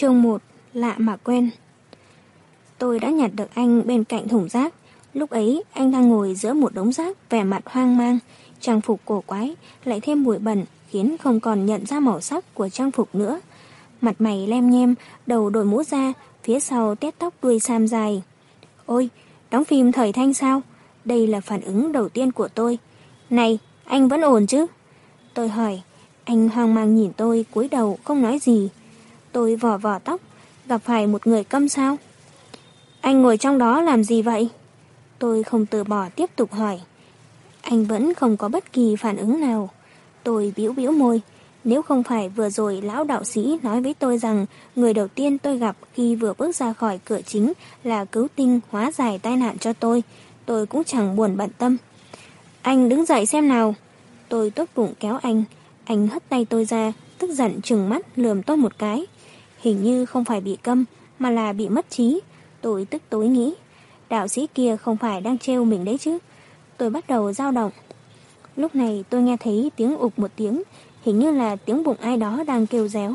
Chương 1 Lạ mà quen Tôi đã nhặt được anh bên cạnh thùng rác. Lúc ấy anh đang ngồi giữa một đống rác vẻ mặt hoang mang. Trang phục cổ quái lại thêm bụi bẩn khiến không còn nhận ra màu sắc của trang phục nữa. Mặt mày lem nhem, đầu đội mũ ra, phía sau tét tóc đuôi sam dài. Ôi, đóng phim thời thanh sao? Đây là phản ứng đầu tiên của tôi. Này, anh vẫn ổn chứ? Tôi hỏi, anh hoang mang nhìn tôi cúi đầu không nói gì. Tôi vò vò tóc, gặp phải một người câm sao? Anh ngồi trong đó làm gì vậy? Tôi không từ bỏ tiếp tục hỏi. Anh vẫn không có bất kỳ phản ứng nào. Tôi bĩu bĩu môi. Nếu không phải vừa rồi lão đạo sĩ nói với tôi rằng người đầu tiên tôi gặp khi vừa bước ra khỏi cửa chính là cứu tinh hóa giải tai nạn cho tôi, tôi cũng chẳng buồn bận tâm. Anh đứng dậy xem nào. Tôi tốt bụng kéo anh. Anh hất tay tôi ra, tức giận trừng mắt lườm tôi một cái. Hình như không phải bị câm, mà là bị mất trí. Tôi tức tối nghĩ. Đạo sĩ kia không phải đang trêu mình đấy chứ. Tôi bắt đầu dao động. Lúc này tôi nghe thấy tiếng ụp một tiếng, hình như là tiếng bụng ai đó đang kêu réo.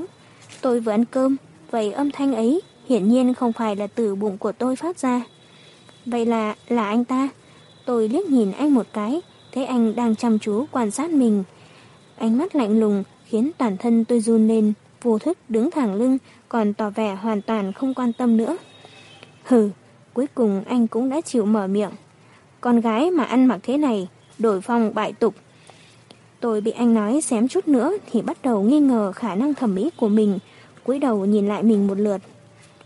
Tôi vừa ăn cơm, vậy âm thanh ấy hiển nhiên không phải là từ bụng của tôi phát ra. Vậy là, là anh ta. Tôi liếc nhìn anh một cái, thấy anh đang chăm chú quan sát mình. Ánh mắt lạnh lùng khiến toàn thân tôi run lên, vô thức đứng thẳng lưng, còn tỏ vẻ hoàn toàn không quan tâm nữa. Hừ, cuối cùng anh cũng đã chịu mở miệng. Con gái mà ăn mặc thế này, đổi phong bại tục. Tôi bị anh nói xém chút nữa thì bắt đầu nghi ngờ khả năng thẩm mỹ của mình, cúi đầu nhìn lại mình một lượt.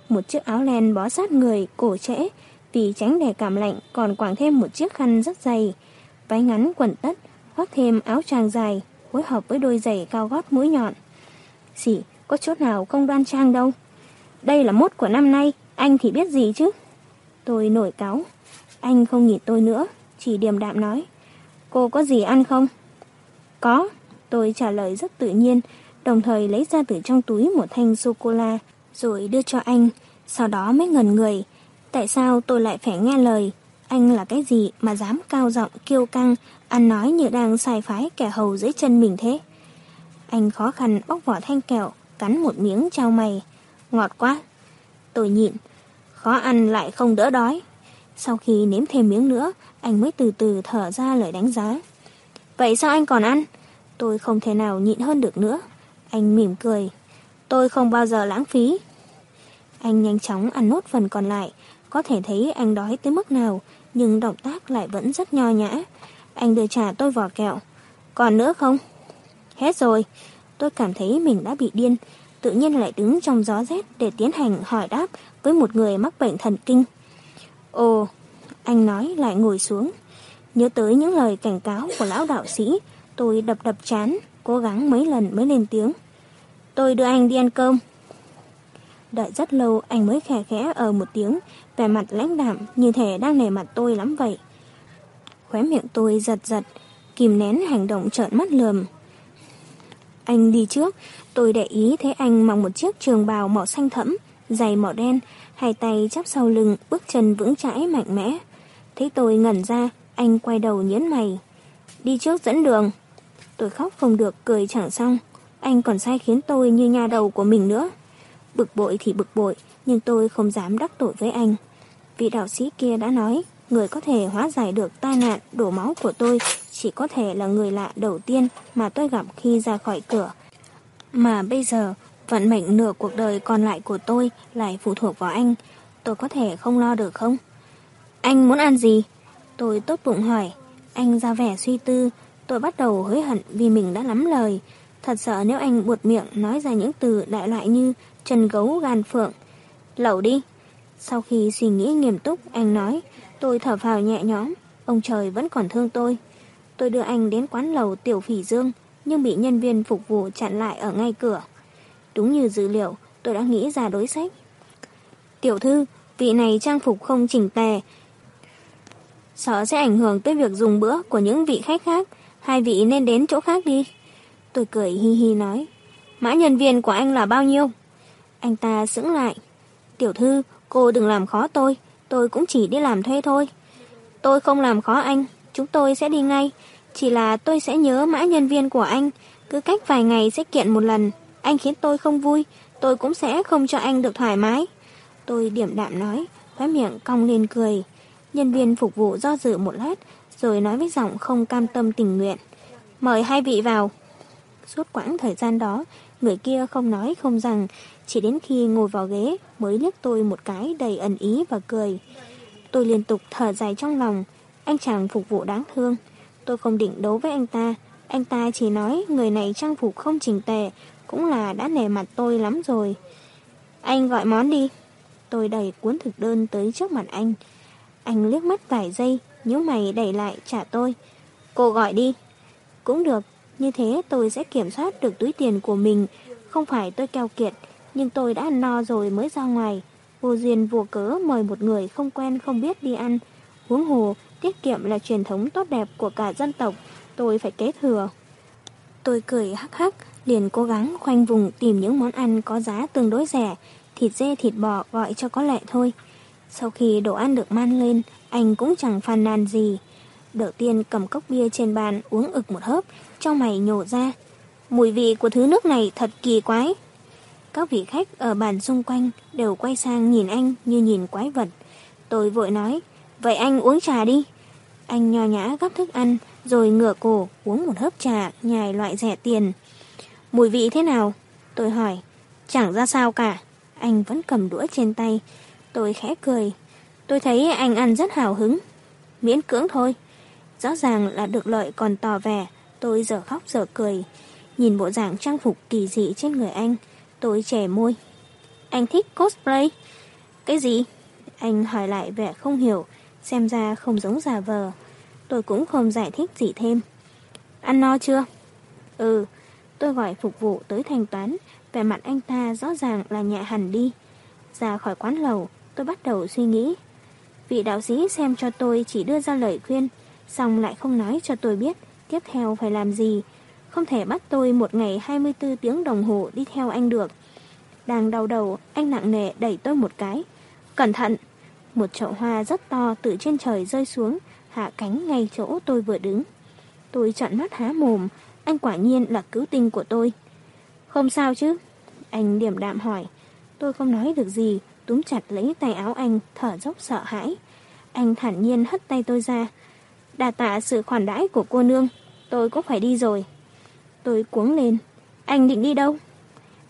Một chiếc áo len bó sát người, cổ trễ, vì tránh để cảm lạnh còn quảng thêm một chiếc khăn rất dày. Váy ngắn quần tất, khoác thêm áo tràng dài, phối hợp với đôi giày cao gót mũi nhọn. Xỉ, có chỗ nào không đoan trang đâu. Đây là mốt của năm nay, anh thì biết gì chứ? Tôi nổi cáo. Anh không nhìn tôi nữa, chỉ điềm đạm nói. Cô có gì ăn không? Có, tôi trả lời rất tự nhiên, đồng thời lấy ra từ trong túi một thanh sô-cô-la, rồi đưa cho anh, sau đó mới ngần người. Tại sao tôi lại phải nghe lời? Anh là cái gì mà dám cao giọng kiêu căng, ăn nói như đang sai phái kẻ hầu dưới chân mình thế? Anh khó khăn bóc vỏ thanh kẹo, cắn một miếng trao mày. Ngọt quá. Tôi nhịn. Khó ăn lại không đỡ đói. Sau khi nếm thêm miếng nữa, anh mới từ từ thở ra lời đánh giá. Vậy sao anh còn ăn? Tôi không thể nào nhịn hơn được nữa. Anh mỉm cười. Tôi không bao giờ lãng phí. Anh nhanh chóng ăn nốt phần còn lại. Có thể thấy anh đói tới mức nào, nhưng động tác lại vẫn rất nho nhã. Anh đưa trả tôi vỏ kẹo. Còn nữa không? Hết rồi. Tôi cảm thấy mình đã bị điên. Tự nhiên lại đứng trong gió rét để tiến hành hỏi đáp với một người mắc bệnh thần kinh. Ồ, anh nói lại ngồi xuống. Nhớ tới những lời cảnh cáo của lão đạo sĩ, tôi đập đập chán, cố gắng mấy lần mới lên tiếng. Tôi đưa anh đi ăn cơm. Đợi rất lâu anh mới khẽ khẽ ở một tiếng, vẻ mặt lãnh đạm như thể đang nề mặt tôi lắm vậy. Khóe miệng tôi giật giật, kìm nén hành động trợn mắt lườm. Anh đi trước, tôi để ý thấy anh mặc một chiếc trường bào màu xanh thẫm, giày màu đen, hai tay chắp sau lưng, bước chân vững chãi mạnh mẽ. Thấy tôi ngẩn ra, anh quay đầu nhớn mày. Đi trước dẫn đường. Tôi khóc không được, cười chẳng xong. Anh còn sai khiến tôi như nhà đầu của mình nữa. Bực bội thì bực bội, nhưng tôi không dám đắc tội với anh. Vị đạo sĩ kia đã nói, người có thể hóa giải được tai nạn đổ máu của tôi chỉ có thể là người lạ đầu tiên mà tôi gặp khi ra khỏi cửa. Mà bây giờ, vận mệnh nửa cuộc đời còn lại của tôi lại phụ thuộc vào anh. Tôi có thể không lo được không? Anh muốn ăn gì? Tôi tốt bụng hỏi. Anh ra vẻ suy tư. Tôi bắt đầu hối hận vì mình đã lắm lời. Thật sợ nếu anh buột miệng nói ra những từ đại loại như chân gấu gan phượng. Lẩu đi. Sau khi suy nghĩ nghiêm túc, anh nói, tôi thở phào nhẹ nhõm. Ông trời vẫn còn thương tôi. Tôi đưa anh đến quán lầu Tiểu Phỉ Dương, nhưng bị nhân viên phục vụ chặn lại ở ngay cửa. Đúng như dữ liệu, tôi đã nghĩ ra đối sách. Tiểu thư, vị này trang phục không chỉnh tề. Sợ sẽ ảnh hưởng tới việc dùng bữa của những vị khách khác. Hai vị nên đến chỗ khác đi. Tôi cười hi hi nói. Mã nhân viên của anh là bao nhiêu? Anh ta sững lại. Tiểu thư, cô đừng làm khó tôi. Tôi cũng chỉ đi làm thuê thôi. Tôi không làm khó anh. Chúng tôi sẽ đi ngay. Chỉ là tôi sẽ nhớ mã nhân viên của anh. Cứ cách vài ngày sẽ kiện một lần. Anh khiến tôi không vui. tôi cũng sẽ không cho anh được thoải mái. Tôi điểm đạm nói, khóe miệng cong lên cười. Nhân viên phục vụ do dự một lát, rồi nói với giọng không cam tâm tình nguyện. Mời hai vị vào. Suốt quãng thời gian đó, người kia không nói không rằng, chỉ đến khi ngồi vào ghế mới liếc tôi một cái đầy ẩn ý và cười. Tôi liên tục thở dài trong lòng, anh chàng phục vụ đáng thương. Tôi không định đấu với anh ta, anh ta chỉ nói người này trang phục không chỉnh tề, cũng là đã nề mặt tôi lắm rồi. Anh gọi món đi. Tôi đẩy cuốn thực đơn tới trước mặt anh. Anh liếc mắt vài giây, nhíu mày đẩy lại trả tôi. Cô gọi đi. Cũng được, như thế tôi sẽ kiểm soát được túi tiền của mình. Không phải tôi keo kiệt, nhưng tôi đã ăn no rồi mới ra ngoài. Vô duyên vô cớ mời một người không quen không biết đi ăn. Huống hồ, tiết kiệm là truyền thống tốt đẹp của cả dân tộc, tôi phải kế thừa. Tôi cười hắc hắc, liền cố gắng khoanh vùng tìm những món ăn có giá tương đối rẻ, thịt dê thịt bò gọi cho có lệ thôi. Sau khi đồ ăn được man lên, anh cũng chẳng phàn nàn gì. Đầu tiên cầm cốc bia trên bàn uống ực một hớp, trong mày nhổ ra. Mùi vị của thứ nước này thật kỳ quái. Các vị khách ở bàn xung quanh đều quay sang nhìn anh như nhìn quái vật. Tôi vội nói, vậy anh uống trà đi. Anh nho nhã gắp thức ăn, rồi ngửa cổ uống một hớp trà nhài loại rẻ tiền. Mùi vị thế nào? Tôi hỏi. Chẳng ra sao cả. Anh vẫn cầm đũa trên tay. Tôi khẽ cười. Tôi thấy anh ăn rất hào hứng. Miễn cưỡng thôi. Rõ ràng là được lợi còn tỏ vẻ. Tôi giờ khóc giờ cười. Nhìn bộ dạng trang phục kỳ dị trên người anh. Tôi trẻ môi. Anh thích cosplay? Cái gì? Anh hỏi lại vẻ không hiểu. Xem ra không giống giả vờ. Tôi cũng không giải thích gì thêm. Ăn no chưa? Ừ. Tôi gọi phục vụ tới thanh toán. Vẻ mặt anh ta rõ ràng là nhẹ hẳn đi. Ra khỏi quán lầu, tôi bắt đầu suy nghĩ. Vị đạo sĩ xem cho tôi chỉ đưa ra lời khuyên, xong lại không nói cho tôi biết tiếp theo phải làm gì. Không thể bắt tôi một ngày 24 tiếng đồng hồ đi theo anh được. Đang đau đầu, anh nặng nề đẩy tôi một cái. Cẩn thận! Một chậu hoa rất to từ trên trời rơi xuống, hạ cánh ngay chỗ tôi vừa đứng. Tôi trợn mắt há mồm, anh quả nhiên là cứu tinh của tôi. Không sao chứ? Anh điểm đạm hỏi. Tôi không nói được gì, túm chặt lấy tay áo anh, thở dốc sợ hãi. Anh thản nhiên hất tay tôi ra. Đà tạ sự khoản đãi của cô nương, tôi cũng phải đi rồi. Tôi cuống lên. Anh định đi đâu?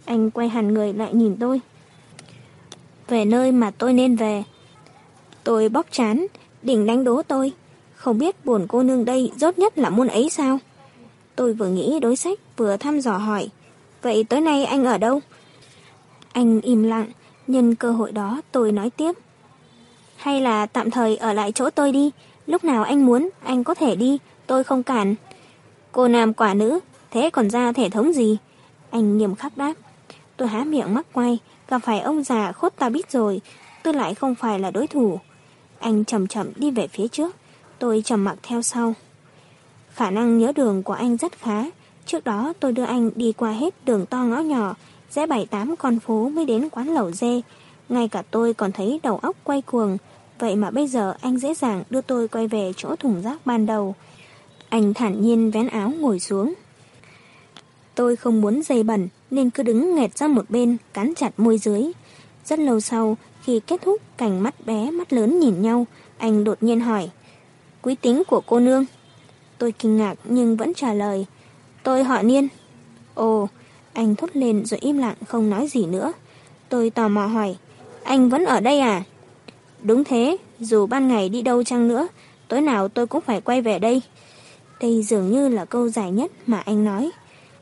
Anh quay hẳn người lại nhìn tôi. Về nơi mà tôi nên về. Tôi bóc chán, đỉnh đánh đố tôi. Không biết buồn cô nương đây rốt nhất là môn ấy sao? Tôi vừa nghĩ đối sách vừa thăm dò hỏi. Vậy tối nay anh ở đâu? Anh im lặng, nhân cơ hội đó tôi nói tiếp. Hay là tạm thời ở lại chỗ tôi đi, lúc nào anh muốn, anh có thể đi, tôi không cản. Cô nam quả nữ, thế còn ra thể thống gì? Anh nghiêm khắc đáp. Tôi há miệng mắc quay, gặp phải ông già khốt ta biết rồi, tôi lại không phải là đối thủ. Anh chậm chậm đi về phía trước, tôi trầm mặc theo sau. Khả năng nhớ đường của anh rất khá, trước đó tôi đưa anh đi qua hết đường to ngõ nhỏ, rẽ bảy tám con phố mới đến quán lẩu dê. Ngay cả tôi còn thấy đầu óc quay cuồng, vậy mà bây giờ anh dễ dàng đưa tôi quay về chỗ thùng rác ban đầu. Anh thản nhiên vén áo ngồi xuống. Tôi không muốn dây bẩn nên cứ đứng nghẹt ra một bên, cắn chặt môi dưới. Rất lâu sau, khi kết thúc cảnh mắt bé mắt lớn nhìn nhau, anh đột nhiên hỏi. Quý tính của cô nương. Tôi kinh ngạc nhưng vẫn trả lời. Tôi họ Niên. Ồ, anh thốt lên rồi im lặng không nói gì nữa. Tôi tò mò hỏi. Anh vẫn ở đây à? Đúng thế, dù ban ngày đi đâu chăng nữa, tối nào tôi cũng phải quay về đây. Đây dường như là câu dài nhất mà anh nói.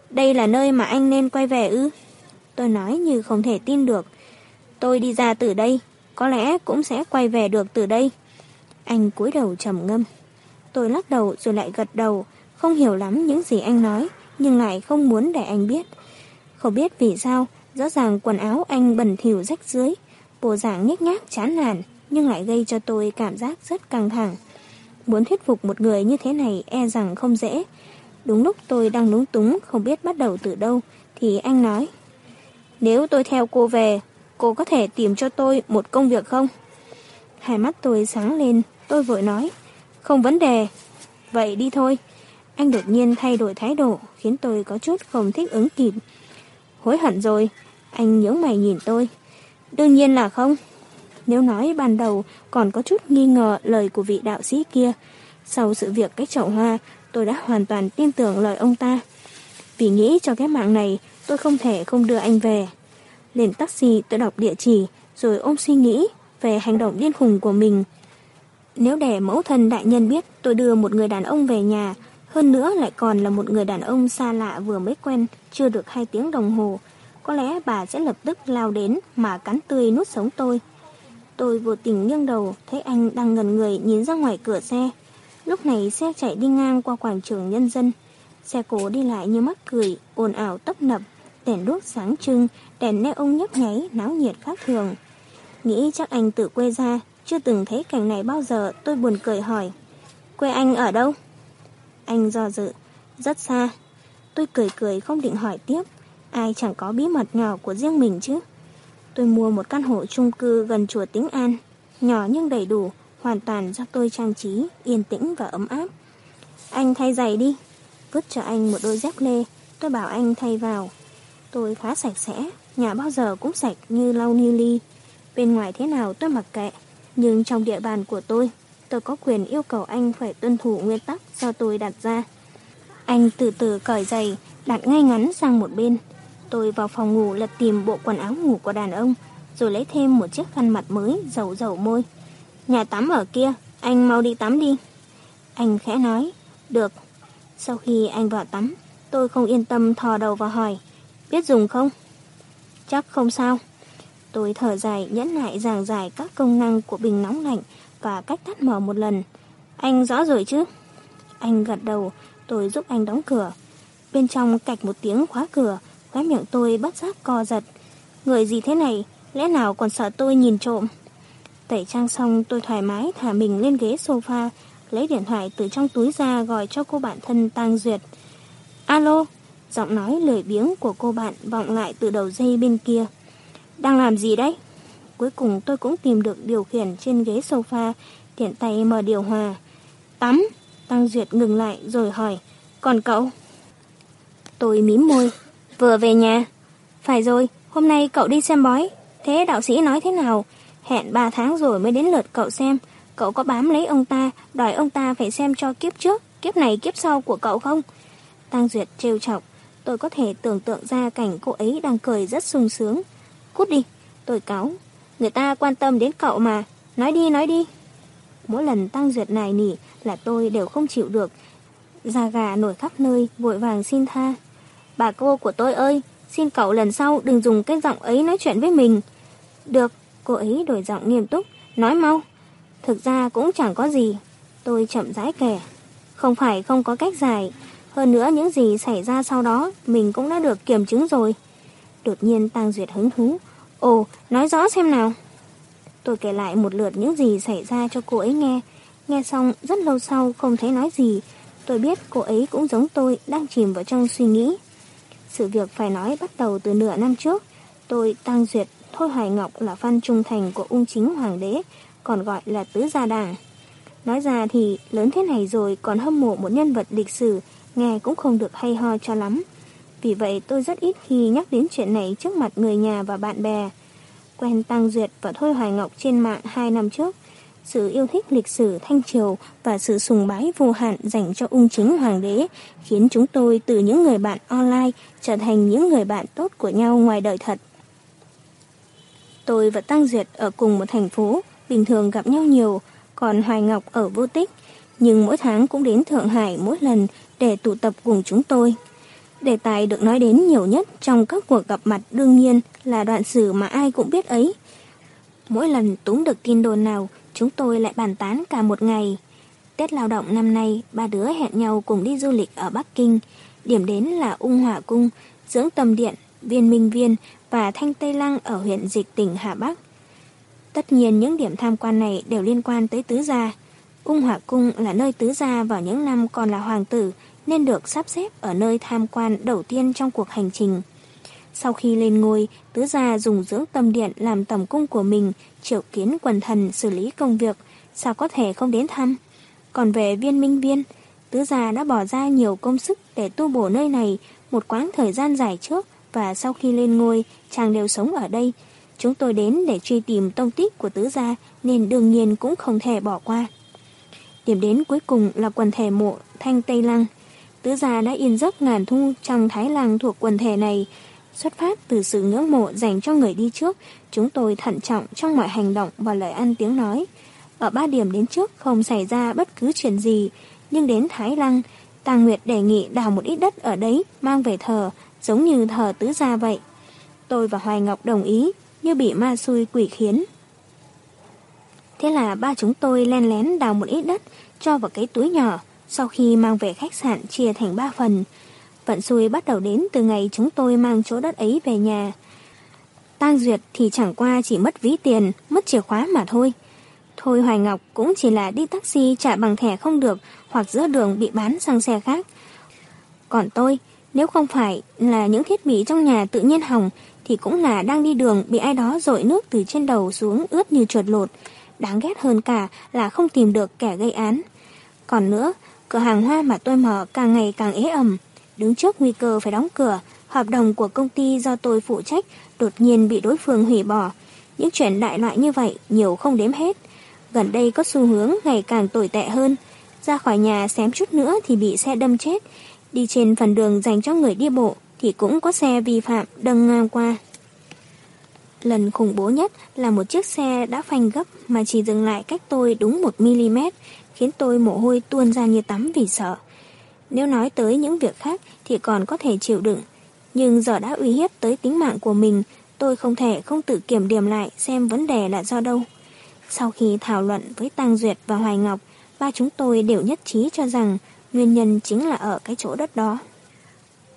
Đây là nơi mà anh nên quay về ư? Tôi nói như không thể tin được. Tôi đi ra từ đây, có lẽ cũng sẽ quay về được từ đây. Anh cúi đầu trầm ngâm. Tôi lắc đầu rồi lại gật đầu, không hiểu lắm những gì anh nói, nhưng lại không muốn để anh biết. Không biết vì sao, rõ ràng quần áo anh bẩn thỉu rách dưới, bộ dạng nhếch nhác chán nản, nhưng lại gây cho tôi cảm giác rất căng thẳng. Muốn thuyết phục một người như thế này e rằng không dễ. Đúng lúc tôi đang lúng túng không biết bắt đầu từ đâu, thì anh nói. Nếu tôi theo cô về, cô có thể tìm cho tôi một công việc không? Hai mắt tôi sáng lên, tôi vội nói. Không vấn đề. Vậy đi thôi. Anh đột nhiên thay đổi thái độ, khiến tôi có chút không thích ứng kịp. Hối hận rồi, Anh nhớ mày nhìn tôi. Đương nhiên là không. Nếu nói ban đầu còn có chút nghi ngờ lời của vị đạo sĩ kia, sau sự việc cái chậu hoa, tôi đã hoàn toàn tin tưởng lời ông ta. Vì nghĩ cho cái mạng này, tôi không thể không đưa anh về. Lên taxi tôi đọc địa chỉ, rồi ôm suy nghĩ về hành động điên khùng của mình. Nếu để mẫu thân đại nhân biết tôi đưa một người đàn ông về nhà, hơn nữa lại còn là một người đàn ông xa lạ vừa mới quen, chưa được hai tiếng đồng hồ, có lẽ bà sẽ lập tức lao đến mà cắn tươi nuốt sống tôi. Tôi vô tình nghiêng đầu, thấy anh đang ngần người nhìn ra ngoài cửa xe. Lúc này xe chạy đi ngang qua quảng trường nhân dân. Xe cổ đi lại như mắt cười, ồn ào tấp nập, đèn đuốc sáng trưng, đèn neon nhấp nháy, náo nhiệt khác thường. Nghĩ chắc anh tự quê ra, chưa từng thấy cảnh này bao giờ, tôi buồn cười hỏi. Quê anh ở đâu? Anh do dự, rất xa. Tôi cười cười không định hỏi tiếp, ai chẳng có bí mật nhỏ của riêng mình chứ. Tôi mua một căn hộ chung cư gần chùa Tĩnh An, nhỏ nhưng đầy đủ, hoàn toàn do tôi trang trí, yên tĩnh và ấm áp. Anh thay giày đi, vứt cho anh một đôi dép lê, tôi bảo anh thay vào. Tôi khá sạch sẽ, nhà bao giờ cũng sạch như lau như ly. Bên ngoài thế nào tôi mặc kệ, nhưng trong địa bàn của tôi, tôi có quyền yêu cầu anh phải tuân thủ nguyên tắc do tôi đặt ra. Anh từ từ cởi giày, đặt ngay ngắn sang một bên. Tôi vào phòng ngủ lật tìm bộ quần áo ngủ của đàn ông, rồi lấy thêm một chiếc khăn mặt mới, dầu dầu môi. Nhà tắm ở kia, anh mau đi tắm đi. Anh khẽ nói, được. Sau khi anh vào tắm, tôi không yên tâm thò đầu vào hỏi, biết dùng không? Chắc không sao. Tôi thở dài nhẫn nại giảng giải các công năng của bình nóng lạnh và cách tắt mở một lần. Anh rõ rồi chứ? Anh gật đầu, tôi giúp anh đóng cửa. Bên trong cạch một tiếng khóa cửa, khóe miệng tôi bất giác co giật. Người gì thế này, lẽ nào còn sợ tôi nhìn trộm? Tẩy trang xong tôi thoải mái thả mình lên ghế sofa, lấy điện thoại từ trong túi ra gọi cho cô bạn thân Tang Duyệt. Alo, giọng nói lười biếng của cô bạn vọng lại từ đầu dây bên kia. Đang làm gì đấy? Cuối cùng tôi cũng tìm được điều khiển trên ghế sofa, tiện tay mở điều hòa. Tắm, Tăng Duyệt ngừng lại rồi hỏi, còn cậu? Tôi mím môi, vừa về nhà. Phải rồi, hôm nay cậu đi xem bói. Thế đạo sĩ nói thế nào? Hẹn 3 tháng rồi mới đến lượt cậu xem. Cậu có bám lấy ông ta, đòi ông ta phải xem cho kiếp trước, kiếp này kiếp sau của cậu không? Tăng Duyệt trêu chọc, tôi có thể tưởng tượng ra cảnh cô ấy đang cười rất sung sướng. Cút đi, tôi cáo. Người ta quan tâm đến cậu mà, nói đi nói đi. Mỗi lần Tăng Duyệt này nỉ là tôi đều không chịu được. Da gà nổi khắp nơi, vội vàng xin tha. Bà cô của tôi ơi, xin cậu lần sau đừng dùng cái giọng ấy nói chuyện với mình. Được, cô ấy đổi giọng nghiêm túc, nói mau. Thực ra cũng chẳng có gì. Tôi chậm rãi kể. Không phải không có cách giải. Hơn nữa những gì xảy ra sau đó mình cũng đã được kiểm chứng rồi. Đột nhiên Tăng Duyệt hứng thú. Ồ, nói rõ xem nào. Tôi kể lại một lượt những gì xảy ra cho cô ấy nghe. Nghe xong rất lâu sau không thấy nói gì. Tôi biết cô ấy cũng giống tôi đang chìm vào trong suy nghĩ. Sự việc phải nói bắt đầu từ nửa năm trước. Tôi Tăng Duyệt, Thôi Hoài Ngọc là fan trung thành của ung chính hoàng đế, còn gọi là tứ gia đảng. Nói ra thì lớn thế này rồi còn hâm mộ một nhân vật lịch sử, nghe cũng không được hay ho cho lắm. Vì vậy tôi rất ít khi nhắc đến chuyện này trước mặt người nhà và bạn bè. Quen Tăng Duyệt và Thôi Hoài Ngọc trên mạng hai năm trước, sự yêu thích lịch sử Thanh Triều và sự sùng bái vô hạn dành cho ung chính hoàng đế khiến chúng tôi từ những người bạn online trở thành những người bạn tốt của nhau ngoài đời thật. Tôi và Tăng Duyệt ở cùng một thành phố, bình thường gặp nhau nhiều, còn Hoài Ngọc ở vô tích, nhưng mỗi tháng cũng đến Thượng Hải mỗi lần để tụ tập cùng chúng tôi. Đề tài được nói đến nhiều nhất trong các cuộc gặp mặt đương nhiên là đoạn sử mà ai cũng biết ấy. Mỗi lần túng được tin đồn nào, chúng tôi lại bàn tán cả một ngày. Tết lao động năm nay, ba đứa hẹn nhau cùng đi du lịch ở Bắc Kinh. Điểm đến là Ung Hỏa Cung, Dưỡng Tâm Điện, Viên Minh Viên và Thanh Tây Lăng ở huyện Dịch tỉnh Hà Bắc. Tất nhiên những điểm tham quan này đều liên quan tới tứ gia. Ung Hỏa Cung là nơi tứ gia vào những năm còn là hoàng tử nên được sắp xếp ở nơi tham quan đầu tiên trong cuộc hành trình. Sau khi lên ngôi, tứ gia dùng dưỡng tâm điện làm tầm cung của mình, triệu kiến quần thần xử lý công việc, sao có thể không đến thăm. Còn về viên minh viên, tứ gia đã bỏ ra nhiều công sức để tu bổ nơi này một quãng thời gian dài trước và sau khi lên ngôi, chàng đều sống ở đây. Chúng tôi đến để truy tìm tông tích của tứ gia nên đương nhiên cũng không thể bỏ qua. Điểm đến cuối cùng là quần thể mộ Thanh Tây Lăng. Tứ gia đã yên giấc ngàn thu trong Thái Lăng thuộc quần thể này. Xuất phát từ sự ngưỡng mộ dành cho người đi trước, chúng tôi thận trọng trong mọi hành động và lời ăn tiếng nói. Ở ba điểm đến trước không xảy ra bất cứ chuyện gì, nhưng đến Thái Lăng, Tàng Nguyệt đề nghị đào một ít đất ở đấy mang về thờ, giống như thờ tứ gia vậy. Tôi và Hoài Ngọc đồng ý, như bị ma xui quỷ khiến. Thế là ba chúng tôi len lén đào một ít đất, cho vào cái túi nhỏ, sau khi mang về khách sạn chia thành ba phần. Vận xui bắt đầu đến từ ngày chúng tôi mang chỗ đất ấy về nhà. Tang Duyệt thì chẳng qua chỉ mất ví tiền, mất chìa khóa mà thôi. Thôi Hoài Ngọc cũng chỉ là đi taxi trả bằng thẻ không được hoặc giữa đường bị bán sang xe khác. Còn tôi, nếu không phải là những thiết bị trong nhà tự nhiên hỏng thì cũng là đang đi đường bị ai đó dội nước từ trên đầu xuống ướt như chuột lột. Đáng ghét hơn cả là không tìm được kẻ gây án. Còn nữa, cửa hàng hoa mà tôi mở càng ngày càng ế ẩm. Đứng trước nguy cơ phải đóng cửa, hợp đồng của công ty do tôi phụ trách đột nhiên bị đối phương hủy bỏ. Những chuyện đại loại như vậy nhiều không đếm hết. Gần đây có xu hướng ngày càng tồi tệ hơn. Ra khỏi nhà xém chút nữa thì bị xe đâm chết. Đi trên phần đường dành cho người đi bộ thì cũng có xe vi phạm đâm ngang qua. Lần khủng bố nhất là một chiếc xe đã phanh gấp mà chỉ dừng lại cách tôi đúng 1mm, khiến tôi mồ hôi tuôn ra như tắm vì sợ. Nếu nói tới những việc khác thì còn có thể chịu đựng, nhưng giờ đã uy hiếp tới tính mạng của mình, tôi không thể không tự kiểm điểm lại xem vấn đề là do đâu. Sau khi thảo luận với Tăng Duyệt và Hoài Ngọc, ba chúng tôi đều nhất trí cho rằng nguyên nhân chính là ở cái chỗ đất đó.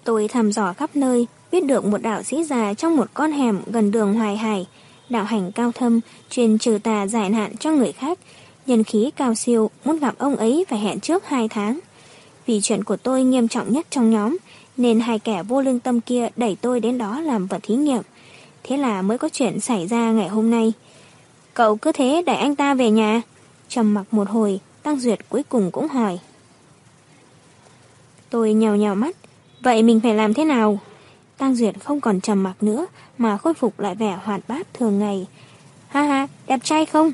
Tôi thăm dò khắp nơi, biết được một đạo sĩ già trong một con hẻm gần đường Hoài Hải, đạo hành cao thâm, truyền trừ tà giải nạn cho người khác, nhân khí cao siêu, muốn gặp ông ấy phải hẹn trước hai tháng. Vì chuyện của tôi nghiêm trọng nhất trong nhóm, nên hai kẻ vô lương tâm kia đẩy tôi đến đó làm vật thí nghiệm. Thế là mới có chuyện xảy ra ngày hôm nay. Cậu cứ thế đẩy anh ta về nhà. Trầm mặc một hồi, Tăng Duyệt cuối cùng cũng hỏi. Tôi nhào nhào mắt. Vậy mình phải làm thế nào? Tăng Duyệt không còn trầm mặc nữa mà khôi phục lại vẻ hoạt bát thường ngày. Ha ha, đẹp trai không?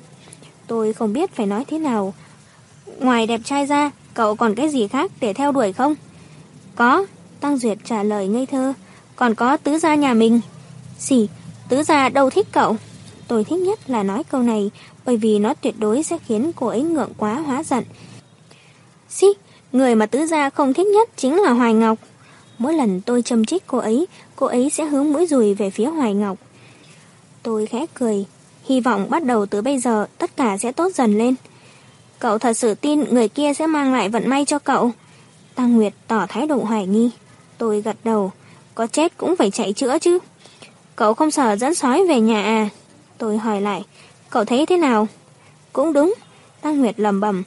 Tôi không biết phải nói thế nào. Ngoài đẹp trai ra, cậu còn cái gì khác để theo đuổi không? Có, Tăng Duyệt trả lời ngây thơ. Còn có tứ gia nhà mình. Xỉ, tứ gia đâu thích cậu? Tôi thích nhất là nói câu này bởi vì nó tuyệt đối sẽ khiến cô ấy ngượng quá hóa giận. Xỉ, người mà tứ gia không thích nhất chính là Hoài Ngọc. Mỗi lần tôi châm trích cô ấy, cô ấy sẽ hướng mũi rùi về phía Hoài Ngọc. Tôi khẽ cười, hy vọng bắt đầu từ bây giờ tất cả sẽ tốt dần lên. Cậu thật sự tin người kia sẽ mang lại vận may cho cậu. Tăng Nguyệt tỏ thái độ hoài nghi. Tôi gật đầu, có chết cũng phải chạy chữa chứ. Cậu không sợ dẫn sói về nhà à? Tôi hỏi lại, cậu thấy thế nào? Cũng đúng, Tăng Nguyệt lầm bầm.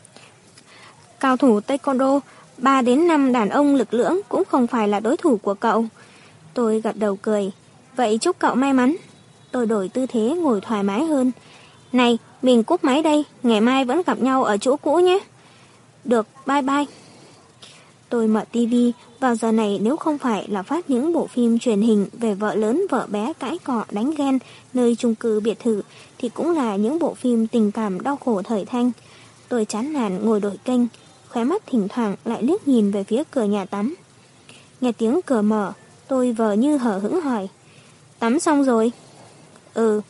Cao thủ Taekwondo, 3 đến 5 đàn ông lực lưỡng cũng không phải là đối thủ của cậu. Tôi gật đầu cười, vậy chúc cậu may mắn. Tôi đổi tư thế ngồi thoải mái hơn. Này, mình cúp máy đây, ngày mai vẫn gặp nhau ở chỗ cũ nhé. Được, bye bye. Tôi mở tivi, vào giờ này nếu không phải là phát những bộ phim truyền hình về vợ lớn vợ bé cãi cọ đánh ghen nơi chung cư biệt thự thì cũng là những bộ phim tình cảm đau khổ thời thanh. Tôi chán nản ngồi đổi kênh, khóe mắt thỉnh thoảng lại liếc nhìn về phía cửa nhà tắm. Nghe tiếng cửa mở, tôi vờ như hở hững hỏi. Tắm xong rồi? Ừ.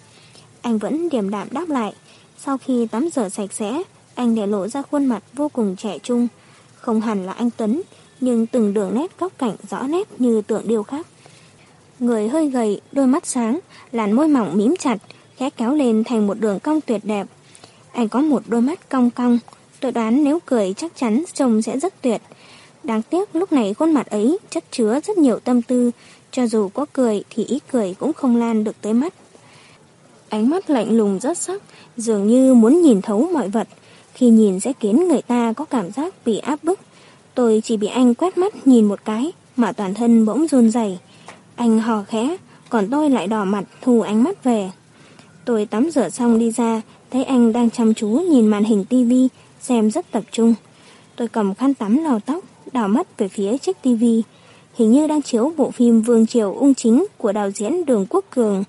Anh vẫn điềm đạm đáp lại. Sau khi tắm rửa sạch sẽ, anh để lộ ra khuôn mặt vô cùng trẻ trung. Không hẳn là anh Tuấn, nhưng từng đường nét góc cạnh rõ nét như tượng điêu khắc. Người hơi gầy, đôi mắt sáng, làn môi mỏng mím chặt, khẽ kéo lên thành một đường cong tuyệt đẹp. Anh có một đôi mắt cong cong, tôi đoán nếu cười chắc chắn trông sẽ rất tuyệt. Đáng tiếc lúc này khuôn mặt ấy chất chứa rất nhiều tâm tư, cho dù có cười thì ít cười cũng không lan được tới mắt. Ánh mắt lạnh lùng rất sắc, dường như muốn nhìn thấu mọi vật, khi nhìn sẽ khiến người ta có cảm giác bị áp bức. Tôi chỉ bị anh quét mắt nhìn một cái mà toàn thân bỗng run rẩy. Anh hò khẽ, còn tôi lại đỏ mặt thu ánh mắt về. Tôi tắm rửa xong đi ra, thấy anh đang chăm chú nhìn màn hình tivi, xem rất tập trung. Tôi cầm khăn tắm lau tóc, đảo mắt về phía chiếc tivi. hình như đang chiếu bộ phim Vương Triều Ung Chính của đạo diễn Đường Quốc Cường.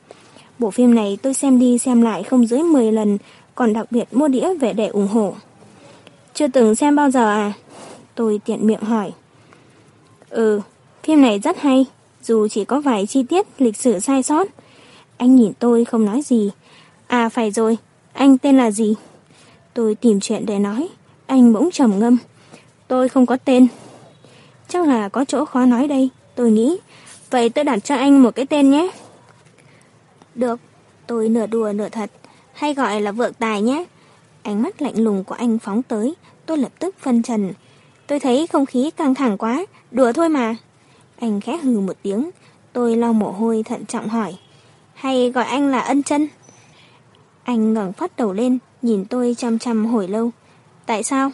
Bộ phim này tôi xem đi xem lại không dưới 10 lần, còn đặc biệt mua đĩa về để ủng hộ. Chưa từng xem bao giờ à? Tôi tiện miệng hỏi. Ừ, phim này rất hay, dù chỉ có vài chi tiết lịch sử sai sót. Anh nhìn tôi không nói gì. À phải rồi, anh tên là gì? Tôi tìm chuyện để nói. Anh bỗng trầm ngâm. Tôi không có tên. Chắc là có chỗ khó nói đây, tôi nghĩ. Vậy tôi đặt cho anh một cái tên nhé. Được, tôi nửa đùa nửa thật. Hay gọi là vượng tài nhé. Ánh mắt lạnh lùng của anh phóng tới, tôi lập tức phân trần. Tôi thấy không khí căng thẳng quá, đùa thôi mà. Anh khẽ hừ một tiếng, tôi lau mồ hôi thận trọng hỏi. Hay gọi anh là ân chân? Anh ngẩng phát đầu lên, nhìn tôi chăm chăm hồi lâu. Tại sao?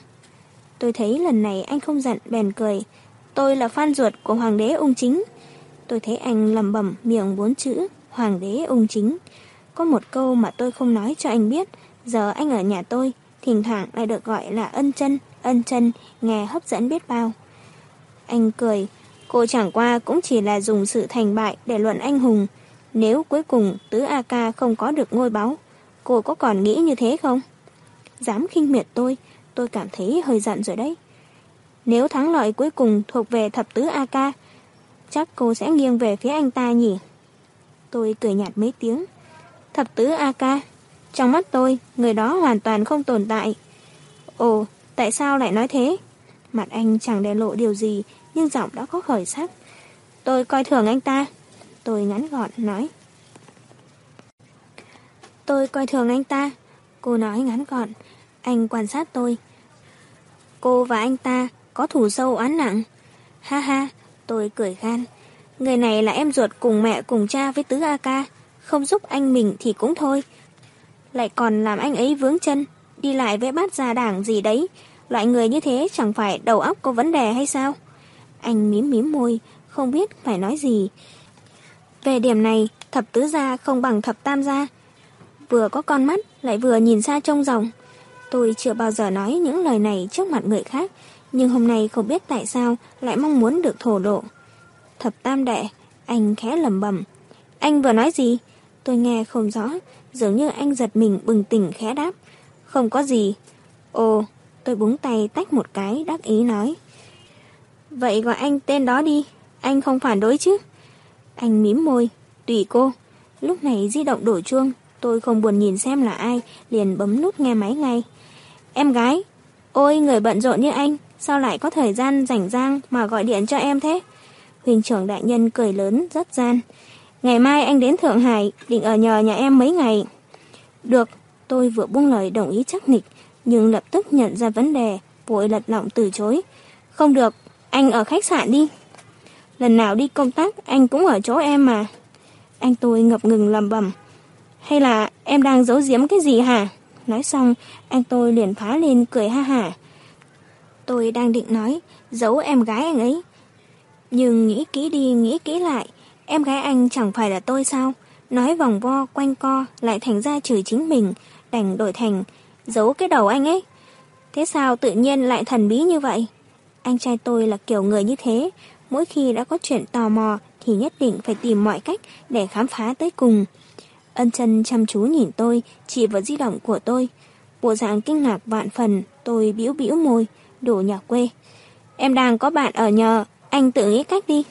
Tôi thấy lần này anh không giận bèn cười. Tôi là fan ruột của Hoàng đế ung chính. Tôi thấy anh lầm bẩm miệng bốn chữ Hoàng đế ung chính. Có một câu mà tôi không nói cho anh biết. Giờ anh ở nhà tôi, thỉnh thoảng lại được gọi là ân chân, ân chân, nghe hấp dẫn biết bao. Anh cười, cô chẳng qua cũng chỉ là dùng sự thành bại để luận anh hùng. Nếu cuối cùng tứ A ca không có được ngôi báu, cô có còn nghĩ như thế không? Dám khinh miệt tôi, tôi cảm thấy hơi giận rồi đấy. Nếu thắng lợi cuối cùng thuộc về thập tứ A ca, chắc cô sẽ nghiêng về phía anh ta nhỉ? Tôi cười nhạt mấy tiếng. Thập tứ A ca, trong mắt tôi, người đó hoàn toàn không tồn tại. Ồ, tại sao lại nói thế? Mặt anh chẳng để lộ điều gì, nhưng giọng đã có khởi sắc. Tôi coi thường anh ta. Tôi ngắn gọn nói. Tôi coi thường anh ta. Cô nói ngắn gọn. Anh quan sát tôi. Cô và anh ta có thủ sâu án nặng. Ha ha, tôi cười gan Người này là em ruột cùng mẹ cùng cha với tứ A ca. Không giúp anh mình thì cũng thôi. Lại còn làm anh ấy vướng chân, đi lại với bát già đảng gì đấy. Loại người như thế chẳng phải đầu óc có vấn đề hay sao? Anh mím mím môi, không biết phải nói gì. Về điểm này, thập tứ gia không bằng thập tam gia. Vừa có con mắt, lại vừa nhìn xa trông ròng. Tôi chưa bao giờ nói những lời này trước mặt người khác, nhưng hôm nay không biết tại sao lại mong muốn được thổ lộ. Thập tam đệ, anh khẽ lầm bẩm Anh vừa nói gì? Tôi nghe không rõ, dường như anh giật mình bừng tỉnh khẽ đáp. Không có gì. Ồ, tôi búng tay tách một cái đắc ý nói. Vậy gọi anh tên đó đi, anh không phản đối chứ? Anh mím môi, tùy cô. Lúc này di động đổ chuông, tôi không buồn nhìn xem là ai, liền bấm nút nghe máy ngay. Em gái, ôi người bận rộn như anh, sao lại có thời gian rảnh rang mà gọi điện cho em thế? Huynh trưởng đại nhân cười lớn rất gian. Ngày mai anh đến Thượng Hải, định ở nhờ nhà em mấy ngày. Được, tôi vừa buông lời đồng ý chắc nịch, nhưng lập tức nhận ra vấn đề, vội lật lọng từ chối. Không được, anh ở khách sạn đi. Lần nào đi công tác, anh cũng ở chỗ em mà. Anh tôi ngập ngừng lầm bầm. Hay là em đang giấu giếm cái gì hả? Nói xong, anh tôi liền phá lên cười ha hả. Tôi đang định nói, giấu em gái anh ấy. Nhưng nghĩ kỹ đi nghĩ kỹ lại, em gái anh chẳng phải là tôi sao? Nói vòng vo quanh co lại thành ra chửi chính mình, đành đổi thành giấu cái đầu anh ấy. Thế sao tự nhiên lại thần bí như vậy? Anh trai tôi là kiểu người như thế, mỗi khi đã có chuyện tò mò thì nhất định phải tìm mọi cách để khám phá tới cùng. Ân chân chăm chú nhìn tôi, chỉ vào di động của tôi. Bộ dạng kinh ngạc vạn phần, tôi biểu biểu môi, đổ nhà quê. Em đang có bạn ở nhờ, anh tự nghĩ cách đi.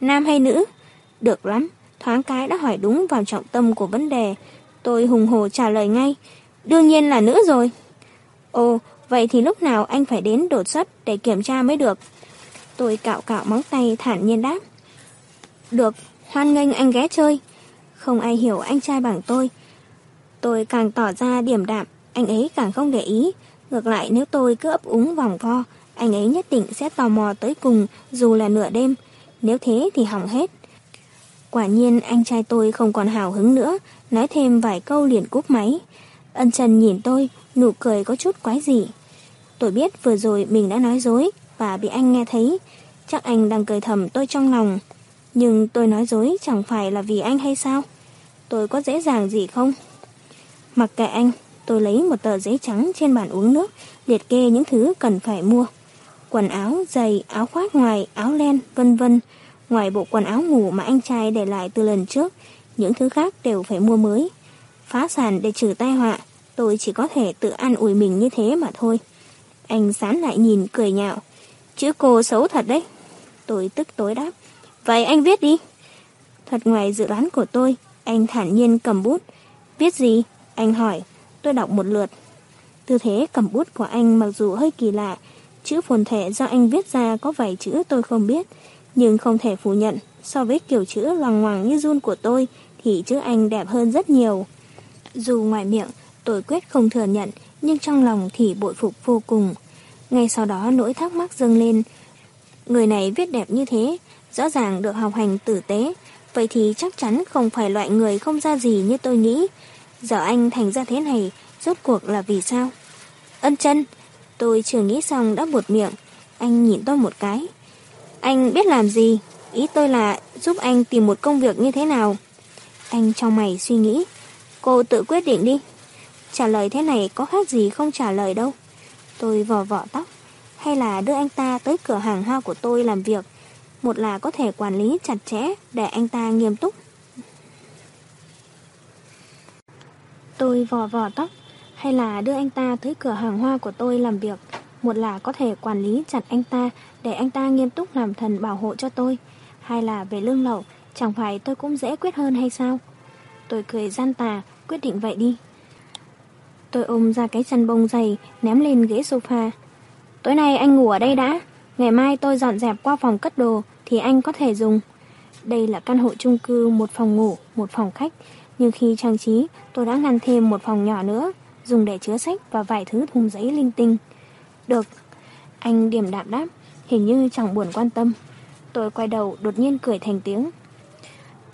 Nam hay nữ? Được lắm, thoáng cái đã hỏi đúng vào trọng tâm của vấn đề. Tôi hùng hồ trả lời ngay. Đương nhiên là nữ rồi. Ồ, vậy thì lúc nào anh phải đến đột xuất để kiểm tra mới được. Tôi cạo cạo móng tay thản nhiên đáp. Được, hoan nghênh anh ghé chơi. Không ai hiểu anh trai bằng tôi. Tôi càng tỏ ra điểm đạm, anh ấy càng không để ý. Ngược lại nếu tôi cứ ấp úng vòng vo, anh ấy nhất định sẽ tò mò tới cùng dù là nửa đêm. Nếu thế thì hỏng hết. Quả nhiên anh trai tôi không còn hào hứng nữa, nói thêm vài câu liền cúp máy. Ân Trần nhìn tôi, nụ cười có chút quái dị. Tôi biết vừa rồi mình đã nói dối và bị anh nghe thấy. Chắc anh đang cười thầm tôi trong lòng. Nhưng tôi nói dối chẳng phải là vì anh hay sao? Tôi có dễ dàng gì không? Mặc kệ anh, tôi lấy một tờ giấy trắng trên bàn uống nước, liệt kê những thứ cần phải mua quần áo, giày, áo khoác ngoài, áo len, vân vân. Ngoài bộ quần áo ngủ mà anh trai để lại từ lần trước, những thứ khác đều phải mua mới. Phá sản để trừ tai họa, tôi chỉ có thể tự ăn ủi mình như thế mà thôi. Anh sán lại nhìn, cười nhạo. Chữ cô xấu thật đấy. Tôi tức tối đáp. Vậy anh viết đi. Thật ngoài dự đoán của tôi, anh thản nhiên cầm bút. Viết gì? Anh hỏi. Tôi đọc một lượt. Tư thế cầm bút của anh mặc dù hơi kỳ lạ, chữ phồn thể do anh viết ra có vài chữ tôi không biết, nhưng không thể phủ nhận, so với kiểu chữ loằng ngoằng như run của tôi thì chữ anh đẹp hơn rất nhiều. Dù ngoài miệng tôi quyết không thừa nhận, nhưng trong lòng thì bội phục vô cùng. Ngay sau đó nỗi thắc mắc dâng lên. Người này viết đẹp như thế, rõ ràng được học hành tử tế, vậy thì chắc chắn không phải loại người không ra gì như tôi nghĩ. Giờ anh thành ra thế này, rốt cuộc là vì sao? Ân chân, tôi chưa nghĩ xong đã buột miệng. Anh nhìn tôi một cái. Anh biết làm gì? Ý tôi là giúp anh tìm một công việc như thế nào? Anh trong mày suy nghĩ. Cô tự quyết định đi. Trả lời thế này có khác gì không trả lời đâu. Tôi vò vỏ tóc. Hay là đưa anh ta tới cửa hàng hoa của tôi làm việc. Một là có thể quản lý chặt chẽ, để anh ta nghiêm túc. Tôi vò vò tóc. Hay là đưa anh ta tới cửa hàng hoa của tôi làm việc. Một là có thể quản lý chặt anh ta để anh ta nghiêm túc làm thần bảo hộ cho tôi. Hay là về lương lậu, chẳng phải tôi cũng dễ quyết hơn hay sao? Tôi cười gian tà, quyết định vậy đi. Tôi ôm ra cái chăn bông dày, ném lên ghế sofa. Tối nay anh ngủ ở đây đã. Ngày mai tôi dọn dẹp qua phòng cất đồ thì anh có thể dùng. Đây là căn hộ chung cư một phòng ngủ, một phòng khách. Nhưng khi trang trí, tôi đã ngăn thêm một phòng nhỏ nữa, dùng để chứa sách và vài thứ thùng giấy linh tinh. Được. Anh điểm đạm đáp, hình như chẳng buồn quan tâm. Tôi quay đầu đột nhiên cười thành tiếng.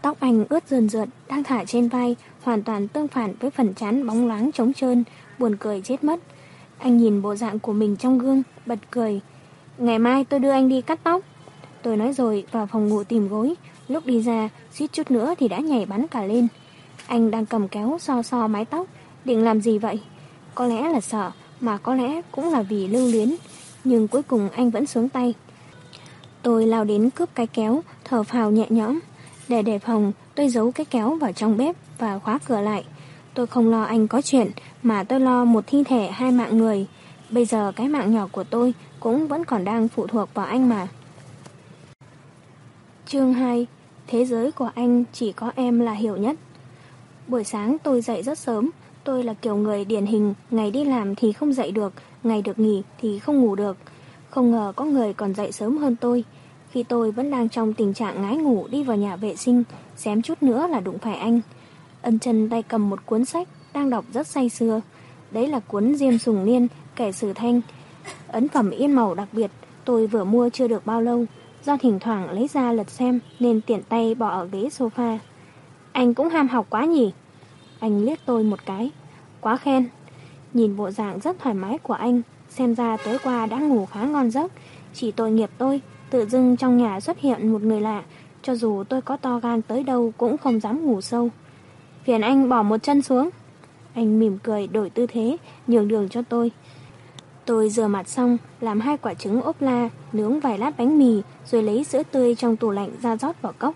Tóc anh ướt dần rượt, đang thả trên vai, hoàn toàn tương phản với phần chán bóng loáng trống trơn, buồn cười chết mất. Anh nhìn bộ dạng của mình trong gương, bật cười. Ngày mai tôi đưa anh đi cắt tóc. Tôi nói rồi vào phòng ngủ tìm gối, lúc đi ra, suýt chút nữa thì đã nhảy bắn cả lên. Anh đang cầm kéo so so mái tóc, định làm gì vậy? Có lẽ là sợ, mà có lẽ cũng là vì lưu luyến. Nhưng cuối cùng anh vẫn xuống tay. Tôi lao đến cướp cái kéo, thở phào nhẹ nhõm. Để đề phòng, tôi giấu cái kéo vào trong bếp và khóa cửa lại. Tôi không lo anh có chuyện, mà tôi lo một thi thể hai mạng người. Bây giờ cái mạng nhỏ của tôi cũng vẫn còn đang phụ thuộc vào anh mà. Chương 2 Thế giới của anh chỉ có em là hiểu nhất. Buổi sáng tôi dậy rất sớm. Tôi là kiểu người điển hình, ngày đi làm thì không dậy được, ngày được nghỉ thì không ngủ được. Không ngờ có người còn dậy sớm hơn tôi. Khi tôi vẫn đang trong tình trạng ngái ngủ đi vào nhà vệ sinh, xém chút nữa là đụng phải anh. Ân chân tay cầm một cuốn sách, đang đọc rất say sưa. Đấy là cuốn Diêm Sùng Niên, kẻ sử thanh. Ấn phẩm yên màu đặc biệt, tôi vừa mua chưa được bao lâu. Do thỉnh thoảng lấy ra lật xem nên tiện tay bỏ ở ghế sofa. Anh cũng ham học quá nhỉ? Anh liếc tôi một cái. Quá khen. Nhìn bộ dạng rất thoải mái của anh, xem ra tối qua đã ngủ khá ngon giấc. Chỉ tội nghiệp tôi, tự dưng trong nhà xuất hiện một người lạ, cho dù tôi có to gan tới đâu cũng không dám ngủ sâu. Phiền anh bỏ một chân xuống. Anh mỉm cười đổi tư thế, nhường đường cho tôi. Tôi rửa mặt xong, làm hai quả trứng ốp la, nướng vài lát bánh mì, rồi lấy sữa tươi trong tủ lạnh ra rót vào cốc.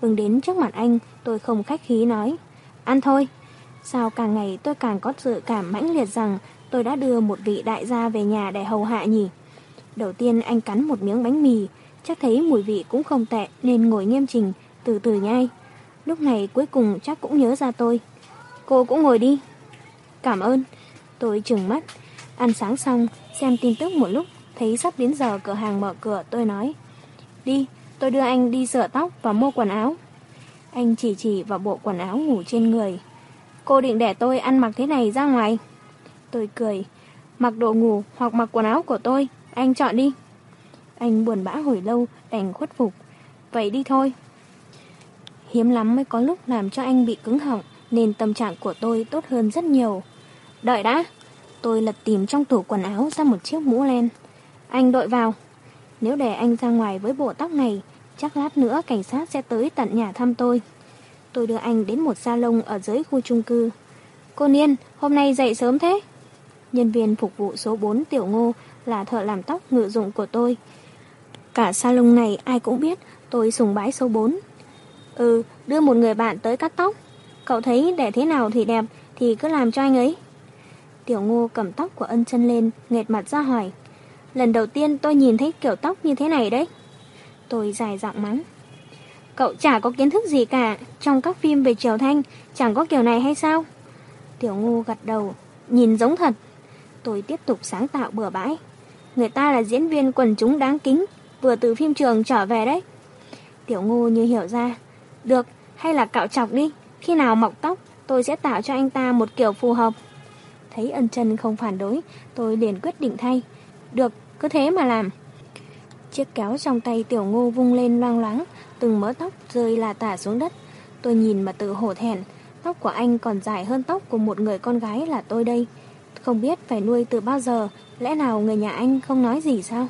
Vừng đến trước mặt anh, tôi không khách khí nói. Ăn thôi. Sao càng ngày tôi càng có sự cảm mãnh liệt rằng tôi đã đưa một vị đại gia về nhà để hầu hạ nhỉ? Đầu tiên anh cắn một miếng bánh mì, chắc thấy mùi vị cũng không tệ nên ngồi nghiêm chỉnh, từ từ nhai. Lúc này cuối cùng chắc cũng nhớ ra tôi. Cô cũng ngồi đi. Cảm ơn. Tôi trừng mắt. Ăn sáng xong, xem tin tức một lúc, thấy sắp đến giờ cửa hàng mở cửa tôi nói. Đi, tôi đưa anh đi sửa tóc và mua quần áo. Anh chỉ chỉ vào bộ quần áo ngủ trên người. Cô định để tôi ăn mặc thế này ra ngoài. Tôi cười. Mặc đồ ngủ hoặc mặc quần áo của tôi, anh chọn đi. Anh buồn bã hồi lâu, đành khuất phục. Vậy đi thôi. Hiếm lắm mới có lúc làm cho anh bị cứng họng, nên tâm trạng của tôi tốt hơn rất nhiều. Đợi đã. Tôi lật tìm trong tủ quần áo ra một chiếc mũ len. Anh đội vào. Nếu để anh ra ngoài với bộ tóc này, chắc lát nữa cảnh sát sẽ tới tận nhà thăm tôi. Tôi đưa anh đến một salon ở dưới khu chung cư. Cô Niên, hôm nay dậy sớm thế? Nhân viên phục vụ số 4 Tiểu Ngô là thợ làm tóc ngự dụng của tôi. Cả salon này ai cũng biết tôi sùng bái số 4. Ừ, đưa một người bạn tới cắt tóc. Cậu thấy để thế nào thì đẹp thì cứ làm cho anh ấy. Tiểu ngô cầm tóc của ân chân lên, nghệt mặt ra hỏi. Lần đầu tiên tôi nhìn thấy kiểu tóc như thế này đấy. Tôi dài giọng mắng. Cậu chả có kiến thức gì cả, trong các phim về triều thanh chẳng có kiểu này hay sao? Tiểu ngô gật đầu, nhìn giống thật. Tôi tiếp tục sáng tạo bừa bãi. Người ta là diễn viên quần chúng đáng kính, vừa từ phim trường trở về đấy. Tiểu ngô như hiểu ra. Được, hay là cạo chọc đi, khi nào mọc tóc, tôi sẽ tạo cho anh ta một kiểu phù hợp. Thấy ân chân không phản đối, tôi liền quyết định thay. Được, cứ thế mà làm. Chiếc kéo trong tay tiểu ngô vung lên loang loáng, từng mớ tóc rơi là tả xuống đất. Tôi nhìn mà tự hổ thẹn, tóc của anh còn dài hơn tóc của một người con gái là tôi đây. Không biết phải nuôi từ bao giờ, lẽ nào người nhà anh không nói gì sao?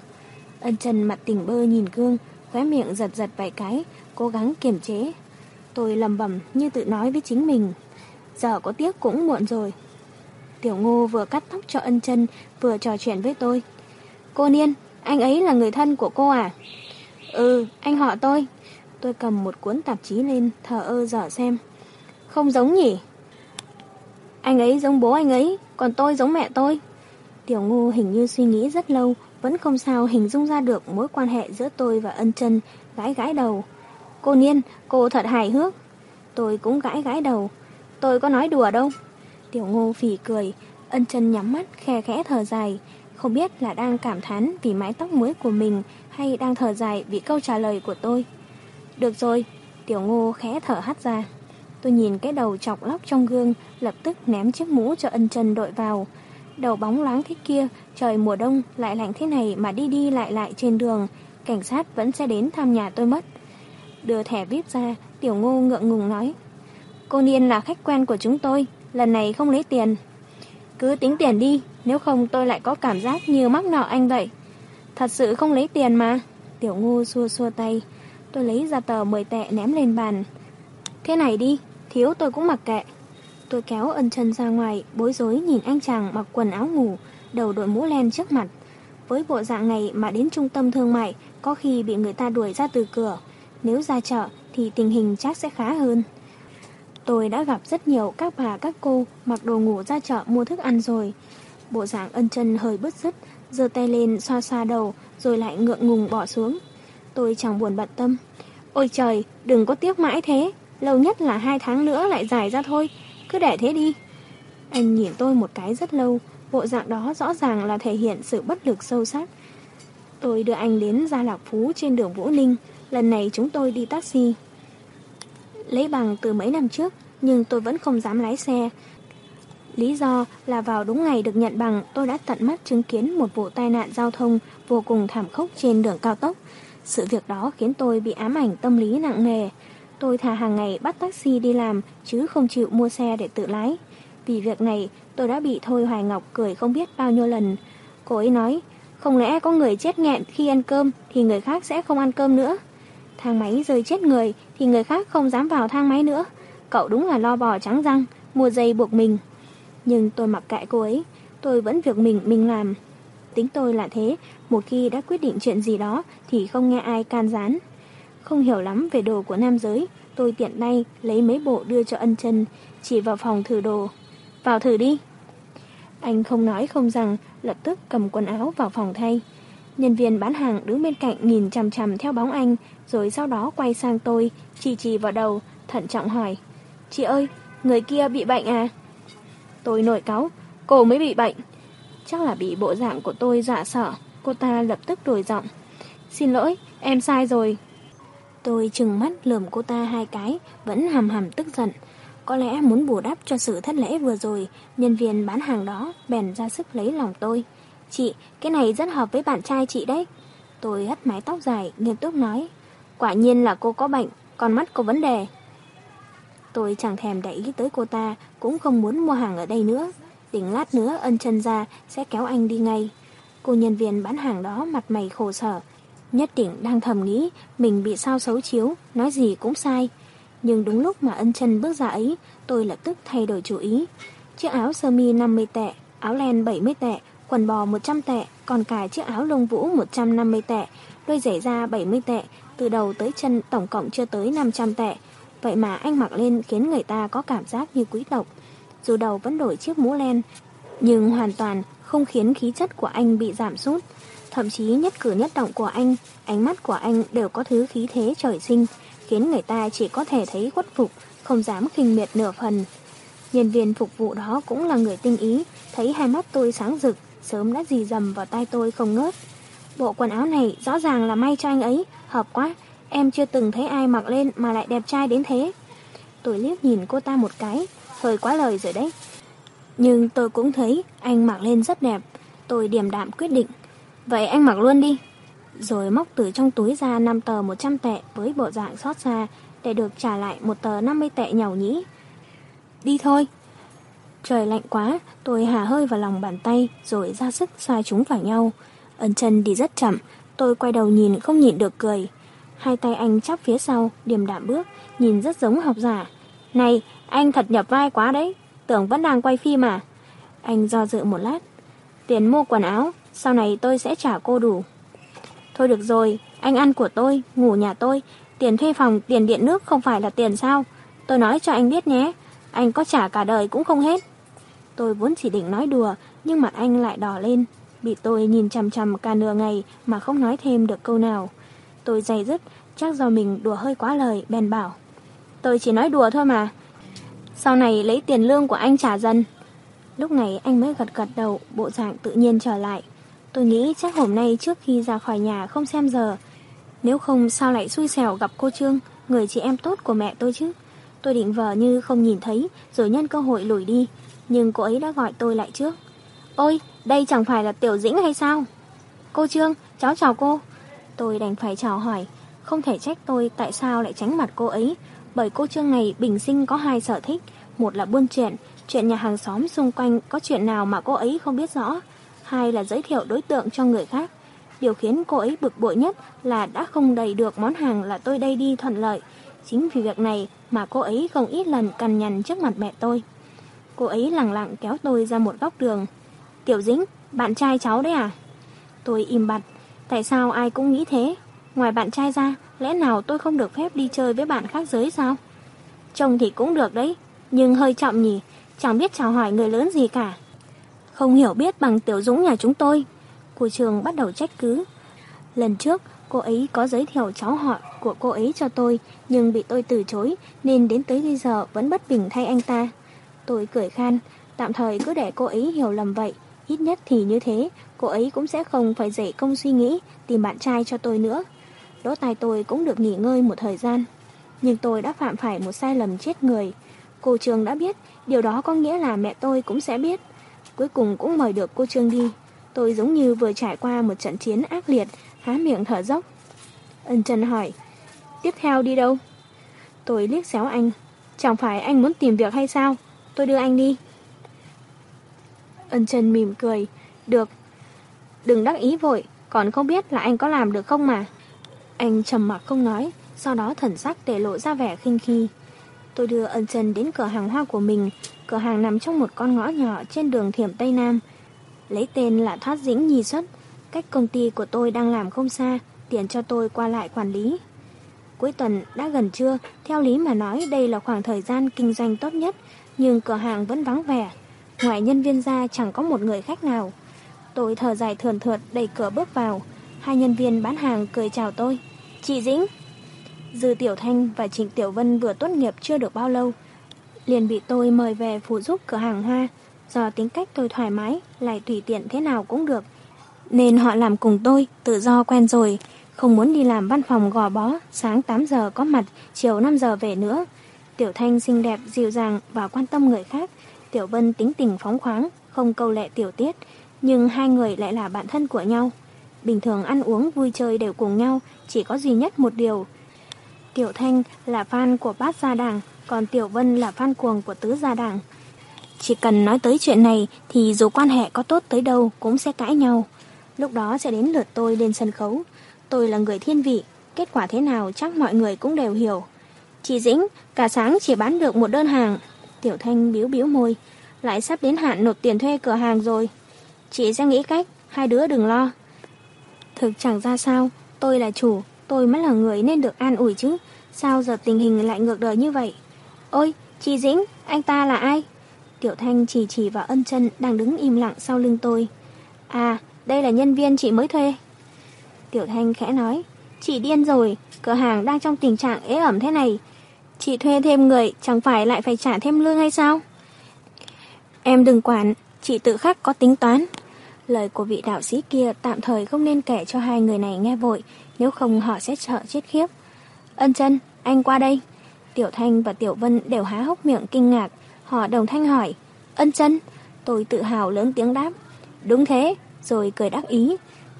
Ân Trần mặt tỉnh bơ nhìn gương, khóe miệng giật giật vài cái, cố gắng kiềm chế. Tôi lầm bẩm như tự nói với chính mình. Giờ có tiếc cũng muộn rồi. Tiểu Ngô vừa cắt tóc cho ân chân, vừa trò chuyện với tôi. Cô Niên, anh ấy là người thân của cô à? Ừ, anh họ tôi. Tôi cầm một cuốn tạp chí lên, thờ ơ dở xem. Không giống nhỉ? Anh ấy giống bố anh ấy, còn tôi giống mẹ tôi. Tiểu Ngô hình như suy nghĩ rất lâu, vẫn không sao hình dung ra được mối quan hệ giữa tôi và ân chân, gãi gãi đầu. Cô Niên, cô thật hài hước. Tôi cũng gãi gãi đầu. Tôi có nói đùa đâu. Tiểu Ngô phỉ cười, ân chân nhắm mắt, khe khẽ thở dài. Không biết là đang cảm thán vì mái tóc mới của mình hay đang thở dài vì câu trả lời của tôi. Được rồi, Tiểu Ngô khẽ thở hắt ra. Tôi nhìn cái đầu chọc lóc trong gương, lập tức ném chiếc mũ cho ân chân đội vào. Đầu bóng loáng thế kia, trời mùa đông lại lạnh thế này mà đi đi lại lại trên đường, cảnh sát vẫn sẽ đến thăm nhà tôi mất. Đưa thẻ VIP ra, Tiểu Ngô ngượng ngùng nói. Cô Niên là khách quen của chúng tôi, lần này không lấy tiền. Cứ tính tiền đi, nếu không tôi lại có cảm giác như mắc nợ anh vậy. Thật sự không lấy tiền mà. Tiểu Ngô xua xua tay. Tôi lấy ra tờ 10 tệ ném lên bàn. Thế này đi, thiếu tôi cũng mặc kệ. Tôi kéo ân chân ra ngoài, bối rối nhìn anh chàng mặc quần áo ngủ, đầu đội mũ len trước mặt. Với bộ dạng này mà đến trung tâm thương mại, có khi bị người ta đuổi ra từ cửa. Nếu ra chợ thì tình hình chắc sẽ khá hơn. Tôi đã gặp rất nhiều các bà các cô mặc đồ ngủ ra chợ mua thức ăn rồi. Bộ dạng ân chân hơi bứt rứt, giơ tay lên xoa xoa đầu rồi lại ngượng ngùng bỏ xuống. Tôi chẳng buồn bận tâm. Ôi trời, đừng có tiếc mãi thế, lâu nhất là hai tháng nữa lại dài ra thôi, cứ để thế đi. Anh nhìn tôi một cái rất lâu, bộ dạng đó rõ ràng là thể hiện sự bất lực sâu sắc. Tôi đưa anh đến Gia Lạc Phú trên đường Vũ Ninh, lần này chúng tôi đi taxi. Lấy bằng từ mấy năm trước, nhưng tôi vẫn không dám lái xe. Lý do là vào đúng ngày được nhận bằng tôi đã tận mắt chứng kiến một vụ tai nạn giao thông vô cùng thảm khốc trên đường cao tốc. Sự việc đó khiến tôi bị ám ảnh tâm lý nặng nề. Tôi thà hàng ngày bắt taxi đi làm chứ không chịu mua xe để tự lái. Vì việc này tôi đã bị Thôi Hoài Ngọc cười không biết bao nhiêu lần. Cô ấy nói, không lẽ có người chết nghẹn khi ăn cơm thì người khác sẽ không ăn cơm nữa. Thang máy rơi chết người thì người khác không dám vào thang máy nữa. Cậu đúng là lo bò trắng răng, mua dây buộc mình. Nhưng tôi mặc kệ cô ấy, tôi vẫn việc mình mình làm. Tính tôi là thế, một khi đã quyết định chuyện gì đó thì không nghe ai can gián. Không hiểu lắm về đồ của nam giới, tôi tiện tay lấy mấy bộ đưa cho ân chân, chỉ vào phòng thử đồ. Vào thử đi. Anh không nói không rằng, lập tức cầm quần áo vào phòng thay. Nhân viên bán hàng đứng bên cạnh nhìn chằm chằm theo bóng anh, rồi sau đó quay sang tôi, chỉ chỉ vào đầu, thận trọng hỏi. Chị ơi, người kia bị bệnh à? Tôi nổi cáu, cô mới bị bệnh. Chắc là bị bộ dạng của tôi dọa sợ, cô ta lập tức đổi giọng. Xin lỗi, em sai rồi. Tôi chừng mắt lườm cô ta hai cái, vẫn hầm hầm tức giận. Có lẽ muốn bù đắp cho sự thất lễ vừa rồi, nhân viên bán hàng đó bèn ra sức lấy lòng tôi. Chị, cái này rất hợp với bạn trai chị đấy. Tôi hất mái tóc dài, nghiêm túc nói. Quả nhiên là cô có bệnh, con mắt có vấn đề. Tôi chẳng thèm để ý tới cô ta, cũng không muốn mua hàng ở đây nữa. Tỉnh lát nữa ân chân ra sẽ kéo anh đi ngay. Cô nhân viên bán hàng đó mặt mày khổ sở. Nhất định đang thầm nghĩ mình bị sao xấu chiếu, nói gì cũng sai. Nhưng đúng lúc mà ân chân bước ra ấy, tôi lập tức thay đổi chủ ý. Chiếc áo sơ mi 50 tệ, áo len 70 tệ, quần bò 100 tệ, còn cả chiếc áo lông vũ 150 tệ, đôi giày da 70 tệ, từ đầu tới chân tổng cộng chưa tới 500 tệ. Vậy mà anh mặc lên khiến người ta có cảm giác như quý tộc. Dù đầu vẫn đổi chiếc mũ len, nhưng hoàn toàn không khiến khí chất của anh bị giảm sút. Thậm chí nhất cử nhất động của anh, ánh mắt của anh đều có thứ khí thế trời sinh, khiến người ta chỉ có thể thấy khuất phục, không dám khinh miệt nửa phần. Nhân viên phục vụ đó cũng là người tinh ý, thấy hai mắt tôi sáng rực, sớm đã dì dầm vào tay tôi không ngớt. Bộ quần áo này rõ ràng là may cho anh ấy, hợp quá, em chưa từng thấy ai mặc lên mà lại đẹp trai đến thế. Tôi liếc nhìn cô ta một cái, hơi quá lời rồi đấy. Nhưng tôi cũng thấy anh mặc lên rất đẹp, tôi điềm đạm quyết định. Vậy anh mặc luôn đi. Rồi móc từ trong túi ra 5 tờ 100 tệ với bộ dạng xót xa để được trả lại một tờ 50 tệ nhàu nhĩ. Đi thôi. Trời lạnh quá, tôi hà hơi vào lòng bàn tay rồi ra sức xoa chúng vào nhau. Ấn chân đi rất chậm, tôi quay đầu nhìn không nhịn được cười. Hai tay anh chắp phía sau, điềm đạm bước, nhìn rất giống học giả. Này, anh thật nhập vai quá đấy, tưởng vẫn đang quay phim à? Anh do dự một lát. Tiền mua quần áo, sau này tôi sẽ trả cô đủ. Thôi được rồi, anh ăn của tôi, ngủ nhà tôi, tiền thuê phòng, tiền điện nước không phải là tiền sao? Tôi nói cho anh biết nhé, anh có trả cả đời cũng không hết. Tôi vốn chỉ định nói đùa, nhưng mặt anh lại đỏ lên, bị tôi nhìn chằm chằm cả nửa ngày mà không nói thêm được câu nào. Tôi dày dứt, chắc do mình đùa hơi quá lời, bèn bảo. Tôi chỉ nói đùa thôi mà. Sau này lấy tiền lương của anh trả dần. Lúc này anh mới gật gật đầu, bộ dạng tự nhiên trở lại. Tôi nghĩ chắc hôm nay trước khi ra khỏi nhà không xem giờ. Nếu không sao lại xui xẻo gặp cô Trương, người chị em tốt của mẹ tôi chứ. Tôi định vờ như không nhìn thấy, rồi nhân cơ hội lùi đi. Nhưng cô ấy đã gọi tôi lại trước. Ôi, đây chẳng phải là Tiểu Dĩnh hay sao? Cô Trương, cháu chào cô. Tôi đành phải chào hỏi. Không thể trách tôi tại sao lại tránh mặt cô ấy. Bởi cô Trương này bình sinh có hai sở thích. Một là buôn chuyện, chuyện nhà hàng xóm xung quanh có chuyện nào mà cô ấy không biết rõ. Hai là giới thiệu đối tượng cho người khác. Điều khiến cô ấy bực bội nhất là đã không đầy được món hàng là tôi đây đi thuận lợi. Chính vì việc này mà cô ấy không ít lần cằn nhằn trước mặt mẹ tôi. Cô ấy lặng lặng kéo tôi ra một góc đường. Tiểu Dĩnh, bạn trai cháu đấy à? Tôi im bặt. Tại sao ai cũng nghĩ thế? Ngoài bạn trai ra, lẽ nào tôi không được phép đi chơi với bạn khác giới sao? Chồng thì cũng được đấy, nhưng hơi chậm nhỉ, chẳng biết chào hỏi người lớn gì cả. Không hiểu biết bằng Tiểu Dũng nhà chúng tôi. Cô Trường bắt đầu trách cứ. Lần trước, cô ấy có giới thiệu cháu họ của cô ấy cho tôi, nhưng bị tôi từ chối, nên đến tới bây giờ vẫn bất bình thay anh ta. Tôi cười khan, tạm thời cứ để cô ấy hiểu lầm vậy. Ít nhất thì như thế, cô ấy cũng sẽ không phải dậy công suy nghĩ tìm bạn trai cho tôi nữa. Đỗ tai tôi cũng được nghỉ ngơi một thời gian. Nhưng tôi đã phạm phải một sai lầm chết người. Cô Trương đã biết, điều đó có nghĩa là mẹ tôi cũng sẽ biết. Cuối cùng cũng mời được cô Trương đi. Tôi giống như vừa trải qua một trận chiến ác liệt, há miệng thở dốc. Ân Trần hỏi, tiếp theo đi đâu? Tôi liếc xéo anh. Chẳng phải anh muốn tìm việc hay sao? Tôi đưa anh đi. Ân Trần mỉm cười. Được. Đừng đắc ý vội, còn không biết là anh có làm được không mà. Anh trầm mặc không nói, sau đó thần sắc để lộ ra vẻ khinh khi. Tôi đưa ân chân đến cửa hàng hoa của mình. Cửa hàng nằm trong một con ngõ nhỏ trên đường Thiểm Tây Nam. Lấy tên là Thoát Dĩnh Nhi Xuất. Cách công ty của tôi đang làm không xa, tiền cho tôi qua lại quản lý. Cuối tuần đã gần trưa, theo lý mà nói đây là khoảng thời gian kinh doanh tốt nhất, nhưng cửa hàng vẫn vắng vẻ. Ngoài nhân viên ra chẳng có một người khách nào. Tôi thở dài thườn thượt đẩy cửa bước vào. Hai nhân viên bán hàng cười chào tôi. Chị Dĩnh. Dư Tiểu Thanh và Trịnh Tiểu Vân vừa tốt nghiệp chưa được bao lâu. Liền bị tôi mời về phụ giúp cửa hàng hoa. Do tính cách tôi thoải mái, lại tùy tiện thế nào cũng được. Nên họ làm cùng tôi, tự do quen rồi. Không muốn đi làm văn phòng gò bó, sáng 8 giờ có mặt, chiều 5 giờ về nữa. Tiểu Thanh xinh đẹp, dịu dàng và quan tâm người khác. Tiểu Vân tính tình phóng khoáng, không câu lệ tiểu tiết, nhưng hai người lại là bạn thân của nhau. Bình thường ăn uống vui chơi đều cùng nhau, chỉ có duy nhất một điều. Tiểu Thanh là fan của bát gia đảng, còn Tiểu Vân là fan cuồng của tứ gia đảng. Chỉ cần nói tới chuyện này thì dù quan hệ có tốt tới đâu cũng sẽ cãi nhau. Lúc đó sẽ đến lượt tôi lên sân khấu. Tôi là người thiên vị, kết quả thế nào chắc mọi người cũng đều hiểu. Chị Dĩnh, cả sáng chỉ bán được một đơn hàng. Tiểu Thanh biếu biếu môi, lại sắp đến hạn nộp tiền thuê cửa hàng rồi. chị sẽ nghĩ cách, hai đứa đừng lo. Thực chẳng ra sao, tôi là chủ, tôi mới là người nên được an ủi chứ. Sao giờ tình hình lại ngược đời như vậy? Ôi, chị Dĩnh, anh ta là ai? Tiểu Thanh chỉ chỉ vào ân chân đang đứng im lặng sau lưng tôi. À, đây là nhân viên chị mới thuê. Tiểu Thanh khẽ nói, chị điên rồi, cửa hàng đang trong tình trạng ế ẩm thế này. Chị thuê thêm người, chẳng phải lại phải trả thêm lương hay sao? Em đừng quản, chị tự khắc có tính toán. Lời của vị đạo sĩ kia tạm thời không nên kể cho hai người này nghe vội, nếu không họ sẽ sợ chết khiếp. Ân chân, anh qua đây. Tiểu Thanh và Tiểu Vân đều há hốc miệng kinh ngạc. Họ đồng thanh hỏi, ân chân. Tôi tự hào lớn tiếng đáp. Đúng thế, rồi cười đắc ý.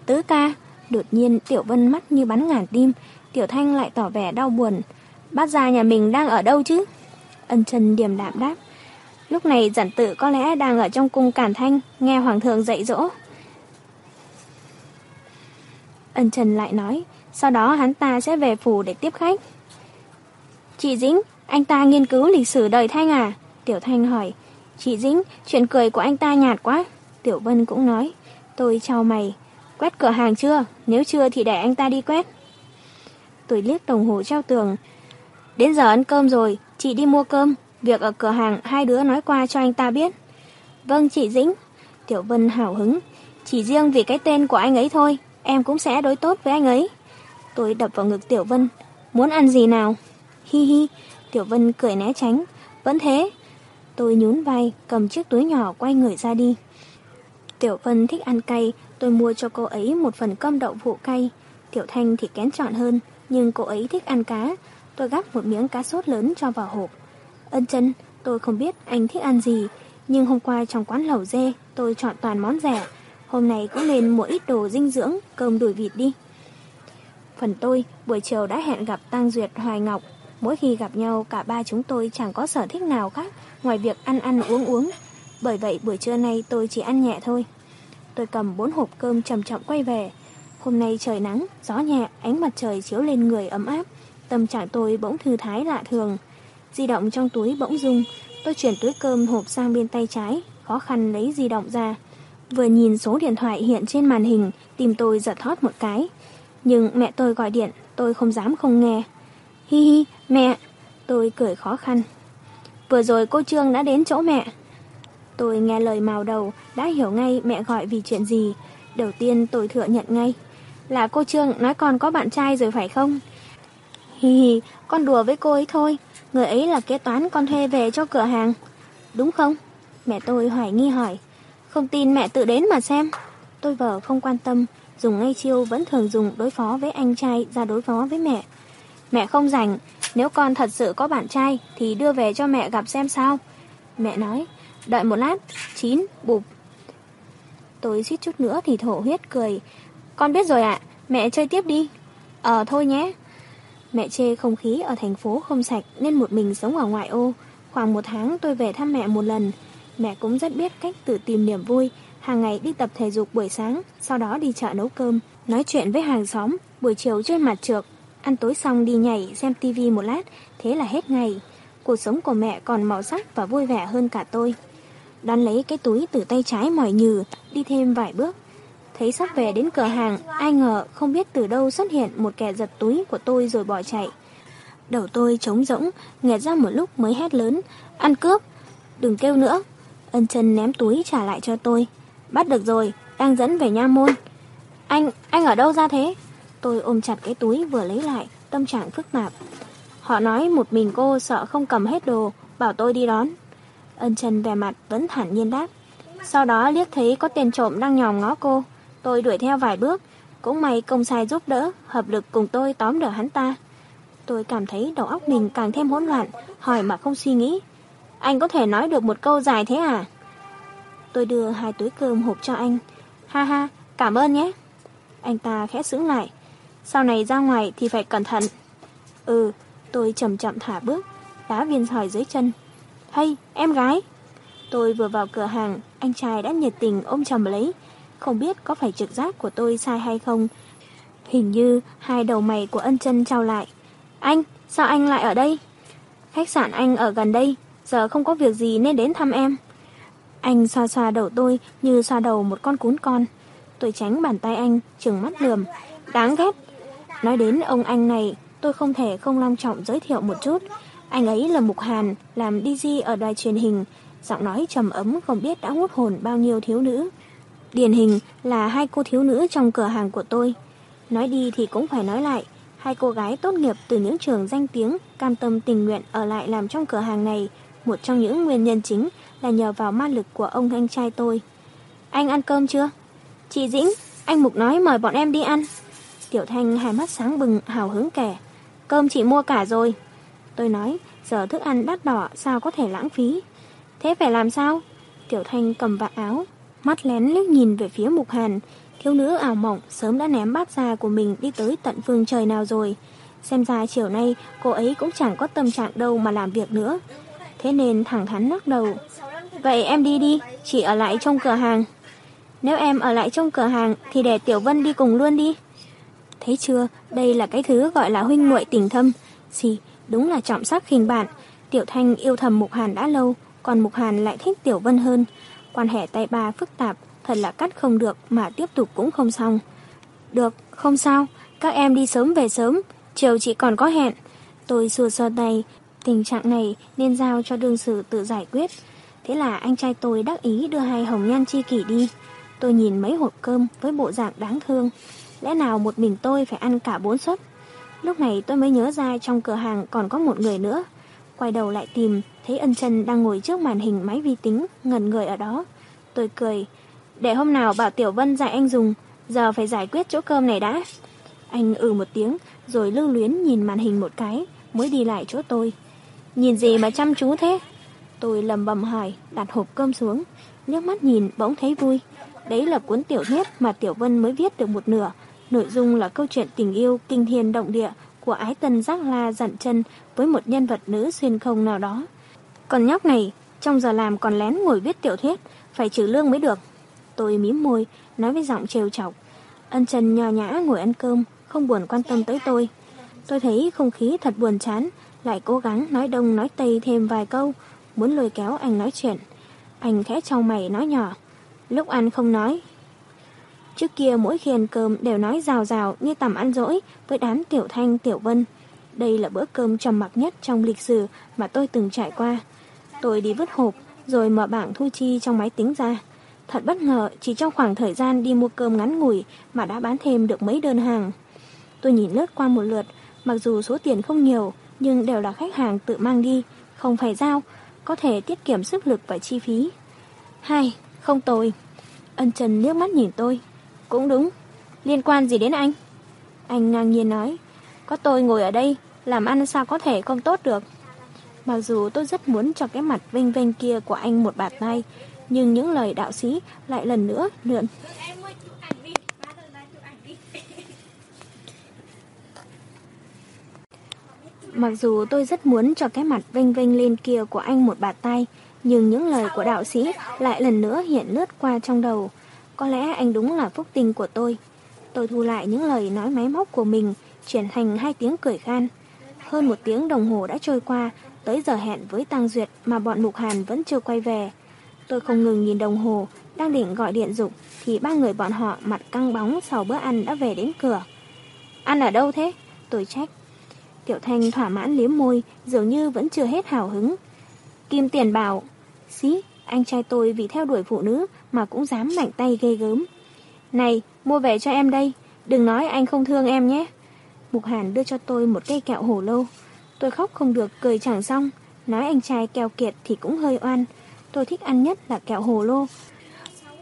Tứ ca, đột nhiên Tiểu Vân mắt như bắn ngàn tim. Tiểu Thanh lại tỏ vẻ đau buồn. Bác già nhà mình đang ở đâu chứ? Ân chân điềm đạm đáp. Lúc này giản tự có lẽ đang ở trong cung Cản Thanh, nghe Hoàng thượng dạy dỗ. Ân Trần lại nói, sau đó hắn ta sẽ về phủ để tiếp khách. Chị Dĩnh, anh ta nghiên cứu lịch sử đời Thanh à? Tiểu Thanh hỏi. Chị Dĩnh, chuyện cười của anh ta nhạt quá. Tiểu Vân cũng nói. Tôi chào mày. Quét cửa hàng chưa? Nếu chưa thì để anh ta đi quét. Tôi liếc đồng hồ treo tường. Đến giờ ăn cơm rồi, chị đi mua cơm. Việc ở cửa hàng hai đứa nói qua cho anh ta biết. Vâng chị Dĩnh. Tiểu Vân hào hứng. Chỉ riêng vì cái tên của anh ấy thôi, em cũng sẽ đối tốt với anh ấy. Tôi đập vào ngực Tiểu Vân. Muốn ăn gì nào? Hi hi. Tiểu Vân cười né tránh. Vẫn thế. Tôi nhún vai, cầm chiếc túi nhỏ quay người ra đi. Tiểu Vân thích ăn cay, tôi mua cho cô ấy một phần cơm đậu phụ cay. Tiểu Thanh thì kén chọn hơn, nhưng cô ấy thích ăn cá. Tôi gắp một miếng cá sốt lớn cho vào hộp. Ân chân, tôi không biết anh thích ăn gì, nhưng hôm qua trong quán lẩu dê tôi chọn toàn món rẻ. Hôm nay cũng nên mua ít đồ dinh dưỡng, cơm đùi vịt đi. Phần tôi, buổi chiều đã hẹn gặp Tăng Duyệt Hoài Ngọc. Mỗi khi gặp nhau, cả ba chúng tôi chẳng có sở thích nào khác ngoài việc ăn ăn uống uống. Bởi vậy buổi trưa nay tôi chỉ ăn nhẹ thôi. Tôi cầm bốn hộp cơm chậm chậm quay về. Hôm nay trời nắng, gió nhẹ, ánh mặt trời chiếu lên người ấm áp. Tâm trạng tôi bỗng thư thái lạ thường. Di động trong túi bỗng rung, tôi chuyển túi cơm hộp sang bên tay trái, khó khăn lấy di động ra. Vừa nhìn số điện thoại hiện trên màn hình, tìm tôi giật thót một cái. Nhưng mẹ tôi gọi điện, tôi không dám không nghe. Hi hi, mẹ. Tôi cười khó khăn. Vừa rồi cô Trương đã đến chỗ mẹ. Tôi nghe lời màu đầu, đã hiểu ngay mẹ gọi vì chuyện gì. Đầu tiên tôi thừa nhận ngay. Là cô Trương nói con có bạn trai rồi phải không? Hi hi, con đùa với cô ấy thôi. Người ấy là kế toán con thuê về cho cửa hàng. Đúng không? Mẹ tôi hoài nghi hỏi. Không tin mẹ tự đến mà xem. Tôi vợ không quan tâm, dùng ngay chiêu vẫn thường dùng đối phó với anh trai ra đối phó với mẹ. Mẹ không rảnh, nếu con thật sự có bạn trai thì đưa về cho mẹ gặp xem sao. Mẹ nói, đợi một lát, chín, bụp. Tôi suýt chút nữa thì thổ huyết cười. Con biết rồi ạ, mẹ chơi tiếp đi. Ờ thôi nhé. Mẹ chê không khí ở thành phố không sạch nên một mình sống ở ngoại ô. Khoảng một tháng tôi về thăm mẹ một lần. Mẹ cũng rất biết cách tự tìm niềm vui. Hàng ngày đi tập thể dục buổi sáng, sau đó đi chợ nấu cơm, nói chuyện với hàng xóm, buổi chiều chơi mặt trượt, ăn tối xong đi nhảy xem tivi một lát, thế là hết ngày. Cuộc sống của mẹ còn màu sắc và vui vẻ hơn cả tôi. Đón lấy cái túi từ tay trái mỏi nhừ, đi thêm vài bước. Thấy sắp về đến cửa hàng, ai ngờ không biết từ đâu xuất hiện một kẻ giật túi của tôi rồi bỏ chạy. Đầu tôi trống rỗng, nghẹt ra một lúc mới hét lớn, ăn cướp. Đừng kêu nữa. Ân chân ném túi trả lại cho tôi. Bắt được rồi, đang dẫn về nha môn. Anh, anh ở đâu ra thế? Tôi ôm chặt cái túi vừa lấy lại, tâm trạng phức tạp. Họ nói một mình cô sợ không cầm hết đồ, bảo tôi đi đón. Ân chân vẻ mặt vẫn thản nhiên đáp. Sau đó liếc thấy có tiền trộm đang nhòm ngó cô. Tôi đuổi theo vài bước, cũng may công sai giúp đỡ, hợp lực cùng tôi tóm đỡ hắn ta. Tôi cảm thấy đầu óc mình càng thêm hỗn loạn, hỏi mà không suy nghĩ. Anh có thể nói được một câu dài thế à? Tôi đưa hai túi cơm hộp cho anh. Ha ha, cảm ơn nhé. Anh ta khẽ sững lại. Sau này ra ngoài thì phải cẩn thận. Ừ, tôi chậm chậm thả bước, đá viên sỏi dưới chân. Hay, em gái. Tôi vừa vào cửa hàng, anh trai đã nhiệt tình ôm chầm lấy. Không biết có phải trực giác của tôi sai hay không. Hình như hai đầu mày của ân chân trao lại. Anh, sao anh lại ở đây? Khách sạn anh ở gần đây, giờ không có việc gì nên đến thăm em. Anh xoa xoa đầu tôi như xoa đầu một con cún con. Tôi tránh bàn tay anh, trừng mắt lườm. Đáng ghét. Nói đến ông anh này, tôi không thể không long trọng giới thiệu một chút. Anh ấy là Mục Hàn, làm DJ ở đài truyền hình. Giọng nói trầm ấm không biết đã hút hồn bao nhiêu thiếu nữ. Điển hình là hai cô thiếu nữ trong cửa hàng của tôi. Nói đi thì cũng phải nói lại. Hai cô gái tốt nghiệp từ những trường danh tiếng, cam tâm tình nguyện ở lại làm trong cửa hàng này. Một trong những nguyên nhân chính là nhờ vào ma lực của ông anh trai tôi. Anh ăn cơm chưa? Chị Dĩnh, anh Mục nói mời bọn em đi ăn. Tiểu Thanh hai mắt sáng bừng, hào hứng kẻ. Cơm chị mua cả rồi. Tôi nói, giờ thức ăn đắt đỏ sao có thể lãng phí. Thế phải làm sao? Tiểu Thanh cầm vạt áo, mắt lén liếc nhìn về phía Mục Hàn. Thiếu nữ ảo mộng sớm đã ném bát già của mình đi tới tận phương trời nào rồi. Xem ra chiều nay cô ấy cũng chẳng có tâm trạng đâu mà làm việc nữa. Thế nên thẳng thắn lắc đầu. Vậy em đi đi, chị ở lại trong cửa hàng. Nếu em ở lại trong cửa hàng thì để Tiểu Vân đi cùng luôn đi. Thấy chưa, đây là cái thứ gọi là huynh muội tình thâm. Xì, đúng là trọng sắc khinh bạn. Tiểu Thanh yêu thầm Mục Hàn đã lâu, còn Mục Hàn lại thích Tiểu Vân hơn. Quan hệ tay ba phức tạp, thật là cắt không được mà tiếp tục cũng không xong. Được, không sao, các em đi sớm về sớm, chiều chỉ còn có hẹn. Tôi xua xua tay, tình trạng này nên giao cho đương sự tự giải quyết. Thế là anh trai tôi đắc ý đưa hai hồng nhan chi kỷ đi. Tôi nhìn mấy hộp cơm với bộ dạng đáng thương. Lẽ nào một mình tôi phải ăn cả bốn suất? Lúc này tôi mới nhớ ra trong cửa hàng còn có một người nữa. Quay đầu lại tìm, thấy ân chân đang ngồi trước màn hình máy vi tính, ngẩn người ở đó. Tôi cười, để hôm nào bảo Tiểu Vân dạy anh dùng, giờ phải giải quyết chỗ cơm này đã. Anh ừ một tiếng, rồi lưu luyến nhìn màn hình một cái, mới đi lại chỗ tôi. Nhìn gì mà chăm chú thế? Tôi lầm bầm hỏi, đặt hộp cơm xuống, nhấc mắt nhìn bỗng thấy vui. Đấy là cuốn tiểu thuyết mà Tiểu Vân mới viết được một nửa. Nội dung là câu chuyện tình yêu kinh thiên động địa của ái tân giác la dặn chân với một nhân vật nữ xuyên không nào đó. Còn nhóc này, trong giờ làm còn lén ngồi viết tiểu thuyết, phải trừ lương mới được. Tôi mím môi, nói với giọng trêu chọc. Ân Trần nhò nhã ngồi ăn cơm, không buồn quan tâm tới tôi. Tôi thấy không khí thật buồn chán, lại cố gắng nói đông nói tây thêm vài câu, muốn lôi kéo anh nói chuyện. Anh khẽ trong mày nói nhỏ, lúc ăn không nói. Trước kia mỗi khi ăn cơm đều nói rào rào như tầm ăn dỗi với đám tiểu thanh tiểu vân. Đây là bữa cơm trầm mặc nhất trong lịch sử mà tôi từng trải qua. Tôi đi vứt hộp, rồi mở bảng thu chi trong máy tính ra. Thật bất ngờ, chỉ trong khoảng thời gian đi mua cơm ngắn ngủi mà đã bán thêm được mấy đơn hàng. Tôi nhìn lướt qua một lượt, mặc dù số tiền không nhiều, nhưng đều là khách hàng tự mang đi, không phải giao, có thể tiết kiệm sức lực và chi phí. Hai, không tồi. Ân Trần liếc mắt nhìn tôi. Cũng đúng, liên quan gì đến anh? Anh ngang nhiên nói, có tôi ngồi ở đây, làm ăn sao có thể không tốt được. Mặc dù tôi rất muốn cho cái mặt vinh vinh kia của anh một bạt tay, nhưng những lời đạo sĩ lại lần nữa lượn. Mặc dù tôi rất muốn cho cái mặt vinh vinh lên kia của anh một bạt tay, nhưng những lời của đạo sĩ lại lần nữa hiện lướt qua trong đầu. Có lẽ anh đúng là phúc tinh của tôi. Tôi thu lại những lời nói máy móc của mình, chuyển thành hai tiếng cười khan. Hơn một tiếng đồng hồ đã trôi qua, tới giờ hẹn với Tăng Duyệt mà bọn Mục Hàn vẫn chưa quay về. Tôi không ngừng nhìn đồng hồ, đang định gọi điện dục thì ba người bọn họ mặt căng bóng sau bữa ăn đã về đến cửa. Ăn ở đâu thế? Tôi trách. Tiểu Thanh thỏa mãn liếm môi, dường như vẫn chưa hết hào hứng. Kim Tiền bảo, xí, anh trai tôi vì theo đuổi phụ nữ mà cũng dám mạnh tay ghê gớm. Này, mua về cho em đây, đừng nói anh không thương em nhé. Mục Hàn đưa cho tôi một cây kẹo hổ lâu. Tôi khóc không được, cười chẳng xong. Nói anh trai kẹo kiệt thì cũng hơi oan. Tôi thích ăn nhất là kẹo hồ lô.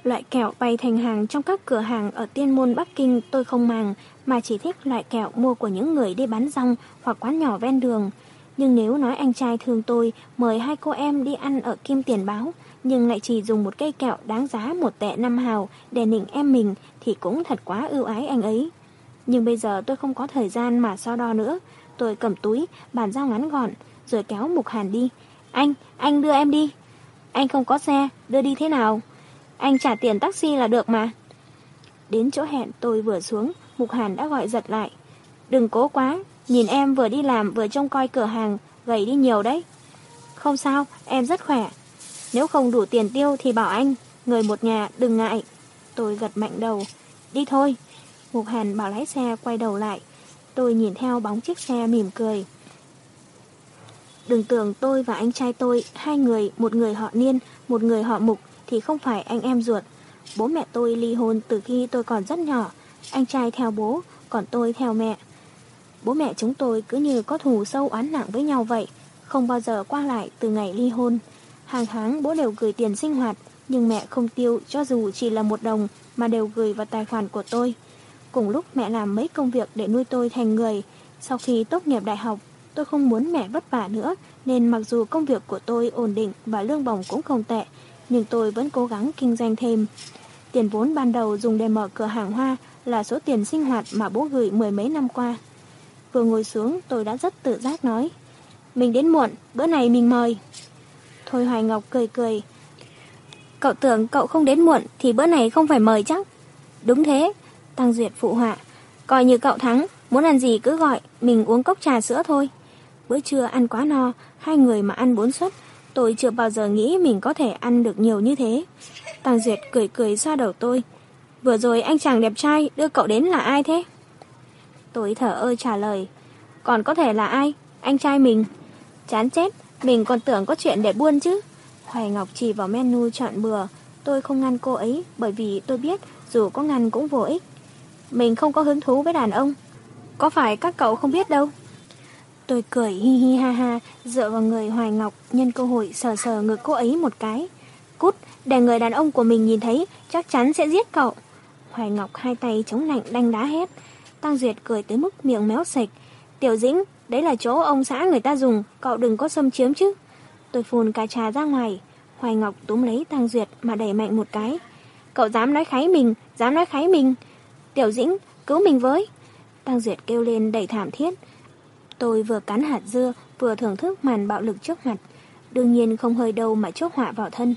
Loại kẹo bày thành hàng trong các cửa hàng ở Tiên Môn Bắc Kinh tôi không màng, mà chỉ thích loại kẹo mua của những người đi bán rong hoặc quán nhỏ ven đường. Nhưng nếu nói anh trai thương tôi mời hai cô em đi ăn ở Kim Tiền Báo, nhưng lại chỉ dùng một cây kẹo đáng giá một tệ năm hào để nịnh em mình thì cũng thật quá ưu ái anh ấy. Nhưng bây giờ tôi không có thời gian mà so đo nữa. Tôi cầm túi, bàn giao ngắn gọn, rồi kéo Mục Hàn đi. Anh, anh đưa em đi. Anh không có xe, đưa đi thế nào? Anh trả tiền taxi là được mà. Đến chỗ hẹn tôi vừa xuống, Mục Hàn đã gọi giật lại. Đừng cố quá, nhìn em vừa đi làm vừa trông coi cửa hàng, gầy đi nhiều đấy. Không sao, em rất khỏe. Nếu không đủ tiền tiêu thì bảo anh, người một nhà đừng ngại. Tôi gật mạnh đầu. Đi thôi. Mục Hàn bảo lái xe quay đầu lại. Tôi nhìn theo bóng chiếc xe mỉm cười. Đừng tưởng tôi và anh trai tôi, hai người, một người họ Niên, một người họ Mục thì không phải anh em ruột. Bố mẹ tôi ly hôn từ khi tôi còn rất nhỏ. Anh trai theo bố, còn tôi theo mẹ. Bố mẹ chúng tôi cứ như có thù sâu oán nặng với nhau vậy, không bao giờ qua lại từ ngày ly hôn. Hàng tháng bố đều gửi tiền sinh hoạt, nhưng mẹ không tiêu cho dù chỉ là một đồng mà đều gửi vào tài khoản của tôi. Cùng lúc mẹ làm mấy công việc để nuôi tôi thành người. Sau khi tốt nghiệp đại học, tôi không muốn mẹ vất vả nữa, nên mặc dù công việc của tôi ổn định và lương bổng cũng không tệ, nhưng tôi vẫn cố gắng kinh doanh thêm. Tiền vốn ban đầu dùng để mở cửa hàng hoa là số tiền sinh hoạt mà bố gửi mười mấy năm qua. Vừa ngồi xuống tôi đã rất tự giác nói. Mình đến muộn, bữa này mình mời. Thôi Hoài Ngọc cười cười. Cậu tưởng cậu không đến muộn thì bữa này không phải mời chắc. Đúng thế, Tăng Duyệt phụ họa. Coi như cậu thắng, muốn ăn gì cứ gọi, mình uống cốc trà sữa thôi. Bữa trưa ăn quá no, hai người mà ăn bốn suất, tôi chưa bao giờ nghĩ mình có thể ăn được nhiều như thế. Tăng Duyệt cười cười xoa đầu tôi. Vừa rồi anh chàng đẹp trai đưa cậu đến là ai thế? Tôi thở ơ trả lời. Còn có thể là ai? Anh trai mình. Chán chết, mình còn tưởng có chuyện để buôn chứ. Hoài Ngọc chỉ vào menu chọn bừa. Tôi không ngăn cô ấy bởi vì tôi biết dù có ngăn cũng vô ích. Mình không có hứng thú với đàn ông. Có phải các cậu không biết đâu? Tôi cười hi hi ha ha, dựa vào người Hoài Ngọc, nhân cơ hội sờ sờ ngực cô ấy một cái. Cút, để người đàn ông của mình nhìn thấy, chắc chắn sẽ giết cậu. Hoài Ngọc hai tay chống lạnh đanh đá hết. Tăng Duyệt cười tới mức miệng méo sạch. Tiểu Dĩnh, đấy là chỗ ông xã người ta dùng, cậu đừng có xâm chiếm chứ. Tôi phun cà trà ra ngoài. Hoài Ngọc túm lấy Tăng Duyệt mà đẩy mạnh một cái. Cậu dám nói khái mình, dám nói khái mình. Tiểu Dĩnh, cứu mình với. Tăng Duyệt kêu lên đầy thảm thiết. Tôi vừa cắn hạt dưa, vừa thưởng thức màn bạo lực trước mặt. Đương nhiên không hơi đâu mà chốt họa vào thân.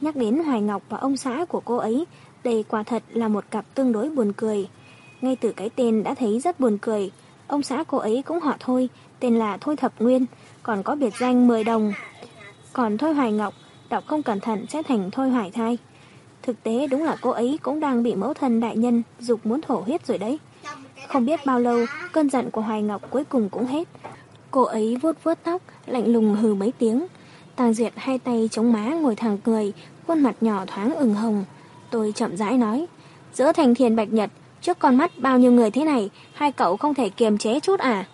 Nhắc đến Hoài Ngọc và ông xã của cô ấy, đây quả thật là một cặp tương đối buồn cười. Ngay từ cái tên đã thấy rất buồn cười. Ông xã cô ấy cũng họ Thôi, tên là Thôi Thập Nguyên, còn có biệt danh 10 đồng. Còn Thôi Hoài Ngọc, đọc không cẩn thận sẽ thành Thôi Hoài Thai. Thực tế đúng là cô ấy cũng đang bị mẫu thân đại nhân dục muốn thổ huyết rồi đấy. Không biết bao lâu, cơn giận của Hoài Ngọc cuối cùng cũng hết. Cô ấy vuốt vuốt tóc, lạnh lùng hừ mấy tiếng. Tàng Duyệt hai tay chống má ngồi thẳng cười, khuôn mặt nhỏ thoáng ửng hồng. Tôi chậm rãi nói, giữa thành thiền bạch nhật, trước con mắt bao nhiêu người thế này, hai cậu không thể kiềm chế chút à?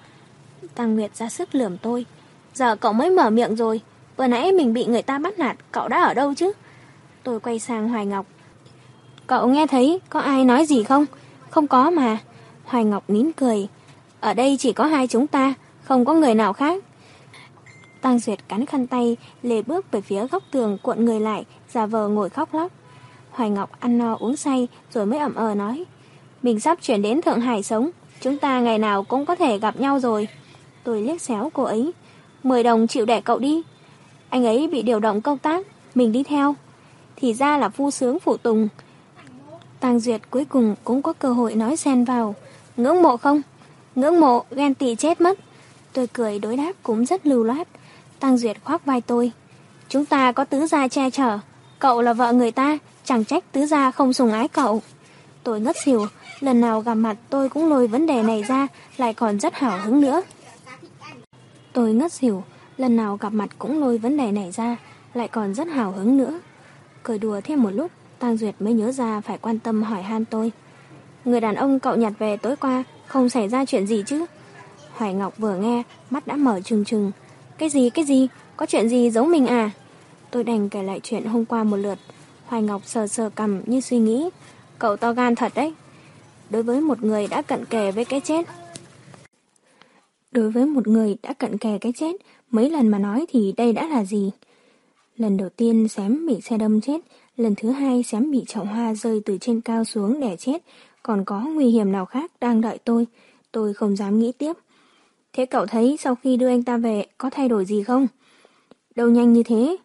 Tăng Nguyệt ra sức lườm tôi. Giờ cậu mới mở miệng rồi, vừa nãy mình bị người ta bắt nạt, cậu đã ở đâu chứ? Tôi quay sang Hoài Ngọc. Cậu nghe thấy có ai nói gì không? Không có mà. Hoài Ngọc nín cười. Ở đây chỉ có hai chúng ta, không có người nào khác. Tăng Duyệt cắn khăn tay, lề bước về phía góc tường cuộn người lại, giả vờ ngồi khóc lóc. Hoài Ngọc ăn no uống say rồi mới ẩm ờ nói. Mình sắp chuyển đến Thượng Hải sống, chúng ta ngày nào cũng có thể gặp nhau rồi. Tôi liếc xéo cô ấy. Mười đồng chịu đẻ cậu đi. Anh ấy bị điều động công tác, mình đi theo. Thì ra là phu sướng phụ tùng. Tàng Duyệt cuối cùng cũng có cơ hội nói xen vào. Ngưỡng mộ không? Ngưỡng mộ, ghen tị chết mất. Tôi cười đối đáp cũng rất lưu loát. Tăng Duyệt khoác vai tôi. Chúng ta có tứ gia che chở. Cậu là vợ người ta, chẳng trách tứ gia không sùng ái cậu. Tôi ngất xỉu, lần nào gặp mặt tôi cũng lôi vấn đề này ra, lại còn rất hào hứng nữa. Tôi ngất xỉu, lần nào gặp mặt cũng lôi vấn đề này ra, lại còn rất hào hứng nữa. Cười đùa thêm một lúc, Tăng Duyệt mới nhớ ra phải quan tâm hỏi han tôi. Người đàn ông cậu nhặt về tối qua, không xảy ra chuyện gì chứ? Hoài Ngọc vừa nghe, mắt đã mở trừng trừng. Cái gì, cái gì? Có chuyện gì giấu mình à? Tôi đành kể lại chuyện hôm qua một lượt. Hoài Ngọc sờ sờ cầm như suy nghĩ. Cậu to gan thật đấy. Đối với một người đã cận kề với cái chết. Đối với một người đã cận kề cái chết, mấy lần mà nói thì đây đã là gì? Lần đầu tiên xém bị xe đâm chết, lần thứ hai xém bị chậu hoa rơi từ trên cao xuống để chết, còn có nguy hiểm nào khác đang đợi tôi. Tôi không dám nghĩ tiếp. Thế cậu thấy sau khi đưa anh ta về có thay đổi gì không? Đâu nhanh như thế.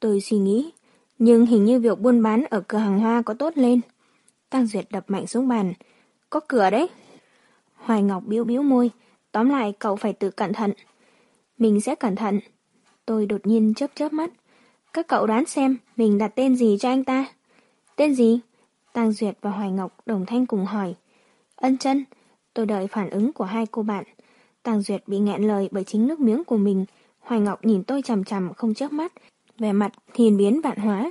Tôi suy nghĩ, nhưng hình như việc buôn bán ở cửa hàng hoa có tốt lên. Tăng Duyệt đập mạnh xuống bàn. Có cửa đấy. Hoài Ngọc biếu biếu môi. Tóm lại cậu phải tự cẩn thận. Mình sẽ cẩn thận. Tôi đột nhiên chớp chớp mắt. các cậu đoán xem mình đặt tên gì cho anh ta. Tên gì? Tăng Duyệt và Hoài Ngọc đồng thanh cùng hỏi. Ân chân, tôi đợi phản ứng của hai cô bạn. Tăng Duyệt bị nghẹn lời bởi chính nước miếng của mình. Hoài Ngọc nhìn tôi chằm chằm không chớp mắt, vẻ mặt thiền biến vạn hóa.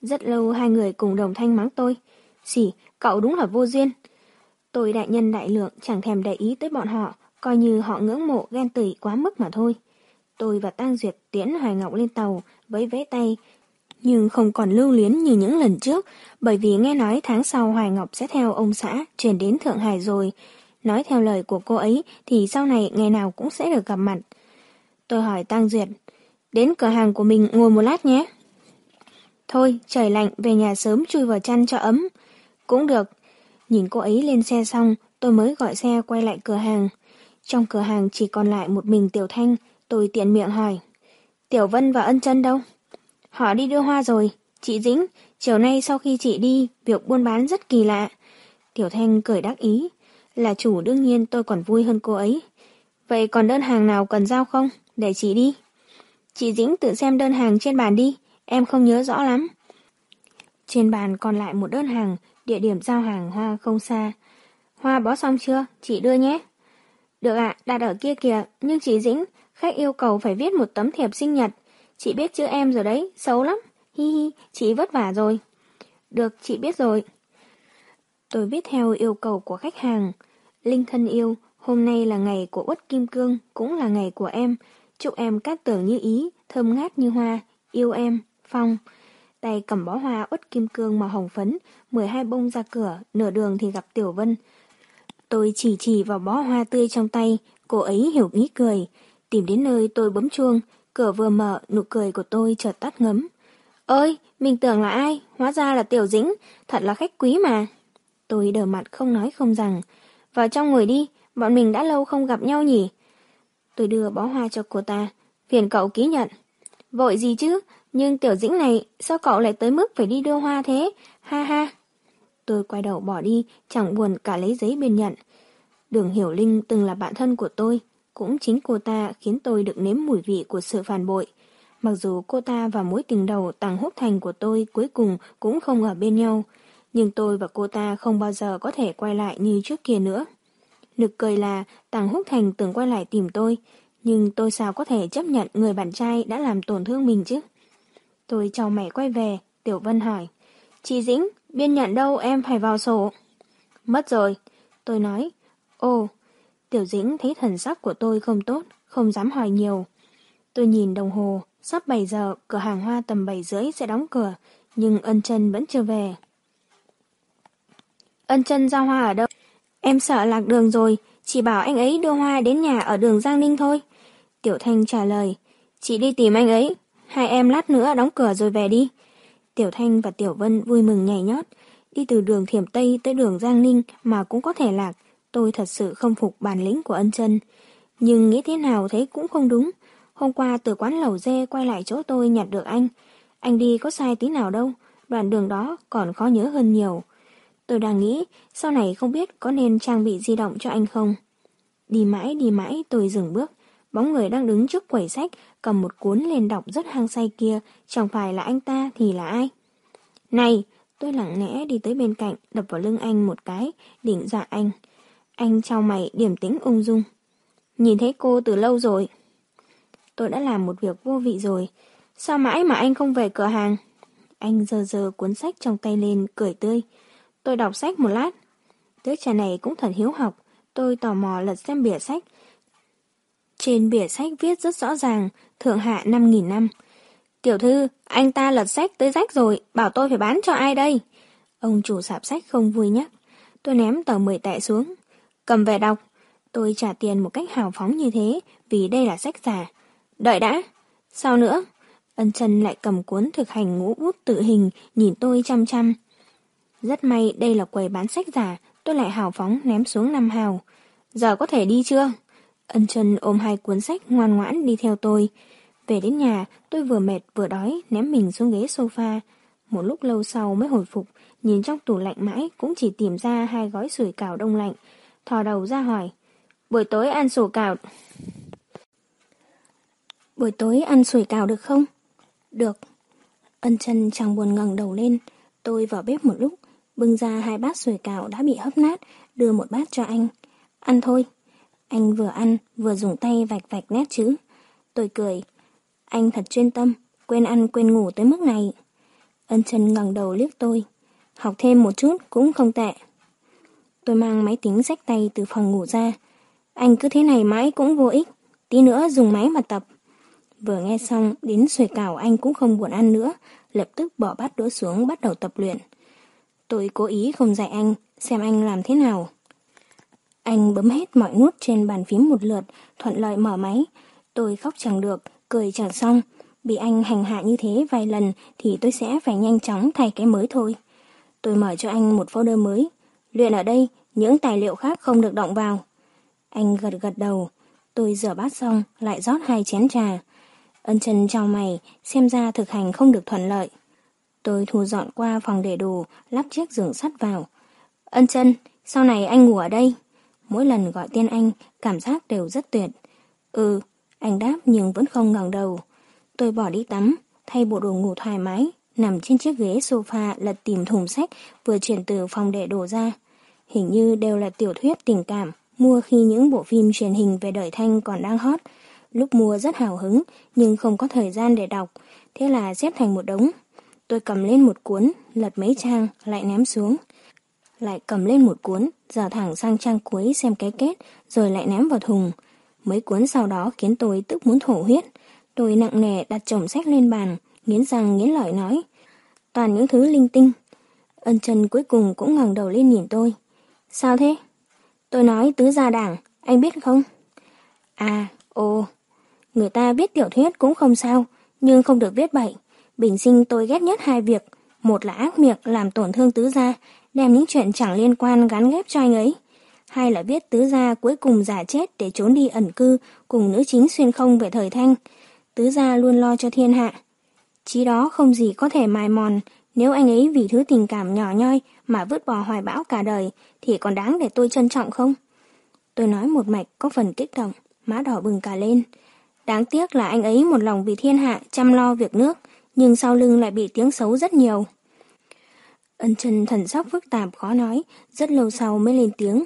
Rất lâu hai người cùng đồng thanh mắng tôi. Xỉ, cậu đúng là vô duyên. Tôi đại nhân đại lượng chẳng thèm để ý tới bọn họ, coi như họ ngưỡng mộ ghen tị quá mức mà thôi. Tôi và Tăng Duyệt tiễn Hoài Ngọc lên tàu, với vẫy tay, nhưng không còn lưu luyến như những lần trước, bởi vì nghe nói tháng sau Hoài Ngọc sẽ theo ông xã chuyển đến Thượng Hải rồi. Nói theo lời của cô ấy thì sau này ngày nào cũng sẽ được gặp mặt. Tôi hỏi Tăng Duyệt, đến cửa hàng của mình ngồi một lát nhé. Thôi, trời lạnh, về nhà sớm chui vào chăn cho ấm. Cũng được. Nhìn cô ấy lên xe xong, tôi mới gọi xe quay lại cửa hàng. Trong cửa hàng chỉ còn lại một mình Tiểu Thanh, tôi tiện miệng hỏi. Tiểu Vân và Ân chân đâu? Họ đi đưa hoa rồi. Chị Dĩnh, chiều nay sau khi chị đi, việc buôn bán rất kỳ lạ. Tiểu Thanh cười đắc ý. Là chủ đương nhiên tôi còn vui hơn cô ấy. Vậy còn đơn hàng nào cần giao không? Để chị đi. Chị Dĩnh tự xem đơn hàng trên bàn đi. Em không nhớ rõ lắm. Trên bàn còn lại một đơn hàng, địa điểm giao hàng hoa không xa. Hoa bó xong chưa? Chị đưa nhé. Được ạ, đặt ở kia kìa, nhưng chị Dĩnh, khách yêu cầu phải viết một tấm thiệp sinh nhật. Chị biết chữ em rồi đấy, xấu lắm. Hi hi, chị vất vả rồi. Được, chị biết rồi. Tôi viết theo yêu cầu của khách hàng. Linh thân yêu, hôm nay là ngày của Uất Kim Cương, cũng là ngày của em. Chúc em cát tưởng như ý, thơm ngát như hoa, yêu em, Phong. Tay cầm bó hoa Uất Kim Cương màu hồng phấn, 12 bông ra cửa, nửa đường thì gặp Tiểu Vân. Tôi chỉ chỉ vào bó hoa tươi trong tay, cô ấy hiểu ý cười. Tìm đến nơi tôi bấm chuông, cửa vừa mở, nụ cười của tôi chợt tắt ngấm. Ơi, mình tưởng là ai? Hóa ra là Tiểu Dĩnh, thật là khách quý mà. Tôi đờ mặt không nói không rằng. Vào trong ngồi đi, bọn mình đã lâu không gặp nhau nhỉ? Tôi đưa bó hoa cho cô ta, phiền cậu ký nhận. Vội gì chứ, nhưng Tiểu Dĩnh này, sao cậu lại tới mức phải đi đưa hoa thế? Ha ha. Tôi quay đầu bỏ đi, chẳng buồn cả lấy giấy biên nhận. Đường Hiểu Linh từng là bạn thân của tôi, cũng chính cô ta khiến tôi được nếm mùi vị của sự phản bội. Mặc dù cô ta và mối tình đầu Tàng Húc Thành của tôi cuối cùng cũng không ở bên nhau, nhưng tôi và cô ta không bao giờ có thể quay lại như trước kia nữa. Nực cười là Tàng Húc Thành từng quay lại tìm tôi, nhưng tôi sao có thể chấp nhận người bạn trai đã làm tổn thương mình chứ? Tôi chào mày quay về, Tiểu Vân hỏi. Chị Dĩnh, biên nhận đâu em phải vào sổ. Mất rồi, tôi nói. Ồ, Tiểu Dĩnh thấy thần sắc của tôi không tốt, không dám hỏi nhiều. Tôi nhìn đồng hồ, sắp 7 giờ, cửa hàng hoa tầm 7 rưỡi sẽ đóng cửa, nhưng ân chân vẫn chưa về. Ân chân giao hoa ở đâu? Em sợ lạc đường rồi, chỉ bảo anh ấy đưa hoa đến nhà ở đường Giang Ninh thôi. Tiểu Thanh trả lời, chị đi tìm anh ấy, hai em lát nữa đóng cửa rồi về đi. Tiểu Thanh và Tiểu Vân vui mừng nhảy nhót, đi từ đường Thiểm Tây tới đường Giang Ninh mà cũng có thể lạc. Tôi thật sự không phục bản lĩnh của ân chân. Nhưng nghĩ thế nào thấy cũng không đúng. Hôm qua từ quán lẩu dê quay lại chỗ tôi nhặt được anh. Anh đi có sai tí nào đâu. Đoạn đường đó còn khó nhớ hơn nhiều. Tôi đang nghĩ sau này không biết có nên trang bị di động cho anh không. Đi mãi đi mãi tôi dừng bước. Bóng người đang đứng trước quầy sách cầm một cuốn lên đọc rất hang say kia chẳng phải là anh ta thì là ai. Này! Tôi lặng lẽ đi tới bên cạnh đập vào lưng anh một cái định dọa anh. Anh trao mày điểm tĩnh ung dung. Nhìn thấy cô từ lâu rồi. Tôi đã làm một việc vô vị rồi. Sao mãi mà anh không về cửa hàng? Anh dơ dơ cuốn sách trong tay lên, cười tươi. Tôi đọc sách một lát. Đứa trẻ này cũng thật hiếu học. Tôi tò mò lật xem bìa sách. Trên bìa sách viết rất rõ ràng, thượng hạ 5.000 năm. Tiểu thư, anh ta lật sách tới rách rồi, bảo tôi phải bán cho ai đây? Ông chủ sạp sách không vui nhắc. Tôi ném tờ 10 tệ xuống. Cầm về đọc. Tôi trả tiền một cách hào phóng như thế, vì đây là sách giả. Đợi đã. Sao nữa? Ân chân lại cầm cuốn thực hành ngũ bút tự hình, nhìn tôi chăm chăm. Rất may đây là quầy bán sách giả, tôi lại hào phóng ném xuống năm hào. Giờ có thể đi chưa? Ân chân ôm hai cuốn sách ngoan ngoãn đi theo tôi. Về đến nhà, tôi vừa mệt vừa đói, ném mình xuống ghế sofa. Một lúc lâu sau mới hồi phục, nhìn trong tủ lạnh mãi cũng chỉ tìm ra hai gói sủi cảo đông lạnh. Thò đầu ra hỏi, buổi tối ăn sủi cảo... Buổi tối ăn sủi cảo được không? Được. Ân chân chẳng buồn ngẩng đầu lên. Tôi vào bếp một lúc, bưng ra hai bát sủi cảo đã bị hấp nát, đưa một bát cho anh. Ăn thôi. Anh vừa ăn, vừa dùng tay vạch vạch nét chữ. Tôi cười. Anh thật chuyên tâm, quên ăn quên ngủ tới mức này. Ân chân ngẩng đầu liếc tôi. Học thêm một chút cũng không tệ. Tôi mang máy tính sách tay từ phòng ngủ ra. Anh cứ thế này mãi cũng vô ích. Tí nữa dùng máy mà tập. Vừa nghe xong, đến xuề cảo anh cũng không buồn ăn nữa, lập tức bỏ bát đũa xuống bắt đầu tập luyện. Tôi cố ý không dạy anh, xem anh làm thế nào. Anh bấm hết mọi nút trên bàn phím một lượt, thuận lợi mở máy. Tôi khóc chẳng được, cười chẳng xong. Bị anh hành hạ như thế vài lần thì tôi sẽ phải nhanh chóng thay cái mới thôi. Tôi mở cho anh một folder mới. Luyện ở đây, những tài liệu khác không được động vào. Anh gật gật đầu. Tôi rửa bát xong, lại rót hai chén trà. Ân chân trao mày, xem ra thực hành không được thuận lợi. Tôi thu dọn qua phòng để đồ, lắp chiếc giường sắt vào. Ân chân, sau này anh ngủ ở đây. Mỗi lần gọi tên anh, cảm giác đều rất tuyệt. Ừ, anh đáp nhưng vẫn không ngẩng đầu. Tôi bỏ đi tắm, thay bộ đồ ngủ thoải mái, nằm trên chiếc ghế sofa lật tìm thùng sách vừa chuyển từ phòng để đồ ra. Hình như đều là tiểu thuyết tình cảm, mua khi những bộ phim truyền hình về đời thanh còn đang hot. Lúc mua rất hào hứng, nhưng không có thời gian để đọc, thế là xếp thành một đống. Tôi cầm lên một cuốn, lật mấy trang, lại ném xuống. Lại cầm lên một cuốn, dở thẳng sang trang cuối xem cái kết, rồi lại ném vào thùng. Mấy cuốn sau đó khiến tôi tức muốn thổ huyết. Tôi nặng nề đặt chồng sách lên bàn, nghiến răng nghiến lợi nói. Toàn những thứ linh tinh. Ân chân cuối cùng cũng ngẩng đầu lên nhìn tôi. Sao thế? Tôi nói tứ gia đảng, anh biết không? À, ồ, người ta biết tiểu thuyết cũng không sao, nhưng không được viết bậy. Bình sinh tôi ghét nhất hai việc. Một là ác miệng làm tổn thương tứ gia, đem những chuyện chẳng liên quan gắn ghép cho anh ấy. hay là biết tứ gia cuối cùng giả chết để trốn đi ẩn cư cùng nữ chính xuyên không về thời thanh. Tứ gia luôn lo cho thiên hạ. Chí đó không gì có thể mài mòn, nếu anh ấy vì thứ tình cảm nhỏ nhoi mà vứt bỏ hoài bão cả đời thì còn đáng để tôi trân trọng không? Tôi nói một mạch có phần kích động, má đỏ bừng cả lên. Đáng tiếc là anh ấy một lòng vì thiên hạ chăm lo việc nước, nhưng sau lưng lại bị tiếng xấu rất nhiều. Ân chân thần sắc phức tạp khó nói, rất lâu sau mới lên tiếng.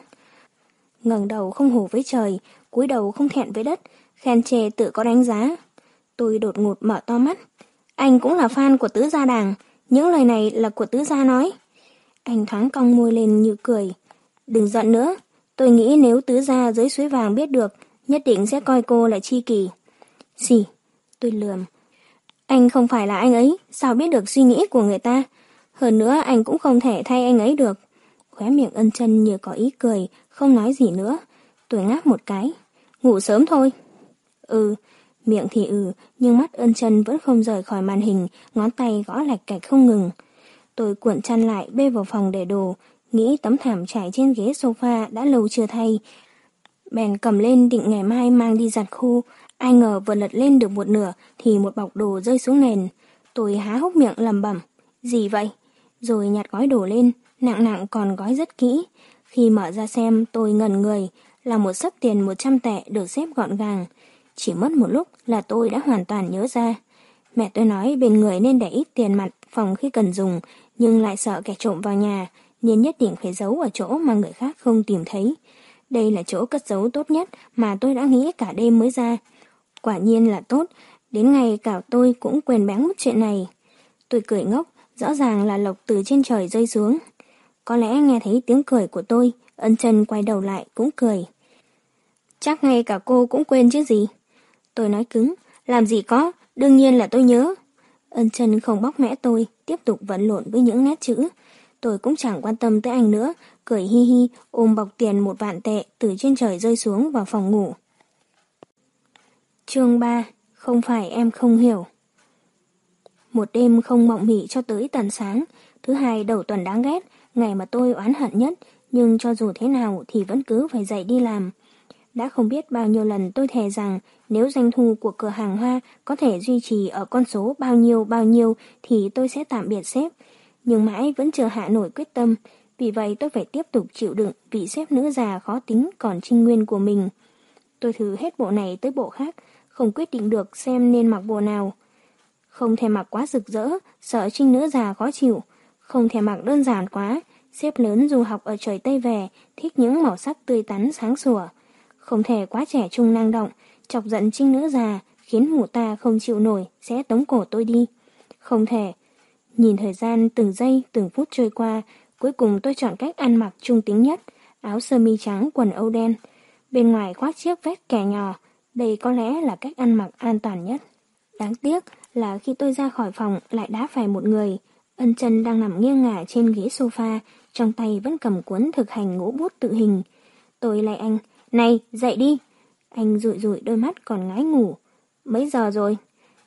ngẩng đầu không hổ với trời, cúi đầu không thẹn với đất, khen chê tự có đánh giá. Tôi đột ngột mở to mắt. Anh cũng là fan của tứ gia đảng, những lời này là của tứ gia nói. Anh thoáng cong môi lên như cười. Đừng giận nữa, tôi nghĩ nếu tứ gia dưới suối vàng biết được, nhất định sẽ coi cô là chi kỳ. Xì, tôi lườm. Anh không phải là anh ấy, sao biết được suy nghĩ của người ta? Hơn nữa anh cũng không thể thay anh ấy được. Khóe miệng ân chân như có ý cười, không nói gì nữa. Tôi ngáp một cái. Ngủ sớm thôi. Ừ, miệng thì ừ, nhưng mắt ân chân vẫn không rời khỏi màn hình, ngón tay gõ lạch cạch không ngừng. Tôi cuộn chăn lại bê vào phòng để đồ, nghĩ tấm thảm trải trên ghế sofa đã lâu chưa thay. Bèn cầm lên định ngày mai mang đi giặt khu, ai ngờ vừa lật lên được một nửa thì một bọc đồ rơi xuống nền. Tôi há hốc miệng lầm bẩm gì vậy? Rồi nhặt gói đồ lên, nặng nặng còn gói rất kỹ. Khi mở ra xem tôi ngẩn người, là một sấp tiền 100 tệ được xếp gọn gàng. Chỉ mất một lúc là tôi đã hoàn toàn nhớ ra. Mẹ tôi nói bên người nên để ít tiền mặt phòng khi cần dùng, nhưng lại sợ kẻ trộm vào nhà, nên nhất định phải giấu ở chỗ mà người khác không tìm thấy. Đây là chỗ cất giấu tốt nhất mà tôi đã nghĩ cả đêm mới ra. Quả nhiên là tốt, đến ngày cả tôi cũng quên bén mất chuyện này. Tôi cười ngốc, rõ ràng là lộc từ trên trời rơi xuống. Có lẽ nghe thấy tiếng cười của tôi, ân chân quay đầu lại cũng cười. Chắc ngay cả cô cũng quên chứ gì. Tôi nói cứng, làm gì có, đương nhiên là tôi nhớ. Ân chân không bóc mẽ tôi, tiếp tục vẫn lộn với những nét chữ. Tôi cũng chẳng quan tâm tới anh nữa, cười hi hi, ôm bọc tiền một vạn tệ từ trên trời rơi xuống vào phòng ngủ. chương 3 Không phải em không hiểu một đêm không mộng mị cho tới tàn sáng, thứ hai đầu tuần đáng ghét, ngày mà tôi oán hận nhất, nhưng cho dù thế nào thì vẫn cứ phải dậy đi làm. Đã không biết bao nhiêu lần tôi thề rằng nếu doanh thu của cửa hàng hoa có thể duy trì ở con số bao nhiêu bao nhiêu thì tôi sẽ tạm biệt sếp. Nhưng mãi vẫn chưa hạ nổi quyết tâm, vì vậy tôi phải tiếp tục chịu đựng vị sếp nữ già khó tính còn trinh nguyên của mình. Tôi thử hết bộ này tới bộ khác, không quyết định được xem nên mặc bộ nào. Không thể mặc quá rực rỡ, sợ trinh nữ già khó chịu. Không thể mặc đơn giản quá, xếp lớn du học ở trời Tây về, thích những màu sắc tươi tắn sáng sủa. Không thể quá trẻ trung năng động, chọc giận trinh nữ già, khiến mụ ta không chịu nổi, sẽ tống cổ tôi đi. Không thể. Nhìn thời gian từng giây, từng phút trôi qua, cuối cùng tôi chọn cách ăn mặc trung tính nhất, áo sơ mi trắng, quần âu đen. Bên ngoài khoác chiếc vest kẻ nhỏ, đây có lẽ là cách ăn mặc an toàn nhất. Đáng tiếc là khi tôi ra khỏi phòng lại đá phải một người. Ân chân đang nằm nghiêng ngả trên ghế sofa, trong tay vẫn cầm cuốn thực hành ngũ bút tự hình. Tôi lại anh, này, dậy đi. Anh rụi rụi đôi mắt còn ngái ngủ. Mấy giờ rồi?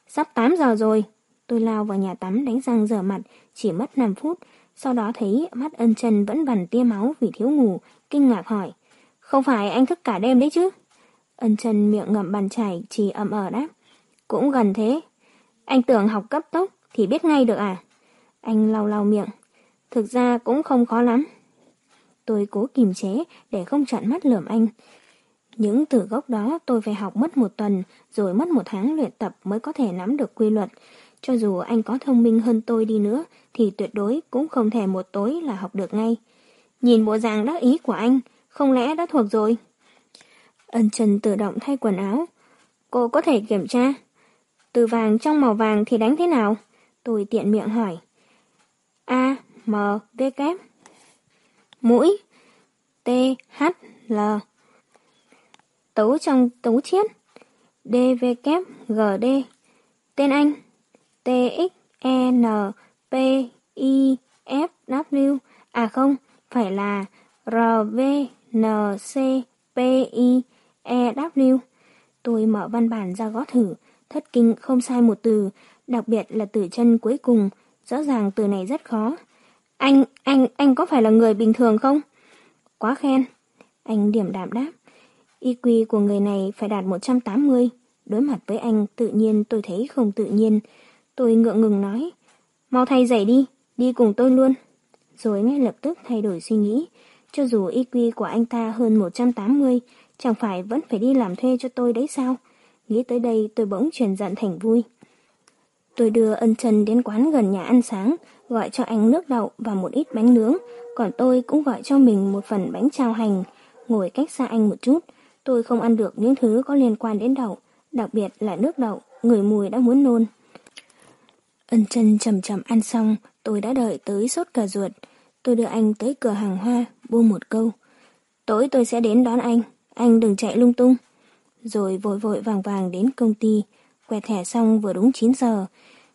Sắp 8 giờ rồi. Tôi lao vào nhà tắm đánh răng rửa mặt, chỉ mất 5 phút. Sau đó thấy mắt ân chân vẫn vằn tia máu vì thiếu ngủ, kinh ngạc hỏi. Không phải anh thức cả đêm đấy chứ? Ân chân miệng ngậm bàn chải chỉ ậm ở đáp. Cũng gần thế. Anh tưởng học cấp tốc thì biết ngay được à? Anh lau lau miệng. Thực ra cũng không khó lắm. Tôi cố kìm chế để không chặn mắt lườm anh. Những từ gốc đó tôi phải học mất một tuần, rồi mất một tháng luyện tập mới có thể nắm được quy luật. Cho dù anh có thông minh hơn tôi đi nữa, thì tuyệt đối cũng không thể một tối là học được ngay. Nhìn bộ dạng đắc ý của anh, không lẽ đã thuộc rồi? Ân Trần tự động thay quần áo. Cô có thể kiểm tra. Từ vàng trong màu vàng thì đánh thế nào? Tôi tiện miệng hỏi. A, M, V, K. Mũi. T, H, L. Tấu trong tấu chiết. D, V, K, G, D. Tên anh. T, X, E, N, P, I, F, W. À không, phải là R, V, N, C, P, I, E, W. Tôi mở văn bản ra gõ thử, thất kinh không sai một từ, đặc biệt là từ chân cuối cùng, rõ ràng từ này rất khó. Anh, anh, anh có phải là người bình thường không? Quá khen. Anh điểm đạm đáp. IQ của người này phải đạt 180. Đối mặt với anh tự nhiên tôi thấy không tự nhiên. Tôi ngượng ngừng nói. Mau thay giày đi, đi cùng tôi luôn. Rồi ngay lập tức thay đổi suy nghĩ. Cho dù IQ của anh ta hơn 180, chẳng phải vẫn phải đi làm thuê cho tôi đấy sao? Nghĩ tới đây tôi bỗng chuyển giận thành vui. Tôi đưa ân trần đến quán gần nhà ăn sáng, gọi cho anh nước đậu và một ít bánh nướng, còn tôi cũng gọi cho mình một phần bánh trao hành. Ngồi cách xa anh một chút, tôi không ăn được những thứ có liên quan đến đậu, đặc biệt là nước đậu, người mùi đã muốn nôn. Ân chân chậm chậm ăn xong, tôi đã đợi tới sốt cả ruột. Tôi đưa anh tới cửa hàng hoa, buông một câu. Tối tôi sẽ đến đón anh, anh đừng chạy lung tung. Rồi vội vội vàng vàng đến công ty, quẹt thẻ xong vừa đúng 9 giờ.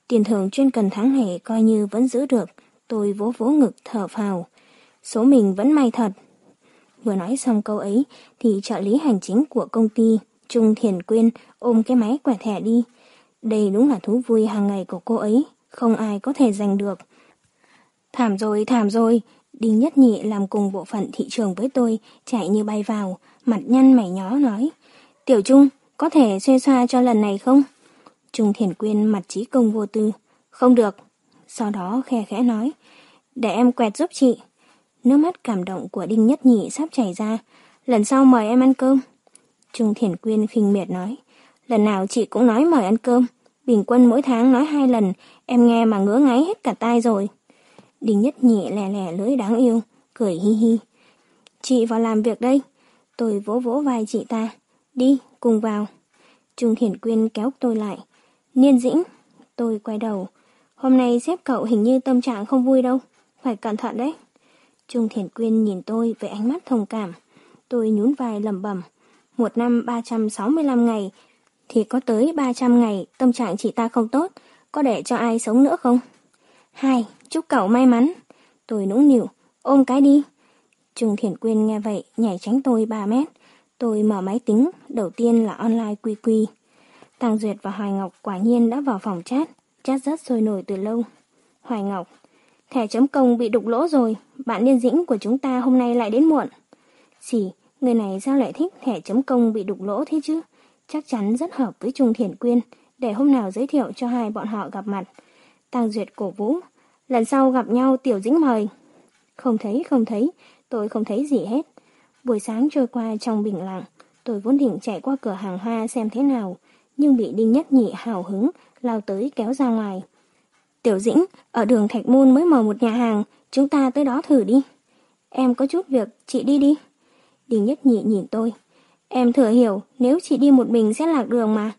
Tiền thưởng chuyên cần tháng này coi như vẫn giữ được, tôi vỗ vỗ ngực thở phào. Số mình vẫn may thật. Vừa nói xong câu ấy thì trợ lý hành chính của công ty, Trung Thiền Quyên ôm cái máy quẹt thẻ đi. Đây đúng là thú vui hàng ngày của cô ấy, không ai có thể giành được. Thảm rồi, thảm rồi, Đinh Nhất Nhị làm cùng bộ phận thị trường với tôi, chạy như bay vào, mặt nhăn mày nhó nói. Tiểu Trung, có thể xuê xoa cho lần này không? Trung Thiển Quyên mặt trí công vô tư. Không được. Sau đó khe khẽ nói. Để em quẹt giúp chị. Nước mắt cảm động của Đinh Nhất Nhị sắp chảy ra. Lần sau mời em ăn cơm. Trung Thiển Quyên khinh miệt nói. Lần nào chị cũng nói mời ăn cơm. Bình quân mỗi tháng nói hai lần. Em nghe mà ngứa ngáy hết cả tai rồi. Đinh Nhất Nhị lẻ lẻ lưỡi đáng yêu. Cười hi hi. Chị vào làm việc đây. Tôi vỗ vỗ vai chị ta. Đi, cùng vào. Trung Thiển Quyên kéo tôi lại. Niên dĩnh. Tôi quay đầu. Hôm nay xếp cậu hình như tâm trạng không vui đâu. Phải cẩn thận đấy. Trung Thiển Quyên nhìn tôi với ánh mắt thông cảm. Tôi nhún vai lầm bẩm Một năm 365 ngày thì có tới 300 ngày tâm trạng chị ta không tốt. Có để cho ai sống nữa không? Hai, chúc cậu may mắn. Tôi nũng nịu, ôm cái đi. Trung Thiển Quyên nghe vậy, nhảy tránh tôi 3 mét. Tôi mở máy tính, đầu tiên là online quy quy. Tăng Duyệt và Hoài Ngọc quả nhiên đã vào phòng chat, chat rất sôi nổi từ lâu. Hoài Ngọc, thẻ chấm công bị đục lỗ rồi, bạn liên dĩnh của chúng ta hôm nay lại đến muộn. Xỉ, người này sao lại thích thẻ chấm công bị đục lỗ thế chứ? Chắc chắn rất hợp với Trung Thiển Quyên, để hôm nào giới thiệu cho hai bọn họ gặp mặt. Tăng Duyệt cổ vũ, lần sau gặp nhau tiểu dĩnh mời. Không thấy, không thấy, tôi không thấy gì hết. Buổi sáng trôi qua trong bình lặng, tôi vốn định chạy qua cửa hàng hoa xem thế nào, nhưng bị Đinh Nhất Nhị hào hứng, lao tới kéo ra ngoài. Tiểu Dĩnh, ở đường Thạch Môn mới mở một nhà hàng, chúng ta tới đó thử đi. Em có chút việc, chị đi đi. Đinh Nhất Nhị nhìn tôi. Em thừa hiểu, nếu chị đi một mình sẽ lạc đường mà.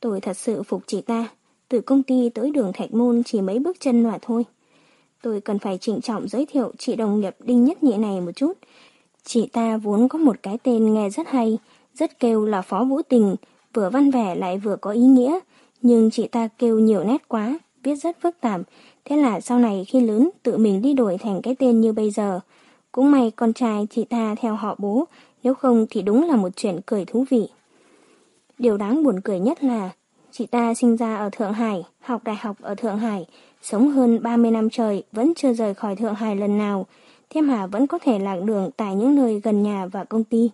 Tôi thật sự phục chị ta. Từ công ty tới đường Thạch Môn chỉ mấy bước chân mà thôi. Tôi cần phải trịnh trọng giới thiệu chị đồng nghiệp Đinh Nhất Nhị này một chút. Chị ta vốn có một cái tên nghe rất hay, rất kêu là Phó Vũ Tình, vừa văn vẻ lại vừa có ý nghĩa, nhưng chị ta kêu nhiều nét quá, viết rất phức tạp, thế là sau này khi lớn tự mình đi đổi thành cái tên như bây giờ. Cũng may con trai chị ta theo họ bố, nếu không thì đúng là một chuyện cười thú vị. Điều đáng buồn cười nhất là chị ta sinh ra ở Thượng Hải, học đại học ở Thượng Hải, sống hơn 30 năm trời vẫn chưa rời khỏi Thượng Hải lần nào, Thiêm Hà vẫn có thể lạc đường tại những nơi gần nhà và công ty.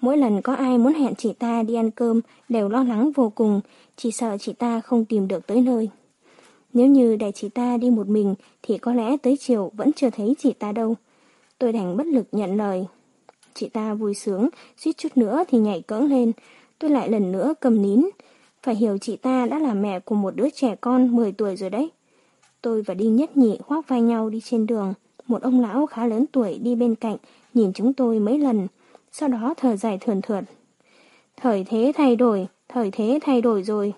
Mỗi lần có ai muốn hẹn chị ta đi ăn cơm đều lo lắng vô cùng, chỉ sợ chị ta không tìm được tới nơi. Nếu như để chị ta đi một mình thì có lẽ tới chiều vẫn chưa thấy chị ta đâu. Tôi đành bất lực nhận lời. Chị ta vui sướng, suýt chút nữa thì nhảy cỡng lên. Tôi lại lần nữa cầm nín. Phải hiểu chị ta đã là mẹ của một đứa trẻ con 10 tuổi rồi đấy. Tôi và Đinh Nhất Nhị khoác vai nhau đi trên đường. Một ông lão khá lớn tuổi đi bên cạnh, nhìn chúng tôi mấy lần. Sau đó thở dài thườn thượt. Thời thế thay đổi, thời thế thay đổi rồi.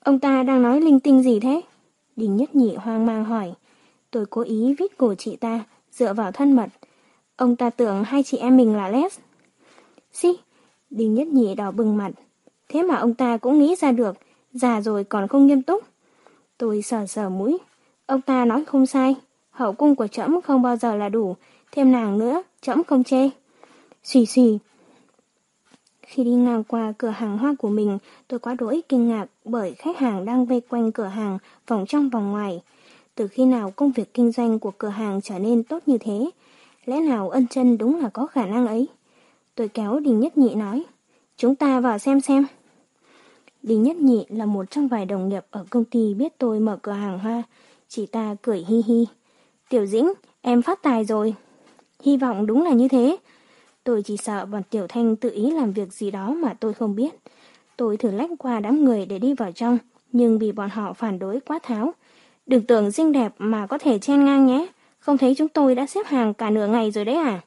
Ông ta đang nói linh tinh gì thế? đình Nhất Nhị hoang mang hỏi. Tôi cố ý viết cổ chị ta, dựa vào thân mật. Ông ta tưởng hai chị em mình là les. Xí, đình Nhất Nhị đỏ bừng mặt. Thế mà ông ta cũng nghĩ ra được, già rồi còn không nghiêm túc. Tôi sờ sờ mũi. Ông ta nói không sai, hậu cung của trẫm không bao giờ là đủ, thêm nàng nữa, trẫm không chê. Xì xì. Khi đi ngang qua cửa hàng hoa của mình, tôi quá đỗi kinh ngạc bởi khách hàng đang vây quanh cửa hàng, vòng trong vòng ngoài. Từ khi nào công việc kinh doanh của cửa hàng trở nên tốt như thế? Lẽ nào ân chân đúng là có khả năng ấy? Tôi kéo Đình Nhất Nhị nói, chúng ta vào xem xem. Đình Nhất Nhị là một trong vài đồng nghiệp ở công ty biết tôi mở cửa hàng hoa. Chị ta cười hi hi. Tiểu Dĩnh, em phát tài rồi. Hy vọng đúng là như thế. Tôi chỉ sợ bọn Tiểu Thanh tự ý làm việc gì đó mà tôi không biết. Tôi thử lách qua đám người để đi vào trong, nhưng bị bọn họ phản đối quá tháo. Đừng tưởng xinh đẹp mà có thể chen ngang nhé. Không thấy chúng tôi đã xếp hàng cả nửa ngày rồi đấy à?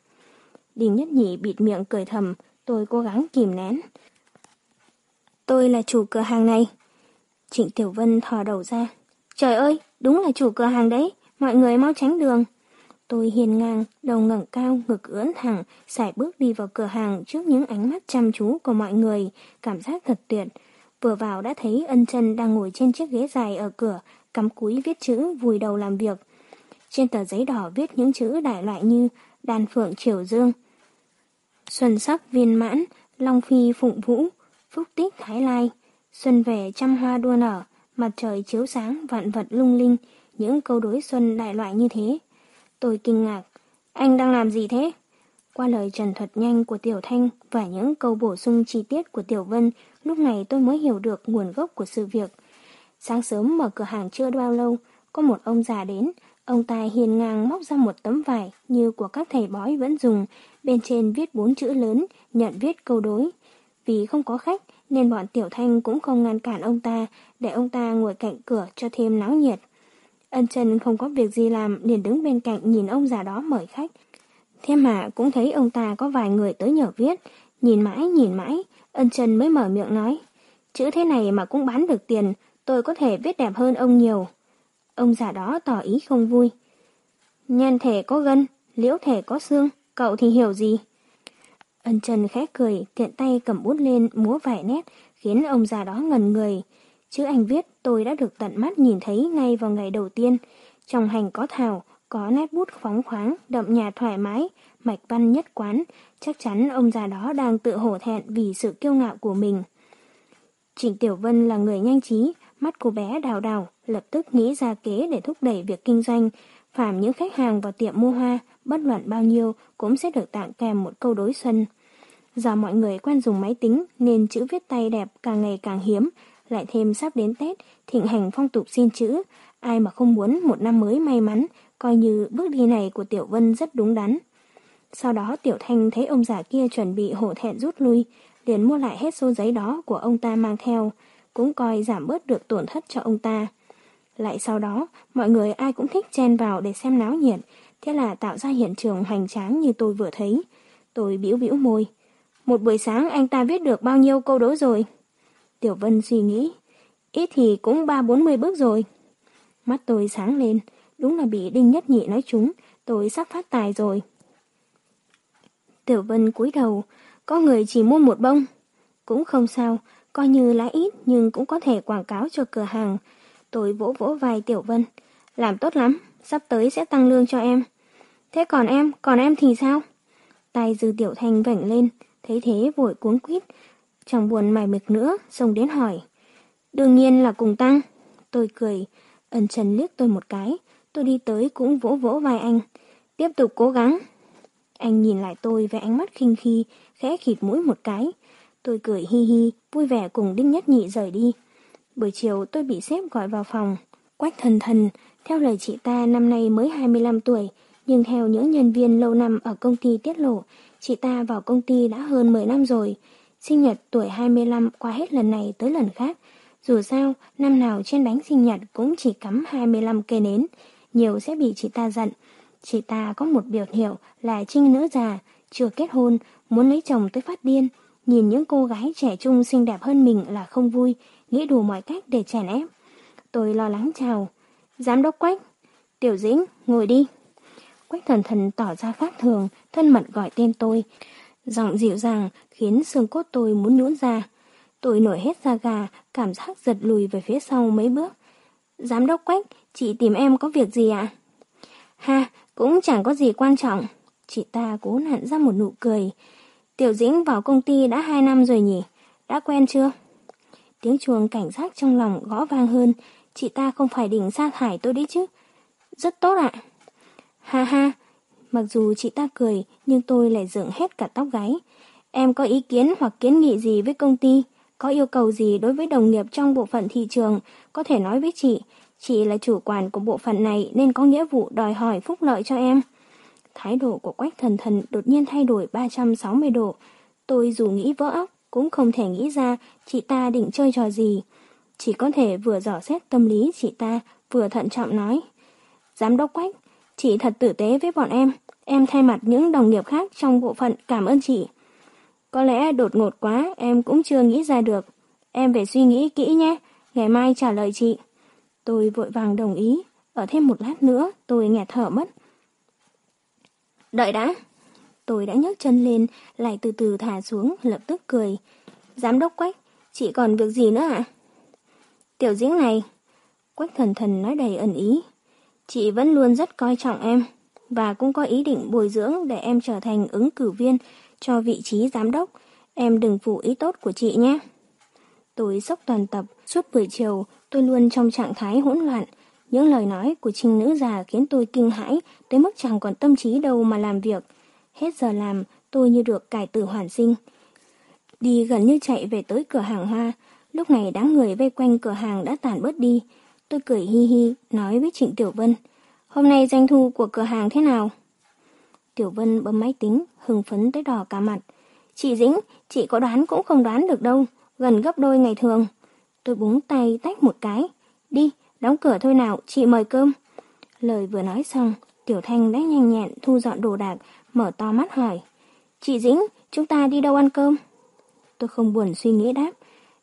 Đình Nhất Nhị bịt miệng cười thầm, tôi cố gắng kìm nén. Tôi là chủ cửa hàng này. Trịnh Tiểu Vân thò đầu ra. Trời ơi, đúng là chủ cửa hàng đấy, mọi người mau tránh đường. Tôi hiền ngang, đầu ngẩng cao, ngực ưỡn thẳng, sải bước đi vào cửa hàng trước những ánh mắt chăm chú của mọi người, cảm giác thật tuyệt. Vừa vào đã thấy ân chân đang ngồi trên chiếc ghế dài ở cửa, cắm cúi viết chữ, vùi đầu làm việc. Trên tờ giấy đỏ viết những chữ đại loại như đàn phượng triều dương, xuân sắc viên mãn, long phi phụng vũ, phúc tích thái lai, xuân về trăm hoa đua nở, mặt trời chiếu sáng vạn vật lung linh, những câu đối xuân đại loại như thế. Tôi kinh ngạc, anh đang làm gì thế? Qua lời trần thuật nhanh của Tiểu Thanh và những câu bổ sung chi tiết của Tiểu Vân, lúc này tôi mới hiểu được nguồn gốc của sự việc. Sáng sớm mở cửa hàng chưa bao lâu, có một ông già đến, ông ta hiền ngang móc ra một tấm vải như của các thầy bói vẫn dùng, bên trên viết bốn chữ lớn, nhận viết câu đối. Vì không có khách, nên bọn Tiểu Thanh cũng không ngăn cản ông ta, để ông ta ngồi cạnh cửa cho thêm náo nhiệt. Ân Trần không có việc gì làm, liền đứng bên cạnh nhìn ông già đó mời khách. Thế mà cũng thấy ông ta có vài người tới nhờ viết, nhìn mãi nhìn mãi, Ân Trần mới mở miệng nói, chữ thế này mà cũng bán được tiền, tôi có thể viết đẹp hơn ông nhiều. Ông già đó tỏ ý không vui. Nhân thể có gân, liễu thể có xương, cậu thì hiểu gì? Ân Trần khẽ cười, tiện tay cầm bút lên múa vài nét, khiến ông già đó ngần người. Chữ anh viết tôi đã được tận mắt nhìn thấy ngay vào ngày đầu tiên. Trong hành có thảo, có nét bút phóng khoáng, đậm nhà thoải mái, mạch văn nhất quán. Chắc chắn ông già đó đang tự hổ thẹn vì sự kiêu ngạo của mình. Trịnh Tiểu Vân là người nhanh trí, mắt cô bé đào đào, lập tức nghĩ ra kế để thúc đẩy việc kinh doanh. Phạm những khách hàng vào tiệm mua hoa, bất luận bao nhiêu cũng sẽ được tặng kèm một câu đối xuân. Giờ mọi người quen dùng máy tính nên chữ viết tay đẹp càng ngày càng hiếm, lại thêm sắp đến Tết, thịnh hành phong tục xin chữ. Ai mà không muốn một năm mới may mắn, coi như bước đi này của Tiểu Vân rất đúng đắn. Sau đó Tiểu Thanh thấy ông già kia chuẩn bị hổ thẹn rút lui, liền mua lại hết số giấy đó của ông ta mang theo. cũng coi giảm bớt được tổn thất cho ông ta. Lại sau đó, mọi người ai cũng thích chen vào để xem náo nhiệt, thế là tạo ra hiện trường hoành tráng như tôi vừa thấy. Tôi biểu biểu môi. Một buổi sáng anh ta viết được bao nhiêu câu đố rồi? Tiểu Vân suy nghĩ. Ít thì cũng ba bốn mươi bước rồi. Mắt tôi sáng lên. Đúng là bị Đinh Nhất Nhị nói trúng. Tôi sắp phát tài rồi. Tiểu Vân cúi đầu. Có người chỉ mua một bông. Cũng không sao. Coi như lãi ít nhưng cũng có thể quảng cáo cho cửa hàng. Tôi vỗ vỗ vai Tiểu Vân. Làm tốt lắm. Sắp tới sẽ tăng lương cho em. Thế còn em, còn em thì sao? Tay dư Tiểu Thanh vảnh lên. Thấy thế vội cuốn quýt. Chẳng buồn mải mực nữa, xông đến hỏi. Đương nhiên là cùng tăng. Tôi cười, ẩn trần liếc tôi một cái. Tôi đi tới cũng vỗ vỗ vai anh. Tiếp tục cố gắng. Anh nhìn lại tôi với ánh mắt khinh khi, khẽ khịt mũi một cái. Tôi cười hi hi, vui vẻ cùng Đinh Nhất Nhị rời đi. Buổi chiều tôi bị xếp gọi vào phòng. Quách thần thần, theo lời chị ta năm nay mới 25 tuổi, nhưng theo những nhân viên lâu năm ở công ty tiết lộ, chị ta vào công ty đã hơn 10 năm rồi. Sinh nhật tuổi 25 qua hết lần này tới lần khác. Dù sao, năm nào trên bánh sinh nhật cũng chỉ cắm 25 cây nến. Nhiều sẽ bị chị ta giận. Chị ta có một biểu hiệu là trinh nữ già, chưa kết hôn, muốn lấy chồng tới phát điên. Nhìn những cô gái trẻ trung xinh đẹp hơn mình là không vui, nghĩ đủ mọi cách để chèn ép. Tôi lo lắng chào. Giám đốc Quách. Tiểu Dĩnh, ngồi đi. Quách thần thần tỏ ra khác thường, thân mật gọi tên tôi. Giọng dịu dàng khiến xương cốt tôi muốn nhũn ra. Tôi nổi hết da gà, cảm giác giật lùi về phía sau mấy bước. Giám đốc Quách, chị tìm em có việc gì ạ? Ha, cũng chẳng có gì quan trọng. Chị ta cố nặn ra một nụ cười. Tiểu Dĩnh vào công ty đã hai năm rồi nhỉ? Đã quen chưa? Tiếng chuông cảnh giác trong lòng gõ vang hơn. Chị ta không phải định sa thải tôi đấy chứ. Rất tốt ạ. Ha ha, mặc dù chị ta cười nhưng tôi lại dựng hết cả tóc gáy. Em có ý kiến hoặc kiến nghị gì với công ty? Có yêu cầu gì đối với đồng nghiệp trong bộ phận thị trường? Có thể nói với chị. Chị là chủ quản của bộ phận này nên có nghĩa vụ đòi hỏi phúc lợi cho em. Thái độ của Quách Thần Thần đột nhiên thay đổi 360 độ. Tôi dù nghĩ vỡ óc cũng không thể nghĩ ra chị ta định chơi trò gì. Chỉ có thể vừa dò xét tâm lý chị ta, vừa thận trọng nói. Giám đốc Quách, chị thật tử tế với bọn em. Em thay mặt những đồng nghiệp khác trong bộ phận cảm ơn chị. Có lẽ đột ngột quá em cũng chưa nghĩ ra được. Em phải suy nghĩ kỹ nhé, ngày mai trả lời chị. Tôi vội vàng đồng ý, ở thêm một lát nữa tôi nghẹt thở mất. Đợi đã. Tôi đã nhấc chân lên, lại từ từ thả xuống, lập tức cười. Giám đốc Quách, chị còn việc gì nữa ạ? Tiểu dĩnh này, Quách thần thần nói đầy ẩn ý. Chị vẫn luôn rất coi trọng em, và cũng có ý định bồi dưỡng để em trở thành ứng cử viên cho vị trí giám đốc. Em đừng phụ ý tốt của chị nhé. Tôi sốc toàn tập, suốt buổi chiều tôi luôn trong trạng thái hỗn loạn. Những lời nói của trinh nữ già khiến tôi kinh hãi tới mức chẳng còn tâm trí đâu mà làm việc. Hết giờ làm, tôi như được cải tử hoàn sinh. Đi gần như chạy về tới cửa hàng hoa, lúc này đám người vây quanh cửa hàng đã tản bớt đi. Tôi cười hi hi, nói với Trịnh Tiểu Vân. Hôm nay doanh thu của cửa hàng thế nào? Tiểu Vân bấm máy tính, hưng phấn tới đỏ cả mặt. Chị Dĩnh, chị có đoán cũng không đoán được đâu, gần gấp đôi ngày thường. Tôi búng tay tách một cái. Đi, đóng cửa thôi nào, chị mời cơm. Lời vừa nói xong, Tiểu Thanh đã nhanh nhẹn thu dọn đồ đạc, mở to mắt hỏi. Chị Dĩnh, chúng ta đi đâu ăn cơm? Tôi không buồn suy nghĩ đáp.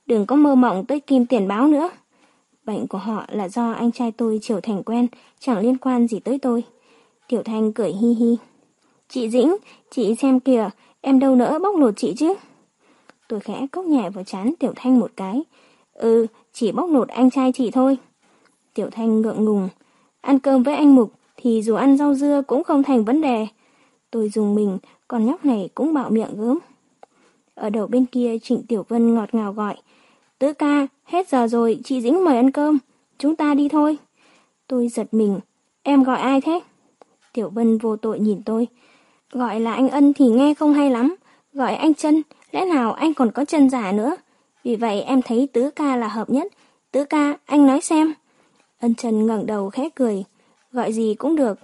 Đừng có mơ mộng tới kim tiền báo nữa. Bệnh của họ là do anh trai tôi chiều thành quen, chẳng liên quan gì tới tôi. Tiểu Thanh cười hi hi. Chị Dĩnh, chị xem kìa, em đâu nỡ bóc lột chị chứ. Tôi khẽ cốc nhẹ vào chán Tiểu Thanh một cái. Ừ, chỉ bóc lột anh trai chị thôi. Tiểu Thanh ngượng ngùng. Ăn cơm với anh Mục thì dù ăn rau dưa cũng không thành vấn đề. Tôi dùng mình, con nhóc này cũng bạo miệng gớm. Ở đầu bên kia Trịnh Tiểu Vân ngọt ngào gọi. Tứ ca, hết giờ rồi, chị Dĩnh mời ăn cơm. Chúng ta đi thôi. Tôi giật mình. Em gọi ai thế? Tiểu Vân vô tội nhìn tôi. Gọi là anh Ân thì nghe không hay lắm. Gọi anh chân, lẽ nào anh còn có chân giả nữa? Vì vậy em thấy tứ ca là hợp nhất. Tứ ca, anh nói xem. Ân chân ngẩng đầu khẽ cười. Gọi gì cũng được.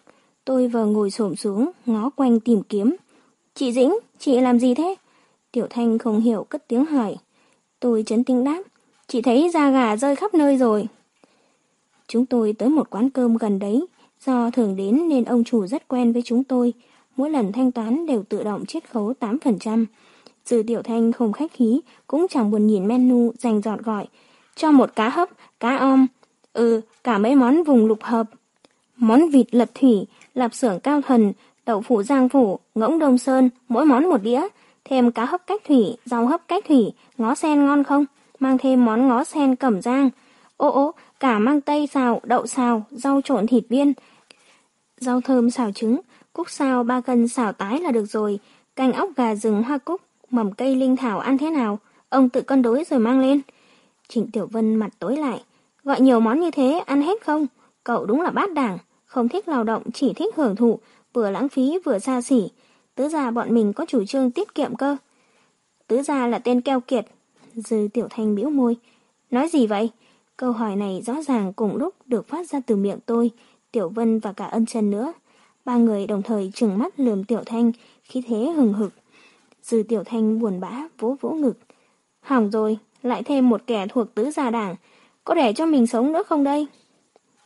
Tôi vừa ngồi xổm xuống, ngó quanh tìm kiếm. Chị Dĩnh, chị làm gì thế? Tiểu Thanh không hiểu cất tiếng hỏi. Tôi chấn tinh đáp. Chị thấy da gà rơi khắp nơi rồi. Chúng tôi tới một quán cơm gần đấy. Do thường đến nên ông chủ rất quen với chúng tôi. Mỗi lần thanh toán đều tự động chiết khấu 8%. Dư Tiểu Thanh không khách khí, cũng chẳng buồn nhìn menu dành dọn gọi. Cho một cá hấp, cá om. Ừ, cả mấy món vùng lục hợp. Món vịt lật thủy, lạp xưởng cao thần, đậu phụ giang phủ, ngỗng đông sơn, mỗi món một đĩa. Thêm cá hấp cách thủy, rau hấp cách thủy, ngó sen ngon không? Mang thêm món ngó sen cẩm giang. Ô ô, cả mang tây xào, đậu xào, rau trộn thịt viên. Rau thơm xào trứng, cúc xào ba cân xào tái là được rồi. Canh ốc gà rừng hoa cúc, mầm cây linh thảo ăn thế nào? Ông tự cân đối rồi mang lên. Trịnh Tiểu Vân mặt tối lại. Gọi nhiều món như thế, ăn hết không? Cậu đúng là bát đảng, không thích lao động, chỉ thích hưởng thụ, vừa lãng phí vừa xa xỉ. Tứ gia bọn mình có chủ trương tiết kiệm cơ. Tứ gia là tên keo kiệt. Dư Tiểu Thanh bĩu môi. Nói gì vậy? Câu hỏi này rõ ràng cùng lúc được phát ra từ miệng tôi, Tiểu Vân và cả ân chân nữa. Ba người đồng thời trừng mắt lườm Tiểu Thanh, khí thế hừng hực. Dư Tiểu Thanh buồn bã, vỗ vỗ ngực. Hỏng rồi, lại thêm một kẻ thuộc tứ gia đảng. Có để cho mình sống nữa không đây?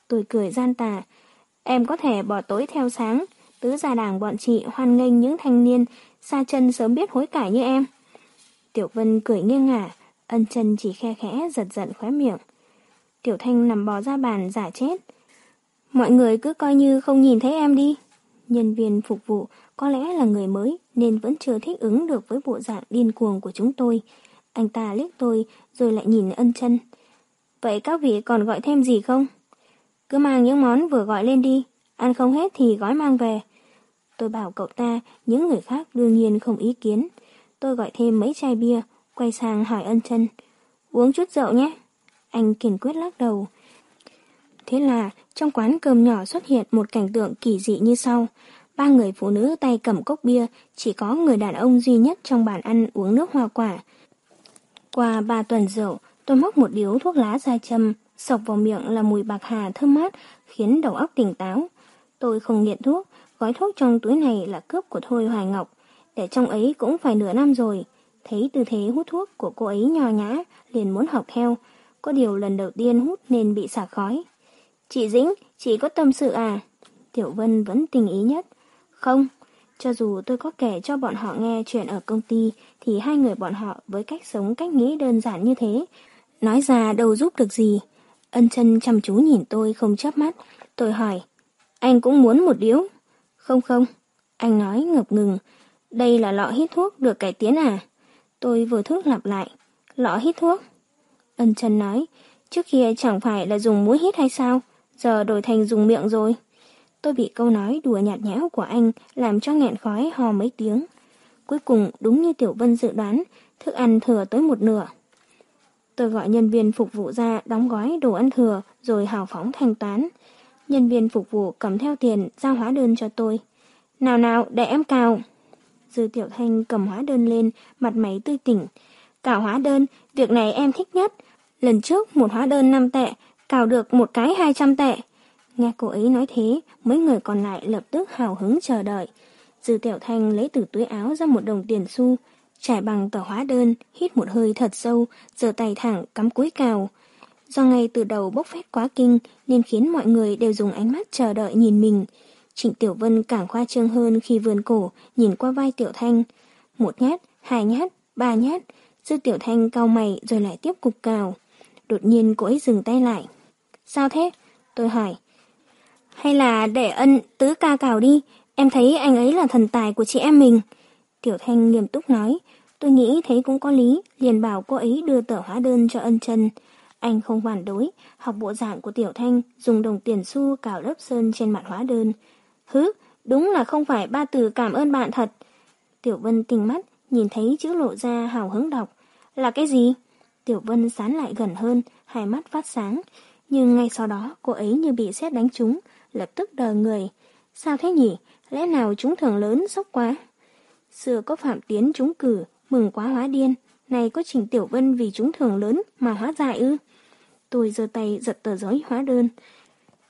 Tôi cười gian tà. Em có thể bỏ tối theo sáng. Tứ gia đảng bọn chị hoan nghênh những thanh niên xa chân sớm biết hối cải như em. Tiểu Vân cười nghiêng ngả, ân chân chỉ khe khẽ giật giận khóe miệng. Tiểu Thanh nằm bò ra bàn giả chết. Mọi người cứ coi như không nhìn thấy em đi. Nhân viên phục vụ có lẽ là người mới nên vẫn chưa thích ứng được với bộ dạng điên cuồng của chúng tôi. Anh ta liếc tôi rồi lại nhìn ân chân. Vậy các vị còn gọi thêm gì không? Cứ mang những món vừa gọi lên đi. Ăn không hết thì gói mang về. Tôi bảo cậu ta, những người khác đương nhiên không ý kiến. Tôi gọi thêm mấy chai bia, quay sang hỏi ân chân. Uống chút rượu nhé. Anh kiên quyết lắc đầu. Thế là trong quán cơm nhỏ xuất hiện một cảnh tượng kỳ dị như sau. Ba người phụ nữ tay cầm cốc bia, chỉ có người đàn ông duy nhất trong bàn ăn uống nước hoa quả. Qua ba tuần rượu, tôi móc một điếu thuốc lá ra châm, sọc vào miệng là mùi bạc hà thơm mát, khiến đầu óc tỉnh táo. Tôi không nghiện thuốc, gói thuốc trong túi này là cướp của Thôi Hoài Ngọc, để trong ấy cũng phải nửa năm rồi. Thấy tư thế hút thuốc của cô ấy nhò nhã, liền muốn học theo, có điều lần đầu tiên hút nên bị xả khói. Chị Dĩnh, chị có tâm sự à? Tiểu Vân vẫn tình ý nhất. Không, cho dù tôi có kể cho bọn họ nghe chuyện ở công ty, thì hai người bọn họ với cách sống cách nghĩ đơn giản như thế, nói ra đâu giúp được gì. Ân chân chăm chú nhìn tôi không chớp mắt, tôi hỏi, anh cũng muốn một điếu? Không không, anh nói ngập ngừng, đây là lọ hít thuốc được cải tiến à? Tôi vừa thức lặp lại, lọ hít thuốc. Ân chân nói, trước kia chẳng phải là dùng mũi hít hay sao, giờ đổi thành dùng miệng rồi. Tôi bị câu nói đùa nhạt nhẽo của anh làm cho nghẹn khói hò mấy tiếng. Cuối cùng, đúng như Tiểu Vân dự đoán, thức ăn thừa tới một nửa. Tôi gọi nhân viên phục vụ ra đóng gói đồ ăn thừa rồi hào phóng thanh toán. Nhân viên phục vụ cầm theo tiền giao hóa đơn cho tôi. Nào nào, để em cào. Dư Tiểu Thanh cầm hóa đơn lên, mặt máy tươi tỉnh. Cào hóa đơn, việc này em thích nhất. Lần trước một hóa đơn 5 tệ, cào được một cái 200 tệ. Nghe cô ấy nói thế, mấy người còn lại lập tức hào hứng chờ đợi. Dư Tiểu Thanh lấy từ túi áo ra một đồng tiền xu, trải bằng tờ hóa đơn, hít một hơi thật sâu, giơ tay thẳng, cắm cúi cào. Do ngay từ đầu bốc phét quá kinh, nên khiến mọi người đều dùng ánh mắt chờ đợi nhìn mình. Trịnh Tiểu Vân càng khoa trương hơn khi vườn cổ, nhìn qua vai Tiểu Thanh. Một nhát, hai nhát, ba nhát, Dư Tiểu Thanh cau mày rồi lại tiếp cục cào. Đột nhiên cô ấy dừng tay lại. Sao thế? Tôi hỏi. Hay là để ân tứ ca cào đi, em thấy anh ấy là thần tài của chị em mình. Tiểu Thanh nghiêm túc nói, tôi nghĩ thấy cũng có lý, liền bảo cô ấy đưa tờ hóa đơn cho ân chân. Anh không phản đối, học bộ dạng của Tiểu Thanh, dùng đồng tiền xu cào lớp sơn trên mặt hóa đơn. Hứ, đúng là không phải ba từ cảm ơn bạn thật. Tiểu Vân tình mắt, nhìn thấy chữ lộ ra hào hứng đọc. Là cái gì? Tiểu Vân sán lại gần hơn, hai mắt phát sáng. Nhưng ngay sau đó, cô ấy như bị xét đánh trúng, lập tức đờ người. Sao thế nhỉ? Lẽ nào chúng thường lớn sốc quá? Xưa có Phạm Tiến trúng cử, mừng quá hóa điên. Này có Trình Tiểu Vân vì chúng thường lớn mà hóa dại ư? Tôi giơ tay giật tờ giấy hóa đơn.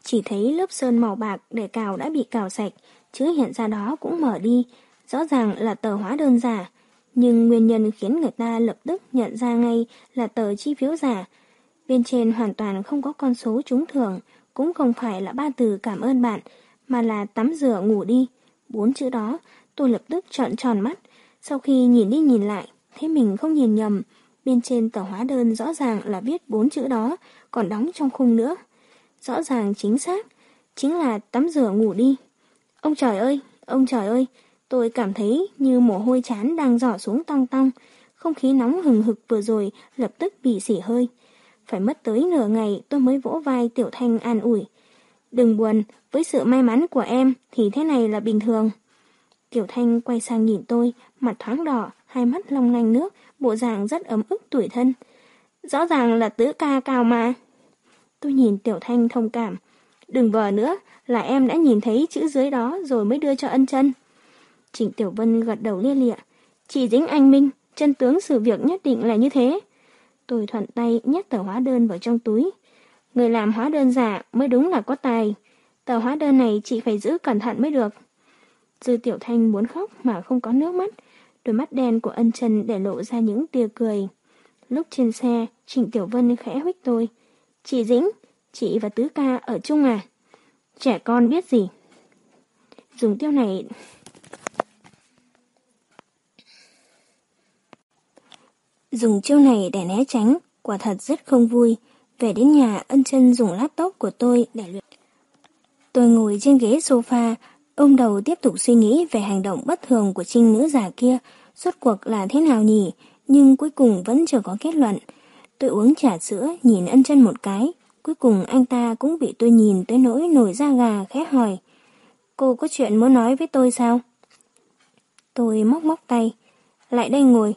Chỉ thấy lớp sơn màu bạc để cào đã bị cào sạch, chữ hiện ra đó cũng mở đi. Rõ ràng là tờ hóa đơn giả. Nhưng nguyên nhân khiến người ta lập tức nhận ra ngay là tờ chi phiếu giả. Bên trên hoàn toàn không có con số trúng thưởng, cũng không phải là ba từ cảm ơn bạn, mà là tắm rửa ngủ đi. Bốn chữ đó, tôi lập tức trợn tròn mắt. Sau khi nhìn đi nhìn lại, thấy mình không nhìn nhầm. Bên trên tờ hóa đơn rõ ràng là viết bốn chữ đó, còn đóng trong khung nữa. Rõ ràng chính xác, chính là tắm rửa ngủ đi. Ông trời ơi, ông trời ơi, tôi cảm thấy như mồ hôi chán đang giỏ xuống tong tong. Không khí nóng hừng hực vừa rồi lập tức bị xỉ hơi. Phải mất tới nửa ngày tôi mới vỗ vai Tiểu Thanh an ủi. Đừng buồn, với sự may mắn của em thì thế này là bình thường. Tiểu Thanh quay sang nhìn tôi, mặt thoáng đỏ, hai mắt long lanh nước, bộ dạng rất ấm ức tuổi thân. Rõ ràng là tứ ca cao mà. Tôi nhìn Tiểu Thanh thông cảm. Đừng vờ nữa, là em đã nhìn thấy chữ dưới đó rồi mới đưa cho ân chân. Trịnh Tiểu Vân gật đầu lia lịa. Chỉ dính anh Minh, chân tướng sự việc nhất định là như thế. Tôi thuận tay nhét tờ hóa đơn vào trong túi. Người làm hóa đơn giả mới đúng là có tài. Tờ hóa đơn này chị phải giữ cẩn thận mới được. Dư Tiểu Thanh muốn khóc mà không có nước mắt. Đôi mắt đen của ân trần để lộ ra những tia cười. Lúc trên xe, Trịnh Tiểu Vân khẽ huých tôi. Chị Dĩnh, chị và Tứ Ca ở chung à? Trẻ con biết gì? Dùng tiêu này... Dùng chiêu này để né tránh, quả thật rất không vui. Về đến nhà, ân chân dùng laptop của tôi để luyện. Tôi ngồi trên ghế sofa, ôm đầu tiếp tục suy nghĩ về hành động bất thường của trinh nữ giả kia, suốt cuộc là thế nào nhỉ, nhưng cuối cùng vẫn chưa có kết luận. Tôi uống trà sữa, nhìn ân chân một cái, cuối cùng anh ta cũng bị tôi nhìn tới nỗi nổi da gà khẽ hỏi. Cô có chuyện muốn nói với tôi sao? Tôi móc móc tay, lại đây ngồi,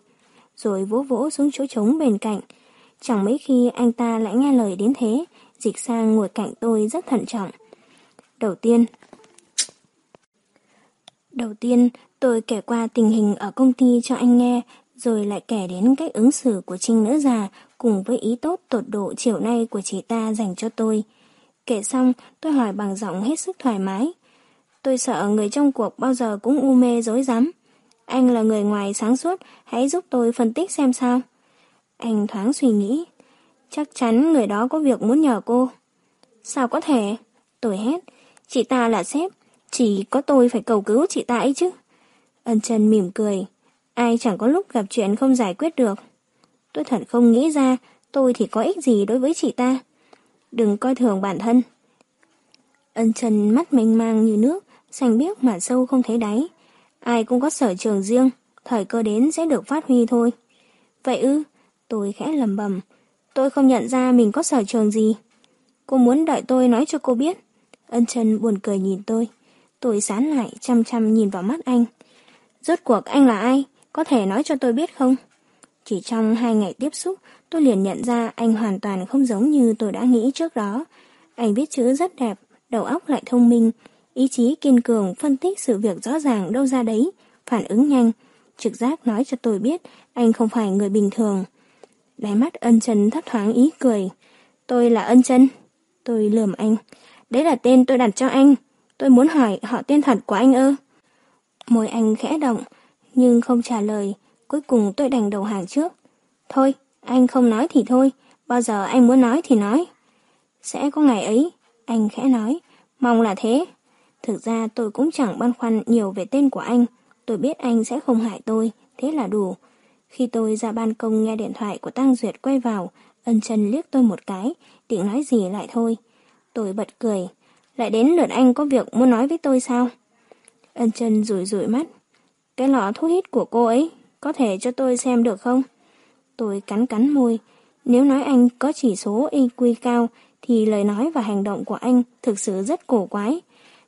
rồi vỗ vỗ xuống chỗ trống bên cạnh. Chẳng mấy khi anh ta lại nghe lời đến thế, dịch sang ngồi cạnh tôi rất thận trọng. Đầu tiên, Đầu tiên, tôi kể qua tình hình ở công ty cho anh nghe, rồi lại kể đến cách ứng xử của Trinh nữ già cùng với ý tốt tột độ chiều nay của chị ta dành cho tôi. Kể xong, tôi hỏi bằng giọng hết sức thoải mái. Tôi sợ người trong cuộc bao giờ cũng u mê dối rắm anh là người ngoài sáng suốt, hãy giúp tôi phân tích xem sao. Anh thoáng suy nghĩ. Chắc chắn người đó có việc muốn nhờ cô. Sao có thể? Tôi hét. Chị ta là sếp, chỉ có tôi phải cầu cứu chị ta ấy chứ. Ân chân mỉm cười. Ai chẳng có lúc gặp chuyện không giải quyết được. Tôi thật không nghĩ ra tôi thì có ích gì đối với chị ta. Đừng coi thường bản thân. Ân chân mắt mênh mang như nước, xanh biếc mà sâu không thấy đáy. Ai cũng có sở trường riêng, thời cơ đến sẽ được phát huy thôi. Vậy ư, tôi khẽ lầm bầm. Tôi không nhận ra mình có sở trường gì. Cô muốn đợi tôi nói cho cô biết. Ân chân buồn cười nhìn tôi. Tôi sán lại chăm chăm nhìn vào mắt anh. Rốt cuộc anh là ai? Có thể nói cho tôi biết không? Chỉ trong hai ngày tiếp xúc, tôi liền nhận ra anh hoàn toàn không giống như tôi đã nghĩ trước đó. Anh viết chữ rất đẹp, đầu óc lại thông minh, ý chí kiên cường phân tích sự việc rõ ràng đâu ra đấy, phản ứng nhanh, trực giác nói cho tôi biết anh không phải người bình thường. Đáy mắt ân chân thấp thoáng ý cười. Tôi là ân chân. Tôi lườm anh. Đấy là tên tôi đặt cho anh. Tôi muốn hỏi họ tên thật của anh ơ. Môi anh khẽ động, nhưng không trả lời. Cuối cùng tôi đành đầu hàng trước. Thôi, anh không nói thì thôi. Bao giờ anh muốn nói thì nói. Sẽ có ngày ấy, anh khẽ nói. Mong là thế. Thực ra tôi cũng chẳng băn khoăn nhiều về tên của anh. Tôi biết anh sẽ không hại tôi, thế là đủ. Khi tôi ra ban công nghe điện thoại của Tăng Duyệt quay vào, ân chân liếc tôi một cái, định nói gì lại thôi. Tôi bật cười. Lại đến lượt anh có việc muốn nói với tôi sao? Ân chân rủi rủi mắt. Cái lọ thuốc hít của cô ấy, có thể cho tôi xem được không? Tôi cắn cắn môi. Nếu nói anh có chỉ số EQ cao, thì lời nói và hành động của anh thực sự rất cổ quái.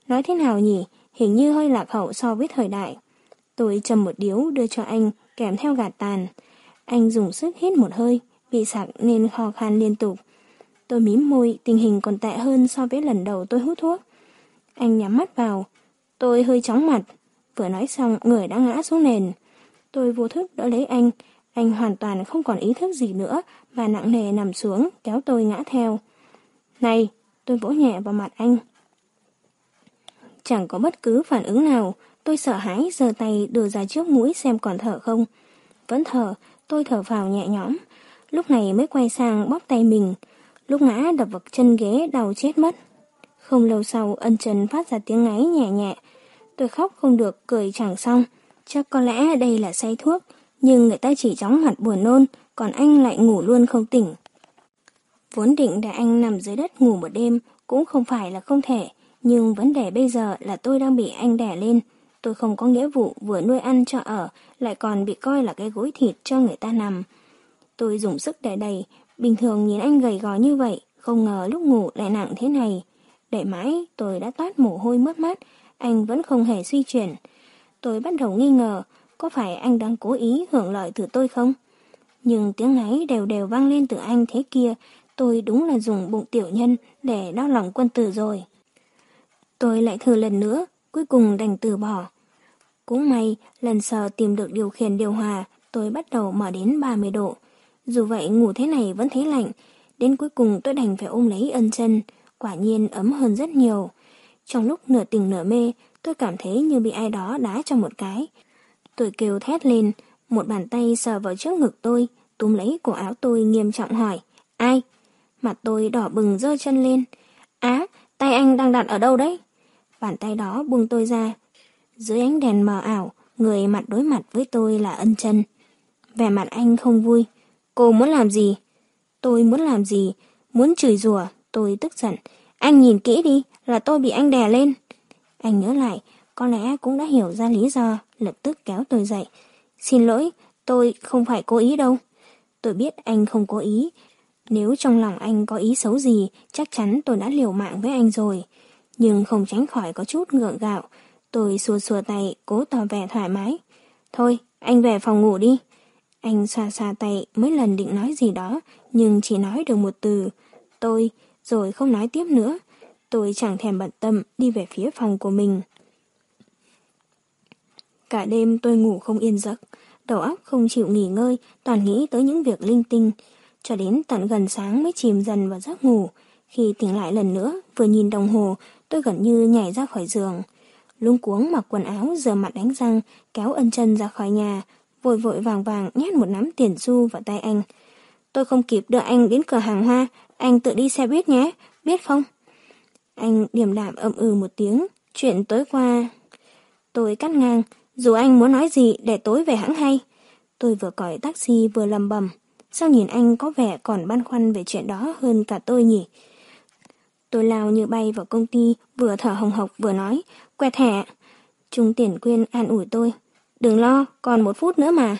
Nói thế nào nhỉ? Hình như hơi lạc hậu so với thời đại. Tôi chầm một điếu đưa cho anh, kèm theo gạt tàn. Anh dùng sức hít một hơi, bị sặc nên ho khan liên tục. Tôi mím môi, tình hình còn tệ hơn so với lần đầu tôi hút thuốc. Anh nhắm mắt vào. Tôi hơi chóng mặt. Vừa nói xong, người đã ngã xuống nền. Tôi vô thức đỡ lấy anh. Anh hoàn toàn không còn ý thức gì nữa và nặng nề nằm xuống, kéo tôi ngã theo. Này, tôi vỗ nhẹ vào mặt anh. Chẳng có bất cứ phản ứng nào, tôi sợ hãi giơ tay đưa ra trước mũi xem còn thở không. Vẫn thở, tôi thở vào nhẹ nhõm. Lúc này mới quay sang bóp tay mình. lúc ngã đập vào chân ghế đau chết mất. Không lâu sau ân trần phát ra tiếng ngáy nhẹ nhẹ. Tôi khóc không được, cười chẳng xong. Chắc có lẽ đây là say thuốc, nhưng người ta chỉ chóng mặt buồn nôn, còn anh lại ngủ luôn không tỉnh. Vốn định để anh nằm dưới đất ngủ một đêm cũng không phải là không thể, nhưng vấn đề bây giờ là tôi đang bị anh đè lên. Tôi không có nghĩa vụ vừa nuôi ăn cho ở, lại còn bị coi là cái gối thịt cho người ta nằm. Tôi dùng sức để đầy, bình thường nhìn anh gầy gò như vậy, không ngờ lúc ngủ lại nặng thế này. Để mãi, tôi đã toát mồ hôi mất mát, anh vẫn không hề suy chuyển. Tôi bắt đầu nghi ngờ, có phải anh đang cố ý hưởng lợi từ tôi không? Nhưng tiếng ngáy đều đều vang lên từ anh thế kia, tôi đúng là dùng bụng tiểu nhân để đo lòng quân tử rồi. Tôi lại thử lần nữa, cuối cùng đành từ bỏ. Cũng may, lần sau tìm được điều khiển điều hòa, tôi bắt đầu mở đến 30 độ. Dù vậy ngủ thế này vẫn thấy lạnh, đến cuối cùng tôi đành phải ôm lấy ân chân, quả nhiên ấm hơn rất nhiều. Trong lúc nửa tình nửa mê, tôi cảm thấy như bị ai đó đá cho một cái. Tôi kêu thét lên, một bàn tay sờ vào trước ngực tôi, túm lấy cổ áo tôi nghiêm trọng hỏi, ai? Mặt tôi đỏ bừng dơ chân lên. Á, tay anh đang đặt ở đâu đấy? Bàn tay đó buông tôi ra. Dưới ánh đèn mờ ảo, người mặt đối mặt với tôi là ân chân. Vẻ mặt anh không vui. Cô muốn làm gì? Tôi muốn làm gì? Muốn chửi rủa, tôi tức giận. Anh nhìn kỹ đi, là tôi bị anh đè lên. Anh nhớ lại, có lẽ cũng đã hiểu ra lý do, lập tức kéo tôi dậy. Xin lỗi, tôi không phải cố ý đâu. Tôi biết anh không cố ý. Nếu trong lòng anh có ý xấu gì, chắc chắn tôi đã liều mạng với anh rồi. Nhưng không tránh khỏi có chút ngượng gạo. Tôi xua xua tay, cố tỏ vẻ thoải mái. Thôi, anh về phòng ngủ đi. Anh xoa xoa tay mấy lần định nói gì đó, nhưng chỉ nói được một từ. Tôi, rồi không nói tiếp nữa. Tôi chẳng thèm bận tâm đi về phía phòng của mình. Cả đêm tôi ngủ không yên giấc, đầu óc không chịu nghỉ ngơi, toàn nghĩ tới những việc linh tinh. Cho đến tận gần sáng mới chìm dần vào giấc ngủ. Khi tỉnh lại lần nữa, vừa nhìn đồng hồ, tôi gần như nhảy ra khỏi giường. Lung cuống mặc quần áo, rửa mặt đánh răng, kéo ân chân ra khỏi nhà, vội vội vàng vàng nhét một nắm tiền xu vào tay anh. Tôi không kịp đưa anh đến cửa hàng hoa, anh tự đi xe buýt nhé, biết không? Anh điềm đạm ậm ừ một tiếng, chuyện tối qua. Tôi cắt ngang, dù anh muốn nói gì để tối về hãng hay. Tôi vừa còi taxi vừa lầm bầm. Sao nhìn anh có vẻ còn băn khoăn về chuyện đó hơn cả tôi nhỉ? Tôi lao như bay vào công ty, vừa thở hồng hộc vừa nói, quẹt thẻ. Trung tiền quyên an ủi tôi. Đừng lo, còn một phút nữa mà.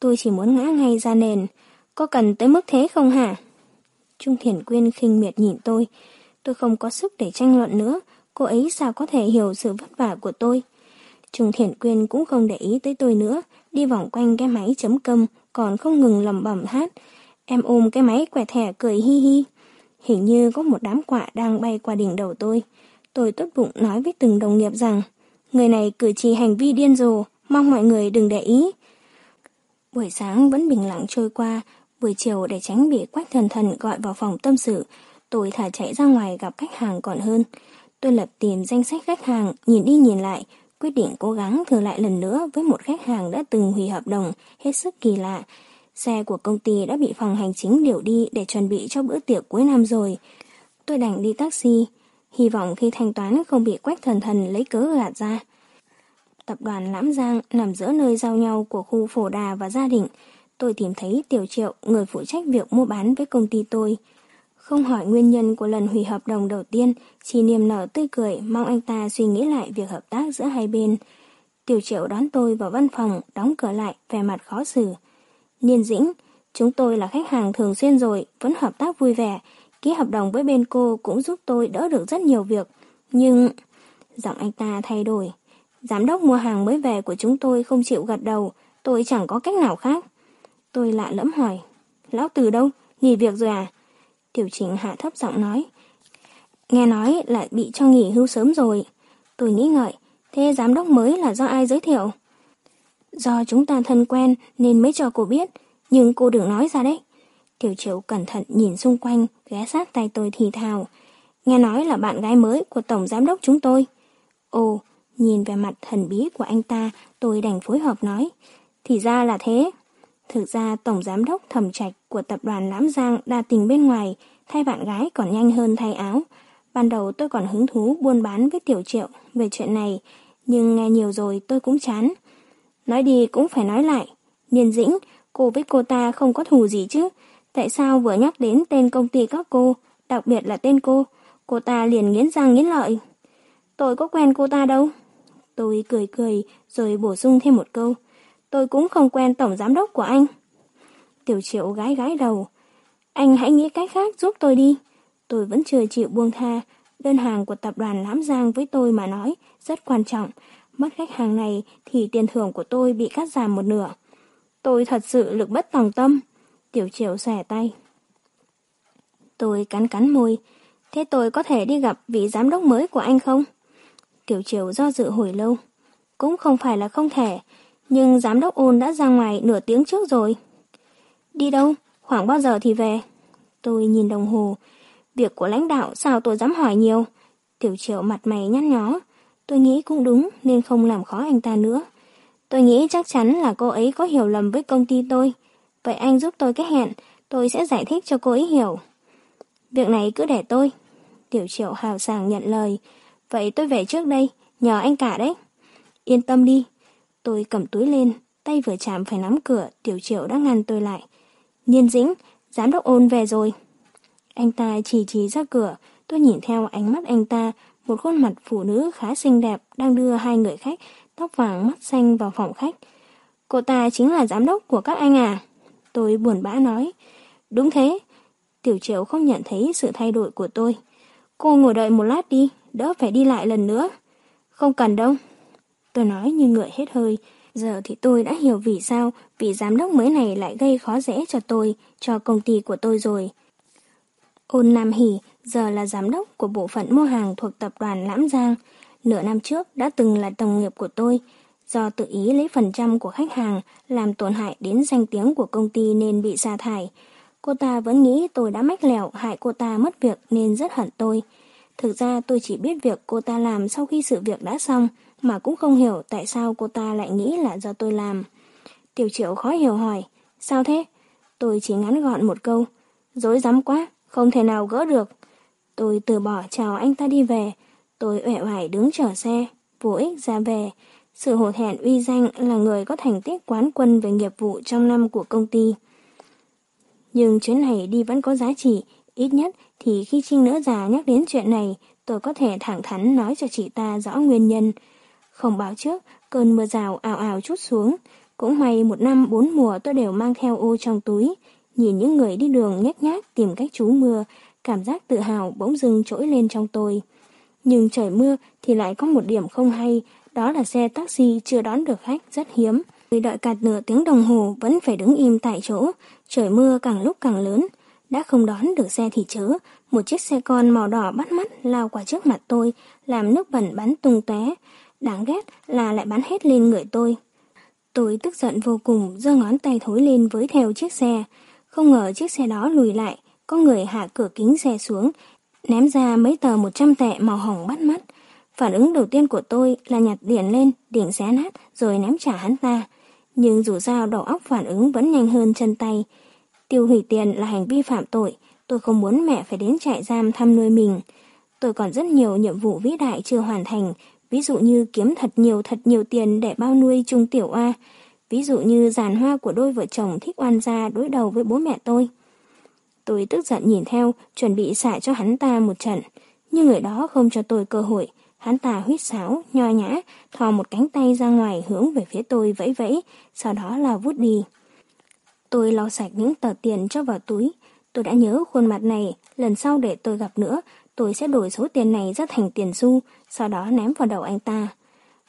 Tôi chỉ muốn ngã ngay ra nền. Có cần tới mức thế không hả? Trung thiển quyên khinh miệt nhìn tôi. Tôi không có sức để tranh luận nữa. Cô ấy sao có thể hiểu sự vất vả của tôi? Trung thiển quyên cũng không để ý tới tôi nữa. Đi vòng quanh cái máy chấm cơm, còn không ngừng lầm bẩm hát. Em ôm cái máy quẹt thẻ cười hi hi. Hình như có một đám quạ đang bay qua đỉnh đầu tôi. Tôi tốt bụng nói với từng đồng nghiệp rằng người này cử chỉ hành vi điên rồ, mong mọi người đừng để ý. Buổi sáng vẫn bình lặng trôi qua, buổi chiều để tránh bị quách thần thần gọi vào phòng tâm sự, tôi thả chạy ra ngoài gặp khách hàng còn hơn. Tôi lập tìm danh sách khách hàng, nhìn đi nhìn lại, quyết định cố gắng thử lại lần nữa với một khách hàng đã từng hủy hợp đồng, hết sức kỳ lạ. Xe của công ty đã bị phòng hành chính điều đi để chuẩn bị cho bữa tiệc cuối năm rồi. Tôi đành đi taxi, hy vọng khi thanh toán không bị quách thần thần lấy cớ gạt ra. Tập đoàn Lãm Giang nằm giữa nơi giao nhau của khu Phổ Đà và Gia Định. Tôi tìm thấy Tiểu Triệu, người phụ trách việc mua bán với công ty tôi. Không hỏi nguyên nhân của lần hủy hợp đồng đầu tiên, chỉ niềm nở tươi cười mong anh ta suy nghĩ lại việc hợp tác giữa hai bên. Tiểu Triệu đón tôi vào văn phòng, đóng cửa lại, vẻ mặt khó xử. Niên Dĩnh, chúng tôi là khách hàng thường xuyên rồi, vẫn hợp tác vui vẻ. Ký hợp đồng với bên cô cũng giúp tôi đỡ được rất nhiều việc. Nhưng... Giọng anh ta thay đổi. Giám đốc mua hàng mới về của chúng tôi không chịu gật đầu, tôi chẳng có cách nào khác. Tôi lạ lẫm hỏi. Lão từ đâu? Nghỉ việc rồi à? Tiểu trình hạ thấp giọng nói. Nghe nói là bị cho nghỉ hưu sớm rồi. Tôi nghĩ ngợi, thế giám đốc mới là do ai giới thiệu? Do chúng ta thân quen nên mới cho cô biết, nhưng cô đừng nói ra đấy. Tiểu triệu cẩn thận nhìn xung quanh, ghé sát tay tôi thì thào. Nghe nói là bạn gái mới của tổng giám đốc chúng tôi. Ồ, nhìn về mặt thần bí của anh ta, tôi đành phối hợp nói. Thì ra là thế. Thực ra tổng giám đốc thẩm trạch của tập đoàn Lãm Giang đa tình bên ngoài, thay bạn gái còn nhanh hơn thay áo. Ban đầu tôi còn hứng thú buôn bán với Tiểu Triệu về chuyện này, nhưng nghe nhiều rồi tôi cũng chán. Nói đi cũng phải nói lại. Niên dĩnh, cô với cô ta không có thù gì chứ. Tại sao vừa nhắc đến tên công ty các cô, đặc biệt là tên cô, cô ta liền nghiến răng nghiến lợi. Tôi có quen cô ta đâu. Tôi cười cười rồi bổ sung thêm một câu. Tôi cũng không quen tổng giám đốc của anh. Tiểu triệu gái gái đầu. Anh hãy nghĩ cách khác giúp tôi đi. Tôi vẫn chưa chịu buông tha. Đơn hàng của tập đoàn Lám Giang với tôi mà nói rất quan trọng. Mất khách hàng này thì tiền thưởng của tôi bị cắt giảm một nửa. Tôi thật sự lực bất tòng tâm. Tiểu triệu xòe tay. Tôi cắn cắn môi. Thế tôi có thể đi gặp vị giám đốc mới của anh không? Tiểu triều do dự hồi lâu. Cũng không phải là không thể, nhưng giám đốc ôn đã ra ngoài nửa tiếng trước rồi. Đi đâu? Khoảng bao giờ thì về? Tôi nhìn đồng hồ. Việc của lãnh đạo sao tôi dám hỏi nhiều? Tiểu triệu mặt mày nhăn nhó. Tôi nghĩ cũng đúng nên không làm khó anh ta nữa. Tôi nghĩ chắc chắn là cô ấy có hiểu lầm với công ty tôi. Vậy anh giúp tôi cái hẹn, tôi sẽ giải thích cho cô ấy hiểu. Việc này cứ để tôi. Tiểu triệu hào sảng nhận lời. Vậy tôi về trước đây, nhờ anh cả đấy. Yên tâm đi. Tôi cầm túi lên, tay vừa chạm phải nắm cửa, tiểu triệu đã ngăn tôi lại. nhiên dĩnh, giám đốc ôn về rồi. Anh ta chỉ chỉ ra cửa, tôi nhìn theo ánh mắt anh ta, một khuôn mặt phụ nữ khá xinh đẹp đang đưa hai người khách, tóc vàng mắt xanh vào phòng khách. Cô ta chính là giám đốc của các anh à? Tôi buồn bã nói. Đúng thế. Tiểu triệu không nhận thấy sự thay đổi của tôi. Cô ngồi đợi một lát đi, đỡ phải đi lại lần nữa. Không cần đâu. Tôi nói như ngựa hết hơi. Giờ thì tôi đã hiểu vì sao vị giám đốc mới này lại gây khó dễ cho tôi, cho công ty của tôi rồi. Ôn Nam Hỷ giờ là giám đốc của bộ phận mua hàng thuộc tập đoàn Lãm Giang. Nửa năm trước đã từng là đồng nghiệp của tôi. Do tự ý lấy phần trăm của khách hàng làm tổn hại đến danh tiếng của công ty nên bị sa thải. Cô ta vẫn nghĩ tôi đã mách lẻo hại cô ta mất việc nên rất hận tôi. Thực ra tôi chỉ biết việc cô ta làm sau khi sự việc đã xong, mà cũng không hiểu tại sao cô ta lại nghĩ là do tôi làm. Tiểu triệu khó hiểu hỏi, sao thế? Tôi chỉ ngắn gọn một câu, dối rắm quá, không thể nào gỡ được. Tôi từ bỏ chào anh ta đi về, tôi uể oải đứng chờ xe, vô ích ra về. Sự hổ thẹn uy danh là người có thành tích quán quân về nghiệp vụ trong năm của công ty. Nhưng chuyến này đi vẫn có giá trị, ít nhất thì khi Trinh nỡ già nhắc đến chuyện này, tôi có thể thẳng thắn nói cho chị ta rõ nguyên nhân. Không báo trước, cơn mưa rào ảo ảo chút xuống. Cũng may một năm bốn mùa tôi đều mang theo ô trong túi. Nhìn những người đi đường nhét nhác tìm cách trú mưa, cảm giác tự hào bỗng dưng trỗi lên trong tôi. Nhưng trời mưa thì lại có một điểm không hay, đó là xe taxi chưa đón được khách rất hiếm. Người đợi cả nửa tiếng đồng hồ vẫn phải đứng im tại chỗ, trời mưa càng lúc càng lớn. Đã không đón được xe thì chớ, một chiếc xe con màu đỏ bắt mắt lao qua trước mặt tôi, làm nước bẩn bắn tung té. Đáng ghét là lại bắn hết lên người tôi. Tôi tức giận vô cùng, giơ ngón tay thối lên với theo chiếc xe. Không ngờ chiếc xe đó lùi lại, có người hạ cửa kính xe xuống, ném ra mấy tờ 100 tệ màu hồng bắt mắt. Phản ứng đầu tiên của tôi là nhặt tiền lên, điện xé nát, rồi ném trả hắn ta. Nhưng dù sao đầu óc phản ứng vẫn nhanh hơn chân tay. Tiêu hủy tiền là hành vi phạm tội, tôi không muốn mẹ phải đến trại giam thăm nuôi mình. Tôi còn rất nhiều nhiệm vụ vĩ đại chưa hoàn thành, ví dụ như kiếm thật nhiều thật nhiều tiền để bao nuôi Trung Tiểu a ví dụ như giàn hoa của đôi vợ chồng thích oan gia đối đầu với bố mẹ tôi. Tôi tức giận nhìn theo, chuẩn bị xả cho hắn ta một trận, nhưng người đó không cho tôi cơ hội. Hắn ta huyết sáo, nho nhã, thò một cánh tay ra ngoài hướng về phía tôi vẫy vẫy, sau đó là vút đi. Tôi lau sạch những tờ tiền cho vào túi. Tôi đã nhớ khuôn mặt này, lần sau để tôi gặp nữa, tôi sẽ đổi số tiền này ra thành tiền xu, sau đó ném vào đầu anh ta.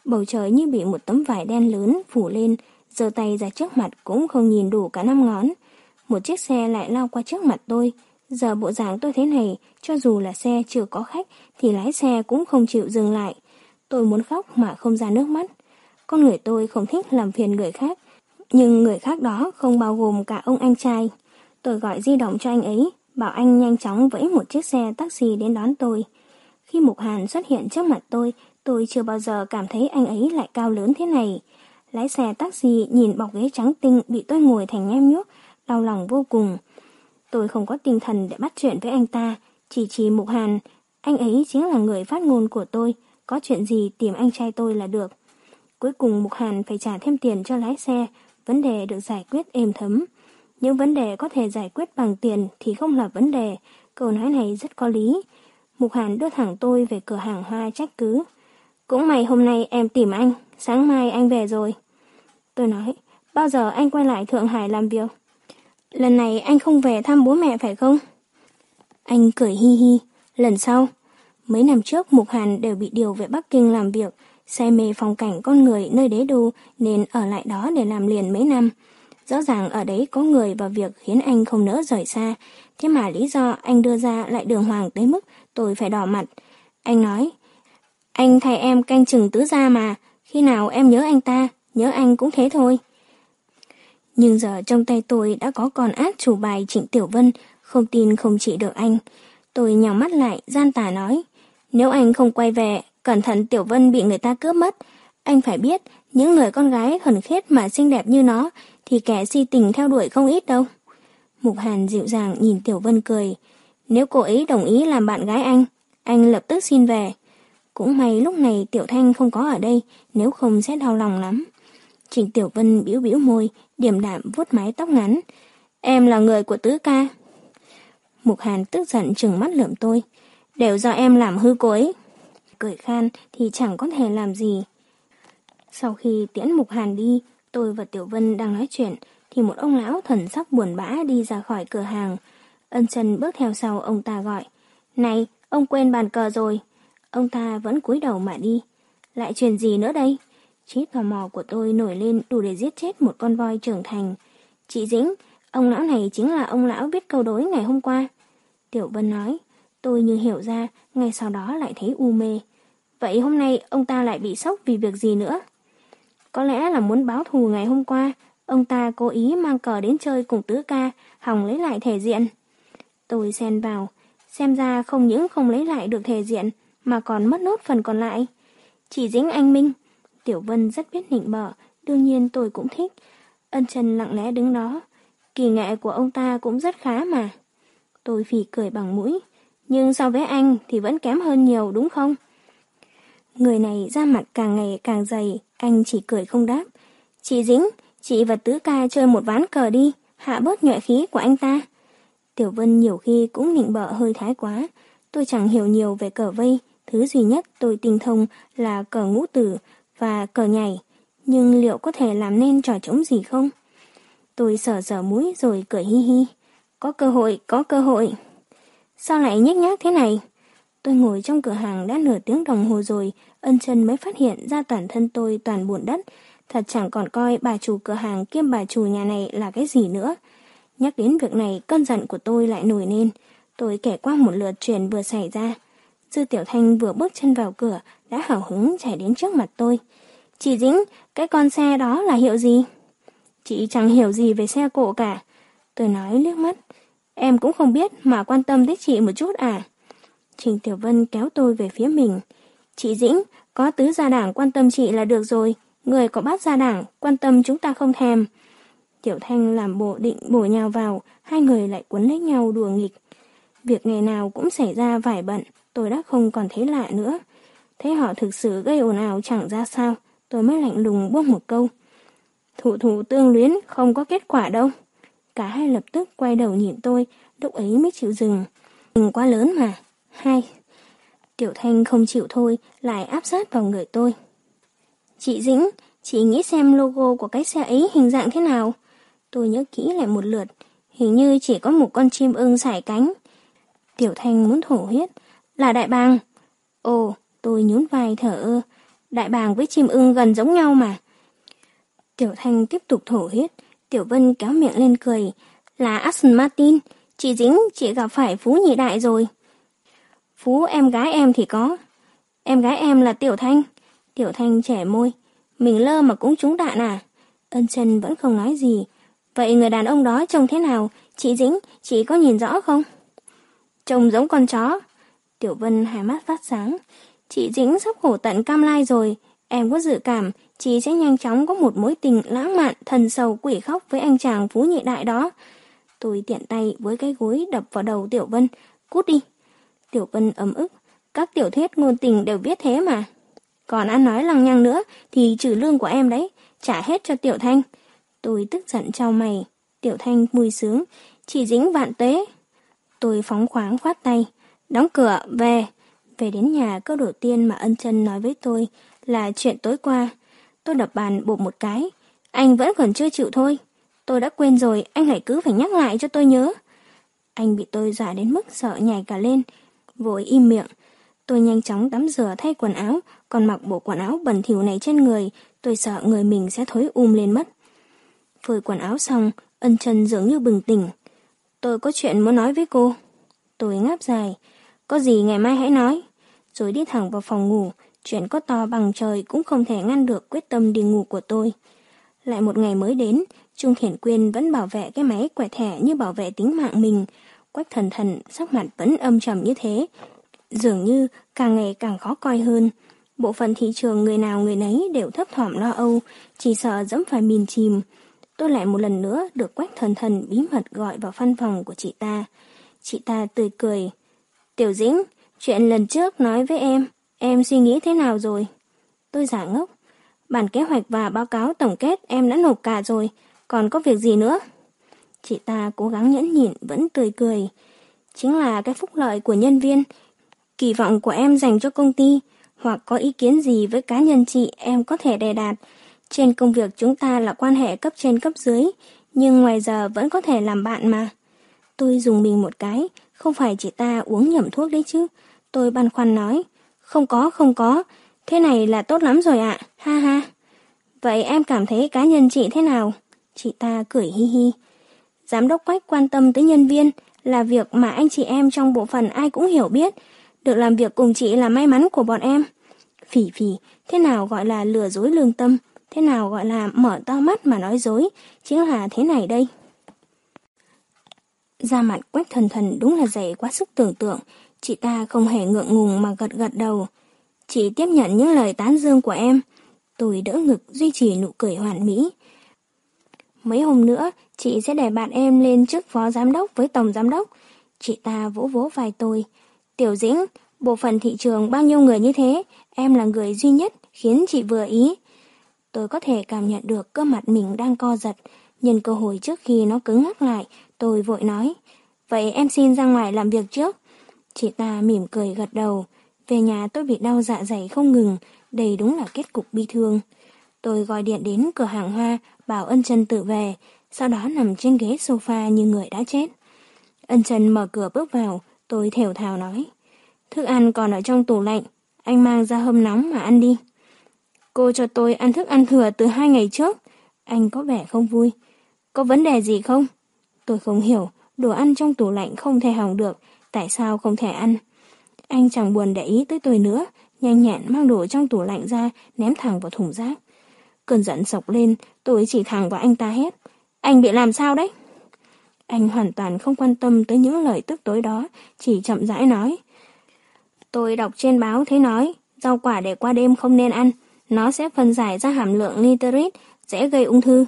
Bầu trời như bị một tấm vải đen lớn phủ lên, giơ tay ra trước mặt cũng không nhìn đủ cả năm ngón. Một chiếc xe lại lao qua trước mặt tôi. Giờ bộ dáng tôi thế này, cho dù là xe chưa có khách, thì lái xe cũng không chịu dừng lại. Tôi muốn khóc mà không ra nước mắt. Con người tôi không thích làm phiền người khác, nhưng người khác đó không bao gồm cả ông anh trai. Tôi gọi di động cho anh ấy, bảo anh nhanh chóng vẫy một chiếc xe taxi đến đón tôi. Khi Mục Hàn xuất hiện trước mặt tôi, tôi chưa bao giờ cảm thấy anh ấy lại cao lớn thế này. Lái xe taxi nhìn bọc ghế trắng tinh bị tôi ngồi thành nhem nhuốc, đau lòng vô cùng. Tôi không có tinh thần để bắt chuyện với anh ta, chỉ chỉ Mục Hàn. Anh ấy chính là người phát ngôn của tôi, có chuyện gì tìm anh trai tôi là được. Cuối cùng Mục Hàn phải trả thêm tiền cho lái xe, vấn đề được giải quyết êm thấm. Những vấn đề có thể giải quyết bằng tiền thì không là vấn đề, câu nói này rất có lý. Mục Hàn đưa thẳng tôi về cửa hàng hoa trách cứ. Cũng may hôm nay em tìm anh, sáng mai anh về rồi. Tôi nói, bao giờ anh quay lại Thượng Hải làm việc? Lần này anh không về thăm bố mẹ phải không? Anh cười hi hi, lần sau. Mấy năm trước Mục Hàn đều bị điều về Bắc Kinh làm việc, say mê phong cảnh con người nơi đế đô nên ở lại đó để làm liền mấy năm. Rõ ràng ở đấy có người và việc khiến anh không nỡ rời xa, thế mà lý do anh đưa ra lại đường hoàng tới mức tôi phải đỏ mặt. Anh nói, anh thay em canh chừng tứ gia mà, khi nào em nhớ anh ta, nhớ anh cũng thế thôi. Nhưng giờ trong tay tôi đã có con át chủ bài Trịnh Tiểu Vân, không tin không trị được anh. Tôi nhào mắt lại, gian tà nói, nếu anh không quay về, cẩn thận Tiểu Vân bị người ta cướp mất. Anh phải biết, những người con gái thuần khiết mà xinh đẹp như nó, thì kẻ si tình theo đuổi không ít đâu. Mục Hàn dịu dàng nhìn Tiểu Vân cười. Nếu cô ấy đồng ý làm bạn gái anh, anh lập tức xin về. Cũng may lúc này Tiểu Thanh không có ở đây, nếu không sẽ đau lòng lắm. Trình Tiểu Vân biểu biểu môi, điềm đạm vuốt mái tóc ngắn. Em là người của tứ ca. Mục Hàn tức giận trừng mắt lượm tôi. Đều do em làm hư cô ấy. Cười khan thì chẳng có thể làm gì. Sau khi tiễn Mục Hàn đi, tôi và Tiểu Vân đang nói chuyện, thì một ông lão thần sắc buồn bã đi ra khỏi cửa hàng. Ân Trần bước theo sau ông ta gọi. Này, ông quên bàn cờ rồi. Ông ta vẫn cúi đầu mà đi. Lại chuyện gì nữa đây? Trí tò mò của tôi nổi lên đủ để giết chết một con voi trưởng thành. Chị Dĩnh, ông lão này chính là ông lão biết câu đối ngày hôm qua. Tiểu Vân nói, tôi như hiểu ra, ngay sau đó lại thấy u mê. Vậy hôm nay ông ta lại bị sốc vì việc gì nữa? Có lẽ là muốn báo thù ngày hôm qua, ông ta cố ý mang cờ đến chơi cùng tứ ca, hòng lấy lại thể diện. Tôi xen vào, xem ra không những không lấy lại được thể diện, mà còn mất nốt phần còn lại. Chỉ dính anh Minh, Tiểu Vân rất biết nịnh bợ, đương nhiên tôi cũng thích. Ân Trần lặng lẽ đứng đó, kỳ nghệ của ông ta cũng rất khá mà. Tôi phì cười bằng mũi, nhưng so với anh thì vẫn kém hơn nhiều đúng không? Người này da mặt càng ngày càng dày, anh chỉ cười không đáp. Chị Dính, chị và Tứ Ca chơi một ván cờ đi, hạ bớt nhuệ khí của anh ta. Tiểu Vân nhiều khi cũng nịnh bợ hơi thái quá. Tôi chẳng hiểu nhiều về cờ vây, thứ duy nhất tôi tinh thông là cờ ngũ tử và cờ nhảy. Nhưng liệu có thể làm nên trò trống gì không? Tôi sờ sờ mũi rồi cười hi hi. Có cơ hội, có cơ hội. Sao lại nhếch nhác thế này? Tôi ngồi trong cửa hàng đã nửa tiếng đồng hồ rồi, ân chân mới phát hiện ra toàn thân tôi toàn buồn đất. Thật chẳng còn coi bà chủ cửa hàng kiêm bà chủ nhà này là cái gì nữa. Nhắc đến việc này, cơn giận của tôi lại nổi lên. Tôi kể qua một lượt chuyện vừa xảy ra. Dư Tiểu Thanh vừa bước chân vào cửa, đã hào hứng chạy đến trước mặt tôi. Chị Dĩnh, cái con xe đó là hiệu gì? Chị chẳng hiểu gì về xe cộ cả. Tôi nói liếc mắt. Em cũng không biết mà quan tâm tới chị một chút à? Trình Tiểu Vân kéo tôi về phía mình. Chị Dĩnh, có tứ gia đảng quan tâm chị là được rồi. Người có bát gia đảng, quan tâm chúng ta không thèm. Tiểu Thanh làm bộ định bổ nhào vào, hai người lại quấn lấy nhau đùa nghịch. Việc ngày nào cũng xảy ra vải bận, tôi đã không còn thấy lạ nữa thế họ thực sự gây ồn ào chẳng ra sao, tôi mới lạnh lùng buông một câu. Thủ thủ tương luyến không có kết quả đâu. Cả hai lập tức quay đầu nhìn tôi, lúc ấy mới chịu dừng. Đừng quá lớn mà. Hai. Tiểu Thanh không chịu thôi, lại áp sát vào người tôi. Chị Dĩnh, chị nghĩ xem logo của cái xe ấy hình dạng thế nào? Tôi nhớ kỹ lại một lượt, hình như chỉ có một con chim ưng sải cánh. Tiểu Thanh muốn thổ huyết, là đại bàng. Ồ, tôi nhún vai thở ơ, đại bàng với chim ưng gần giống nhau mà. Tiểu Thanh tiếp tục thổ huyết, Tiểu Vân kéo miệng lên cười, là Aston Martin, chị Dĩnh chị gặp phải Phú Nhị Đại rồi. Phú em gái em thì có. Em gái em là Tiểu Thanh. Tiểu Thanh trẻ môi. Mình lơ mà cũng trúng đạn à? Ân chân vẫn không nói gì. Vậy người đàn ông đó trông thế nào? Chị Dĩnh, chị có nhìn rõ không? Trông giống con chó. Tiểu Vân hai mắt phát sáng. Chị Dĩnh sắp khổ tận cam lai rồi. Em có dự cảm chị sẽ nhanh chóng có một mối tình lãng mạn, thần sầu quỷ khóc với anh chàng Phú Nhị Đại đó. Tôi tiện tay với cái gối đập vào đầu Tiểu Vân. Cút đi. Tiểu Vân ấm ức. Các tiểu thuyết ngôn tình đều viết thế mà. Còn ăn nói lăng nhăng nữa thì trừ lương của em đấy. Trả hết cho Tiểu Thanh. Tôi tức giận trao mày. Tiểu Thanh mùi sướng. Chỉ dính vạn tế. Tôi phóng khoáng khoát tay. Đóng cửa, về. Về đến nhà câu đầu tiên mà ân chân nói với tôi là chuyện tối qua. Tôi đập bàn bột một cái. Anh vẫn còn chưa chịu thôi. Tôi đã quên rồi, anh hãy cứ phải nhắc lại cho tôi nhớ. Anh bị tôi dọa đến mức sợ nhảy cả lên, vội im miệng. Tôi nhanh chóng tắm rửa thay quần áo, còn mặc bộ quần áo bẩn thỉu này trên người, tôi sợ người mình sẽ thối um lên mất. Phơi quần áo xong, ân chân dường như bừng tỉnh. Tôi có chuyện muốn nói với cô. Tôi ngáp dài. Có gì ngày mai hãy nói. Rồi đi thẳng vào phòng ngủ, chuyện có to bằng trời cũng không thể ngăn được quyết tâm đi ngủ của tôi. Lại một ngày mới đến, Trung Thiển Quyên vẫn bảo vệ cái máy quẹt thẻ như bảo vệ tính mạng mình. Quách thần thần, sắc mặt vẫn âm trầm như thế. Dường như càng ngày càng khó coi hơn. Bộ phận thị trường người nào người nấy đều thấp thỏm lo âu, chỉ sợ dẫm phải mìn chìm. Tôi lại một lần nữa được quách thần thần bí mật gọi vào văn phòng của chị ta. Chị ta tươi cười. Tiểu Dĩnh, chuyện lần trước nói với em, em suy nghĩ thế nào rồi? Tôi giả ngốc. Bản kế hoạch và báo cáo tổng kết em đã nộp cả rồi, còn có việc gì nữa? Chị ta cố gắng nhẫn nhịn vẫn tươi cười. Chính là cái phúc lợi của nhân viên. Kỳ vọng của em dành cho công ty, hoặc có ý kiến gì với cá nhân chị em có thể đề đạt. Trên công việc chúng ta là quan hệ cấp trên cấp dưới, nhưng ngoài giờ vẫn có thể làm bạn mà. Tôi dùng mình một cái, không phải chị ta uống nhầm thuốc đấy chứ. Tôi băn khoăn nói, không có, không có, thế này là tốt lắm rồi ạ, ha ha. Vậy em cảm thấy cá nhân chị thế nào? Chị ta cười hi hi. Giám đốc Quách quan tâm tới nhân viên là việc mà anh chị em trong bộ phận ai cũng hiểu biết. Được làm việc cùng chị là may mắn của bọn em. Phỉ phỉ, thế nào gọi là lừa dối lương tâm? Thế nào gọi là mở to mắt mà nói dối? Chính là thế này đây. Da mặt quách thần thần đúng là dày quá sức tưởng tượng. Chị ta không hề ngượng ngùng mà gật gật đầu. Chị tiếp nhận những lời tán dương của em. Tôi đỡ ngực duy trì nụ cười hoàn mỹ. Mấy hôm nữa, chị sẽ để bạn em lên trước phó giám đốc với tổng giám đốc. Chị ta vỗ vỗ vai tôi. Tiểu Dĩnh, bộ phận thị trường bao nhiêu người như thế, em là người duy nhất khiến chị vừa ý. Tôi có thể cảm nhận được cơ mặt mình đang co giật. Nhân cơ hội trước khi nó cứng ngắc lại, tôi vội nói. Vậy em xin ra ngoài làm việc trước. Chị ta mỉm cười gật đầu. Về nhà tôi bị đau dạ dày không ngừng. Đây đúng là kết cục bi thương. Tôi gọi điện đến cửa hàng hoa, bảo ân chân tự về, sau đó nằm trên ghế sofa như người đã chết. Ân chân mở cửa bước vào, tôi thều thào nói. Thức ăn còn ở trong tủ lạnh, anh mang ra hâm nóng mà ăn đi. Cô cho tôi ăn thức ăn thừa từ hai ngày trước. Anh có vẻ không vui. Có vấn đề gì không? Tôi không hiểu, đồ ăn trong tủ lạnh không thể hỏng được, tại sao không thể ăn? Anh chẳng buồn để ý tới tôi nữa, nhanh nhẹn mang đồ trong tủ lạnh ra, ném thẳng vào thùng rác. Cơn giận sộc lên, tôi chỉ thẳng vào anh ta hết. Anh bị làm sao đấy? Anh hoàn toàn không quan tâm tới những lời tức tối đó, chỉ chậm rãi nói. Tôi đọc trên báo thấy nói, rau quả để qua đêm không nên ăn, nó sẽ phân giải ra hàm lượng nitrit, dễ gây ung thư.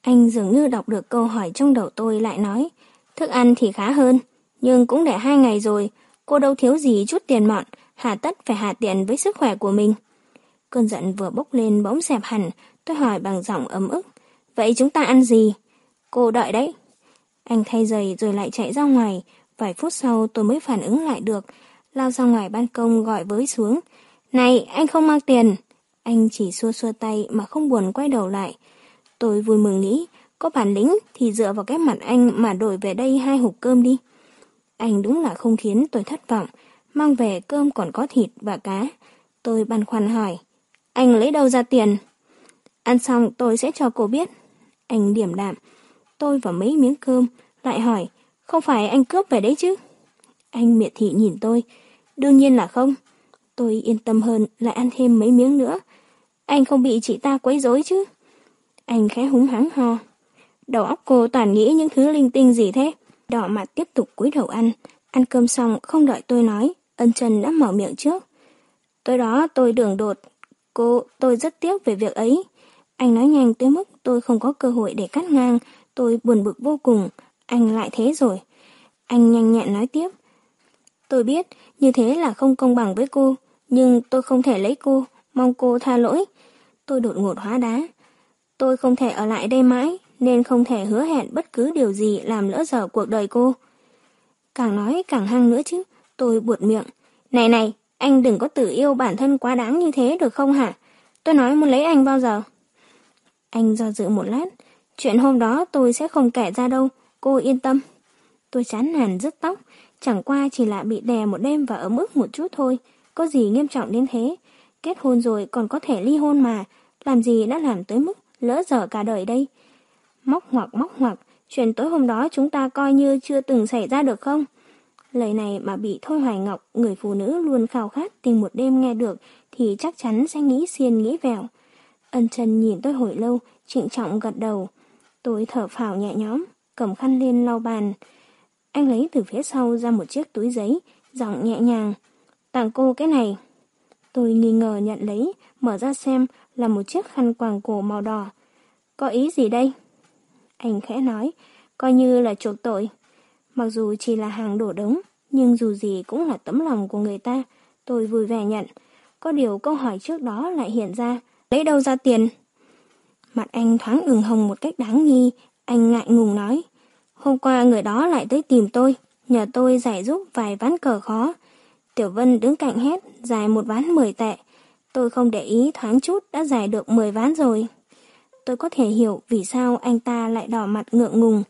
Anh dường như đọc được câu hỏi trong đầu tôi lại nói, thức ăn thì khá hơn, nhưng cũng để hai ngày rồi, cô đâu thiếu gì chút tiền mọn, hà tất phải hạ tiện với sức khỏe của mình. Cơn giận vừa bốc lên bỗng xẹp hẳn, tôi hỏi bằng giọng ấm ức. Vậy chúng ta ăn gì? Cô đợi đấy. Anh thay giày rồi lại chạy ra ngoài. Vài phút sau tôi mới phản ứng lại được. Lao ra ngoài ban công gọi với xuống. Này, anh không mang tiền. Anh chỉ xua xua tay mà không buồn quay đầu lại. Tôi vui mừng nghĩ, có bản lĩnh thì dựa vào cái mặt anh mà đổi về đây hai hộp cơm đi. Anh đúng là không khiến tôi thất vọng. Mang về cơm còn có thịt và cá. Tôi băn khoăn hỏi. Anh lấy đâu ra tiền? Ăn xong tôi sẽ cho cô biết. Anh điểm đạm. Tôi và mấy miếng cơm, lại hỏi, không phải anh cướp về đấy chứ? Anh miệt thị nhìn tôi. Đương nhiên là không. Tôi yên tâm hơn, lại ăn thêm mấy miếng nữa. Anh không bị chị ta quấy rối chứ? Anh khẽ húng hắng ho. Đầu óc cô toàn nghĩ những thứ linh tinh gì thế? Đỏ mặt tiếp tục cúi đầu ăn. Ăn cơm xong, không đợi tôi nói, ân trần đã mở miệng trước. Tối đó tôi đường đột, Cô, tôi rất tiếc về việc ấy. Anh nói nhanh tới mức tôi không có cơ hội để cắt ngang. Tôi buồn bực vô cùng, anh lại thế rồi. Anh nhanh nhẹn nói tiếp. Tôi biết, như thế là không công bằng với cô, nhưng tôi không thể lấy cô, mong cô tha lỗi. Tôi đột ngột hóa đá. Tôi không thể ở lại đây mãi, nên không thể hứa hẹn bất cứ điều gì làm lỡ dở cuộc đời cô. Càng nói càng hăng nữa chứ, tôi buột miệng. Này này, anh đừng có tự yêu bản thân quá đáng như thế được không hả? Tôi nói muốn lấy anh bao giờ? Anh do dự một lát. Chuyện hôm đó tôi sẽ không kể ra đâu, cô yên tâm. Tôi chán nản rứt tóc, chẳng qua chỉ là bị đè một đêm và ấm ức một chút thôi. Có gì nghiêm trọng đến thế? Kết hôn rồi còn có thể ly hôn mà, làm gì đã làm tới mức lỡ dở cả đời đây? Móc hoặc móc hoặc, chuyện tối hôm đó chúng ta coi như chưa từng xảy ra được không? Lời này mà bị Thôi Hoài Ngọc, người phụ nữ luôn khao khát tìm một đêm nghe được thì chắc chắn sẽ nghĩ xiên nghĩ vẹo. Ân Trần nhìn tôi hồi lâu, trịnh trọng gật đầu. Tôi thở phào nhẹ nhõm, cầm khăn lên lau bàn. Anh lấy từ phía sau ra một chiếc túi giấy, giọng nhẹ nhàng. Tặng cô cái này. Tôi nghi ngờ nhận lấy, mở ra xem là một chiếc khăn quàng cổ màu đỏ. Có ý gì đây? Anh khẽ nói, coi như là chuộc tội. Mặc dù chỉ là hàng đổ đống, nhưng dù gì cũng là tấm lòng của người ta. Tôi vui vẻ nhận. Có điều câu hỏi trước đó lại hiện ra, lấy đâu ra tiền? Mặt anh thoáng ửng hồng một cách đáng nghi, anh ngại ngùng nói. Hôm qua người đó lại tới tìm tôi, nhờ tôi giải giúp vài ván cờ khó. Tiểu Vân đứng cạnh hét, giải một ván 10 tệ. Tôi không để ý thoáng chút đã giải được 10 ván rồi. Tôi có thể hiểu vì sao anh ta lại đỏ mặt ngượng ngùng.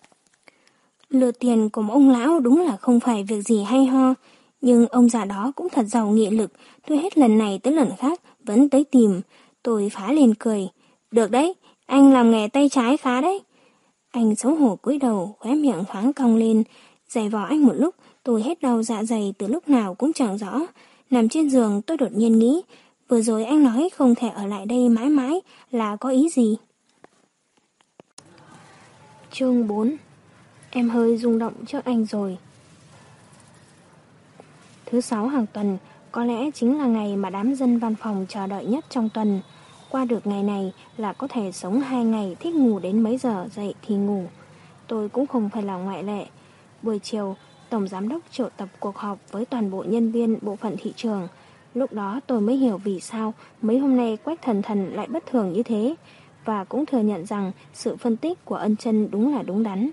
Lừa tiền của ông lão đúng là không phải việc gì hay ho, nhưng ông già đó cũng thật giàu nghị lực, tôi hết lần này tới lần khác vẫn tới tìm. Tôi phá lên cười. Được đấy, anh làm nghề tay trái khá đấy. Anh xấu hổ cúi đầu, khóe miệng thoáng cong lên. Giày vò anh một lúc, tôi hết đau dạ dày từ lúc nào cũng chẳng rõ. Nằm trên giường tôi đột nhiên nghĩ, vừa rồi anh nói không thể ở lại đây mãi mãi là có ý gì? Chương 4 Em hơi rung động trước anh rồi. Thứ sáu hàng tuần có lẽ chính là ngày mà đám dân văn phòng chờ đợi nhất trong tuần. Qua được ngày này là có thể sống hai ngày thích ngủ đến mấy giờ dậy thì ngủ. Tôi cũng không phải là ngoại lệ. Buổi chiều, Tổng Giám đốc triệu tập cuộc họp với toàn bộ nhân viên bộ phận thị trường. Lúc đó tôi mới hiểu vì sao mấy hôm nay Quách Thần Thần lại bất thường như thế và cũng thừa nhận rằng sự phân tích của ân chân đúng là đúng đắn.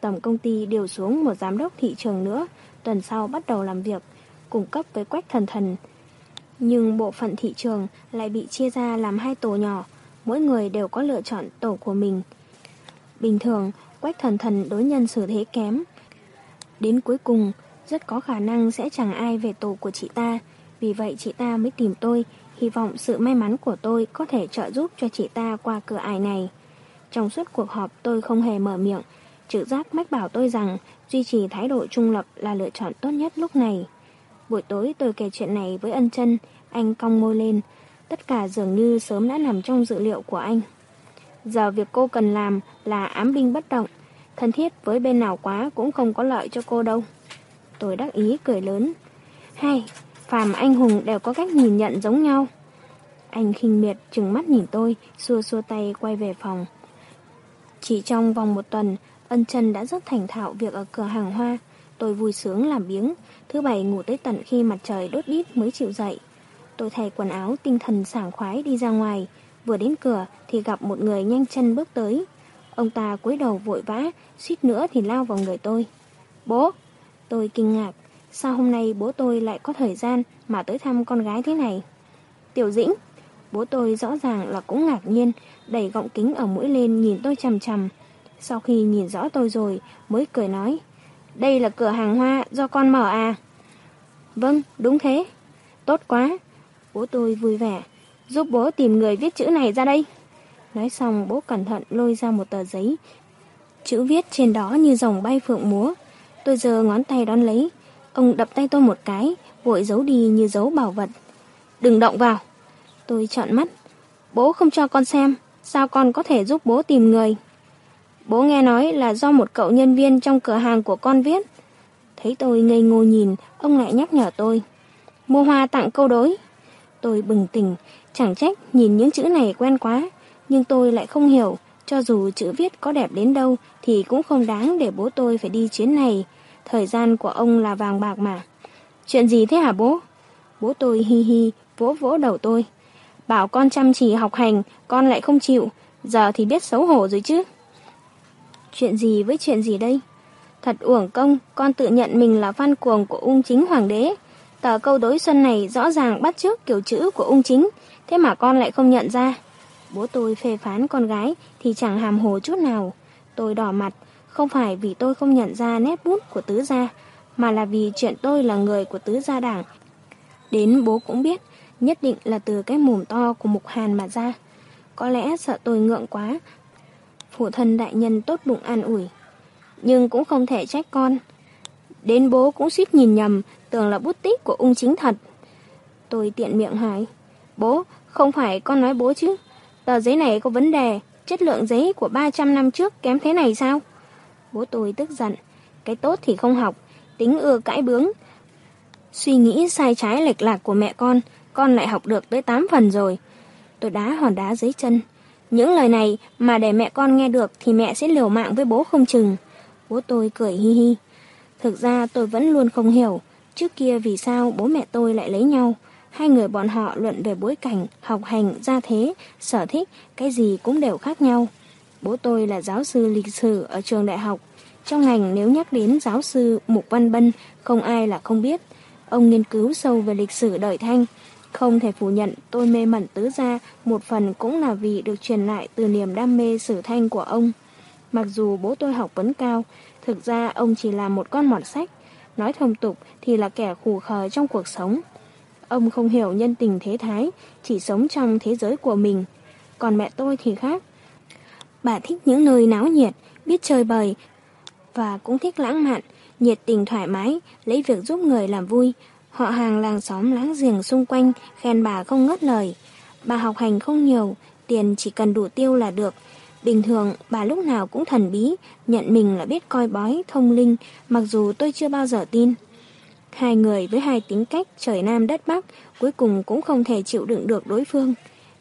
Tổng công ty điều xuống một giám đốc thị trường nữa, tuần sau bắt đầu làm việc, cung cấp với Quách Thần Thần. Nhưng bộ phận thị trường lại bị chia ra làm hai tổ nhỏ, mỗi người đều có lựa chọn tổ của mình. Bình thường, Quách Thần Thần đối nhân xử thế kém. Đến cuối cùng, rất có khả năng sẽ chẳng ai về tổ của chị ta, vì vậy chị ta mới tìm tôi, hy vọng sự may mắn của tôi có thể trợ giúp cho chị ta qua cửa ải này. Trong suốt cuộc họp tôi không hề mở miệng, chữ giác mách bảo tôi rằng duy trì thái độ trung lập là lựa chọn tốt nhất lúc này. Buổi tối tôi kể chuyện này với ân chân, anh cong môi lên. Tất cả dường như sớm đã nằm trong dự liệu của anh. Giờ việc cô cần làm là ám binh bất động. Thân thiết với bên nào quá cũng không có lợi cho cô đâu. Tôi đắc ý cười lớn. Hay, phàm anh hùng đều có cách nhìn nhận giống nhau. Anh khinh miệt trừng mắt nhìn tôi, xua xua tay quay về phòng. Chỉ trong vòng một tuần, ân chân đã rất thành thạo việc ở cửa hàng hoa. Tôi vui sướng làm biếng, thứ bảy ngủ tới tận khi mặt trời đốt đít mới chịu dậy. Tôi thay quần áo tinh thần sảng khoái đi ra ngoài, vừa đến cửa thì gặp một người nhanh chân bước tới. Ông ta cúi đầu vội vã, suýt nữa thì lao vào người tôi. Bố! Tôi kinh ngạc, sao hôm nay bố tôi lại có thời gian mà tới thăm con gái thế này? Tiểu Dĩnh! Bố tôi rõ ràng là cũng ngạc nhiên, đẩy gọng kính ở mũi lên nhìn tôi chầm chầm. Sau khi nhìn rõ tôi rồi, mới cười nói. Đây là cửa hàng hoa do con mở à? Vâng, đúng thế. Tốt quá. Bố tôi vui vẻ. Giúp bố tìm người viết chữ này ra đây. Nói xong bố cẩn thận lôi ra một tờ giấy. Chữ viết trên đó như dòng bay phượng múa. Tôi giờ ngón tay đón lấy. Ông đập tay tôi một cái, vội giấu đi như giấu bảo vật. Đừng động vào. Tôi trọn mắt. Bố không cho con xem. Sao con có thể giúp bố tìm người? Bố nghe nói là do một cậu nhân viên trong cửa hàng của con viết. Thấy tôi ngây ngô nhìn, ông lại nhắc nhở tôi. Mua hoa tặng câu đối. Tôi bừng tỉnh, chẳng trách nhìn những chữ này quen quá, nhưng tôi lại không hiểu, Cho dù chữ viết có đẹp đến đâu thì cũng không đáng để bố tôi phải đi chuyến này. Thời gian của ông là vàng bạc mà. Chuyện gì thế hả bố? Bố tôi hi hi, vỗ vỗ đầu tôi. Bảo con chăm chỉ học hành, con lại không chịu. Giờ thì biết xấu hổ rồi chứ. Chuyện gì với chuyện gì đây? Thật uổng công, con tự nhận mình là văn cuồng của ung chính hoàng đế. Tờ câu đối xuân này rõ ràng bắt chước kiểu chữ của ung chính, thế mà con lại không nhận ra. Bố tôi phê phán con gái thì chẳng hàm hồ chút nào. Tôi đỏ mặt, không phải vì tôi không nhận ra nét bút của tứ gia, mà là vì chuyện tôi là người của tứ gia đảng. Đến bố cũng biết, nhất định là từ cái mồm to của Mục Hàn mà ra. Có lẽ sợ tôi ngượng quá. Phụ thân đại nhân tốt bụng an ủi. Nhưng cũng không thể trách con. Đến bố cũng suýt nhìn nhầm, tưởng là bút tích của ung chính thật. Tôi tiện miệng hỏi. Bố, không phải con nói bố chứ? Tờ giấy này có vấn đề, chất lượng giấy của 300 năm trước kém thế này sao? Bố tôi tức giận. Cái tốt thì không học, tính ưa cãi bướng. Suy nghĩ sai trái lệch lạc của mẹ con, con lại học được tới 8 phần rồi. Tôi đá hòn đá dưới chân. Những lời này mà để mẹ con nghe được thì mẹ sẽ liều mạng với bố không chừng. Bố tôi cười hi hi. Thực ra tôi vẫn luôn không hiểu, trước kia vì sao bố mẹ tôi lại lấy nhau. Hai người bọn họ luận về bối cảnh, học hành, gia thế, sở thích, cái gì cũng đều khác nhau. Bố tôi là giáo sư lịch sử ở trường đại học. Trong ngành nếu nhắc đến giáo sư Mục Văn Bân, không ai là không biết. Ông nghiên cứu sâu về lịch sử đời Thanh. Không thể phủ nhận tôi mê mẩn tứ gia, một phần cũng là vì được truyền lại từ niềm đam mê sử thanh của ông. Mặc dù bố tôi học vấn cao, thực ra ông chỉ là một con mọt sách. Nói thông tục thì là kẻ khù khờ trong cuộc sống. Ông không hiểu nhân tình thế thái, chỉ sống trong thế giới của mình. Còn mẹ tôi thì khác. Bà thích những nơi náo nhiệt, biết chơi bời, và cũng thích lãng mạn, nhiệt tình thoải mái, lấy việc giúp người làm vui. Họ hàng làng xóm láng giềng xung quanh, khen bà không ngớt lời. Bà học hành không nhiều, tiền chỉ cần đủ tiêu là được. Bình thường, bà lúc nào cũng thần bí, nhận mình là biết coi bói, thông linh, mặc dù tôi chưa bao giờ tin. Hai người với hai tính cách trời Nam đất Bắc cuối cùng cũng không thể chịu đựng được đối phương.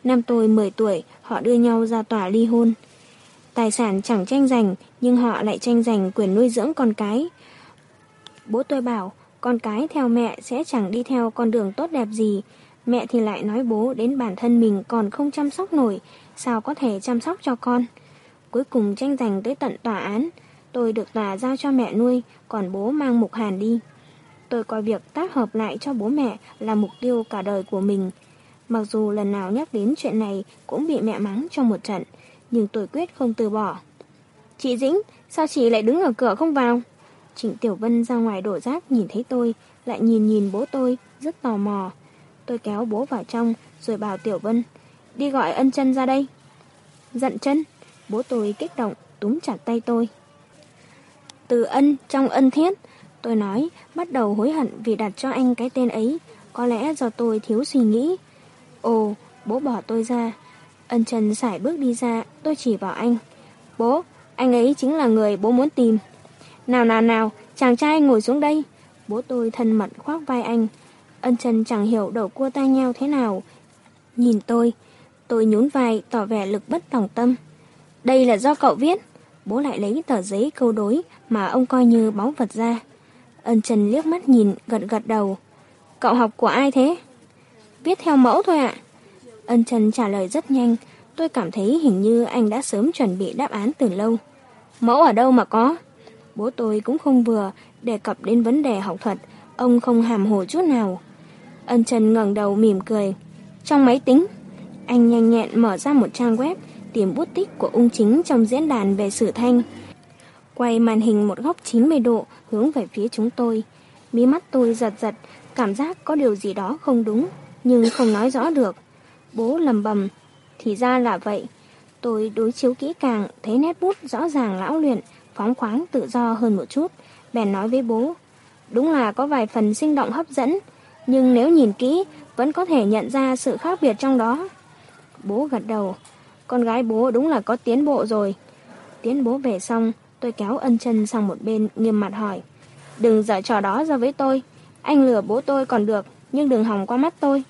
Năm tôi 10 tuổi, họ đưa nhau ra tòa ly hôn. Tài sản chẳng tranh giành, nhưng họ lại tranh giành quyền nuôi dưỡng con cái. Bố tôi bảo, con cái theo mẹ sẽ chẳng đi theo con đường tốt đẹp gì. Mẹ thì lại nói bố đến bản thân mình còn không chăm sóc nổi, sao có thể chăm sóc cho con. Cuối cùng tranh giành tới tận tòa án, tôi được tòa giao cho mẹ nuôi, còn bố mang Mục Hàn đi. Tôi coi việc tác hợp lại cho bố mẹ là mục tiêu cả đời của mình. Mặc dù lần nào nhắc đến chuyện này cũng bị mẹ mắng trong một trận, nhưng tôi quyết không từ bỏ. Chị Dĩnh, sao chị lại đứng ở cửa không vào? Trịnh Tiểu Vân ra ngoài đổ rác nhìn thấy tôi, lại nhìn nhìn bố tôi, rất tò mò. Tôi kéo bố vào trong, rồi bảo Tiểu Vân, đi gọi ân chân ra đây. Giận chân, bố tôi kích động, túm chặt tay tôi. Từ ân trong ân thiết, tôi nói, bắt đầu hối hận vì đặt cho anh cái tên ấy, có lẽ do tôi thiếu suy nghĩ. Ồ, bố bỏ tôi ra. Ân trần sải bước đi ra, tôi chỉ vào anh. Bố, anh ấy chính là người bố muốn tìm. Nào nào nào, chàng trai ngồi xuống đây. Bố tôi thân mật khoác vai anh. Ân trần chẳng hiểu đầu cua tai nhau thế nào. Nhìn tôi, tôi nhún vai tỏ vẻ lực bất tòng tâm. Đây là do cậu viết. Bố lại lấy tờ giấy câu đối mà ông coi như báu vật ra. Ân Trần liếc mắt nhìn, gật gật đầu. Cậu học của ai thế? Viết theo mẫu thôi ạ. Ân Trần trả lời rất nhanh. Tôi cảm thấy hình như anh đã sớm chuẩn bị đáp án từ lâu. Mẫu ở đâu mà có? Bố tôi cũng không vừa đề cập đến vấn đề học thuật. Ông không hàm hồ chút nào. Ân Trần ngẩng đầu mỉm cười. Trong máy tính, anh nhanh nhẹn mở ra một trang web tìm bút tích của ung chính trong diễn đàn về sử thanh. Quay màn hình một góc 90 độ hướng về phía chúng tôi. Mí mắt tôi giật giật, cảm giác có điều gì đó không đúng, nhưng không nói rõ được. Bố lầm bầm, thì ra là vậy. Tôi đối chiếu kỹ càng, thấy nét bút rõ ràng lão luyện, phóng khoáng tự do hơn một chút. Bèn nói với bố, đúng là có vài phần sinh động hấp dẫn, nhưng nếu nhìn kỹ, vẫn có thể nhận ra sự khác biệt trong đó. Bố gật đầu, con gái bố đúng là có tiến bộ rồi. Tiến bố về xong, tôi kéo ân chân sang một bên, nghiêm mặt hỏi. Đừng dở trò đó ra với tôi. Anh lừa bố tôi còn được, nhưng đừng hòng qua mắt tôi.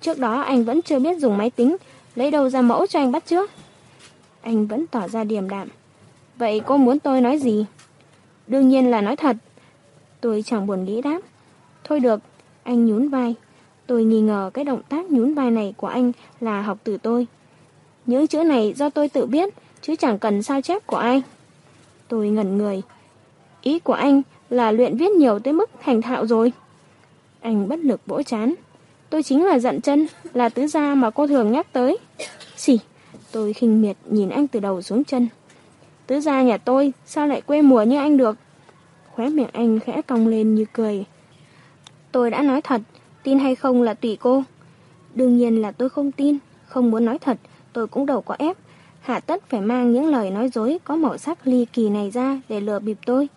Trước đó anh vẫn chưa biết dùng máy tính, lấy đâu ra mẫu cho anh bắt trước. Anh vẫn tỏ ra điềm đạm. Vậy cô muốn tôi nói gì? Đương nhiên là nói thật. Tôi chẳng buồn nghĩ đáp. Thôi được, anh nhún vai. Tôi nghi ngờ cái động tác nhún vai này của anh là học từ tôi. Những chữ này do tôi tự biết, chứ chẳng cần sao chép của ai. Tôi ngẩn người. Ý của anh là luyện viết nhiều tới mức thành thạo rồi. Anh bất lực vỗ chán. Tôi chính là giận chân, là tứ gia mà cô thường nhắc tới. Xỉ, tôi khinh miệt nhìn anh từ đầu xuống chân. Tứ gia nhà tôi, sao lại quê mùa như anh được? Khóe miệng anh khẽ cong lên như cười. Tôi đã nói thật, tin hay không là tùy cô. Đương nhiên là tôi không tin, không muốn nói thật, tôi cũng đâu có ép. Hạ tất phải mang những lời nói dối có màu sắc ly kỳ này ra để lừa bịp tôi.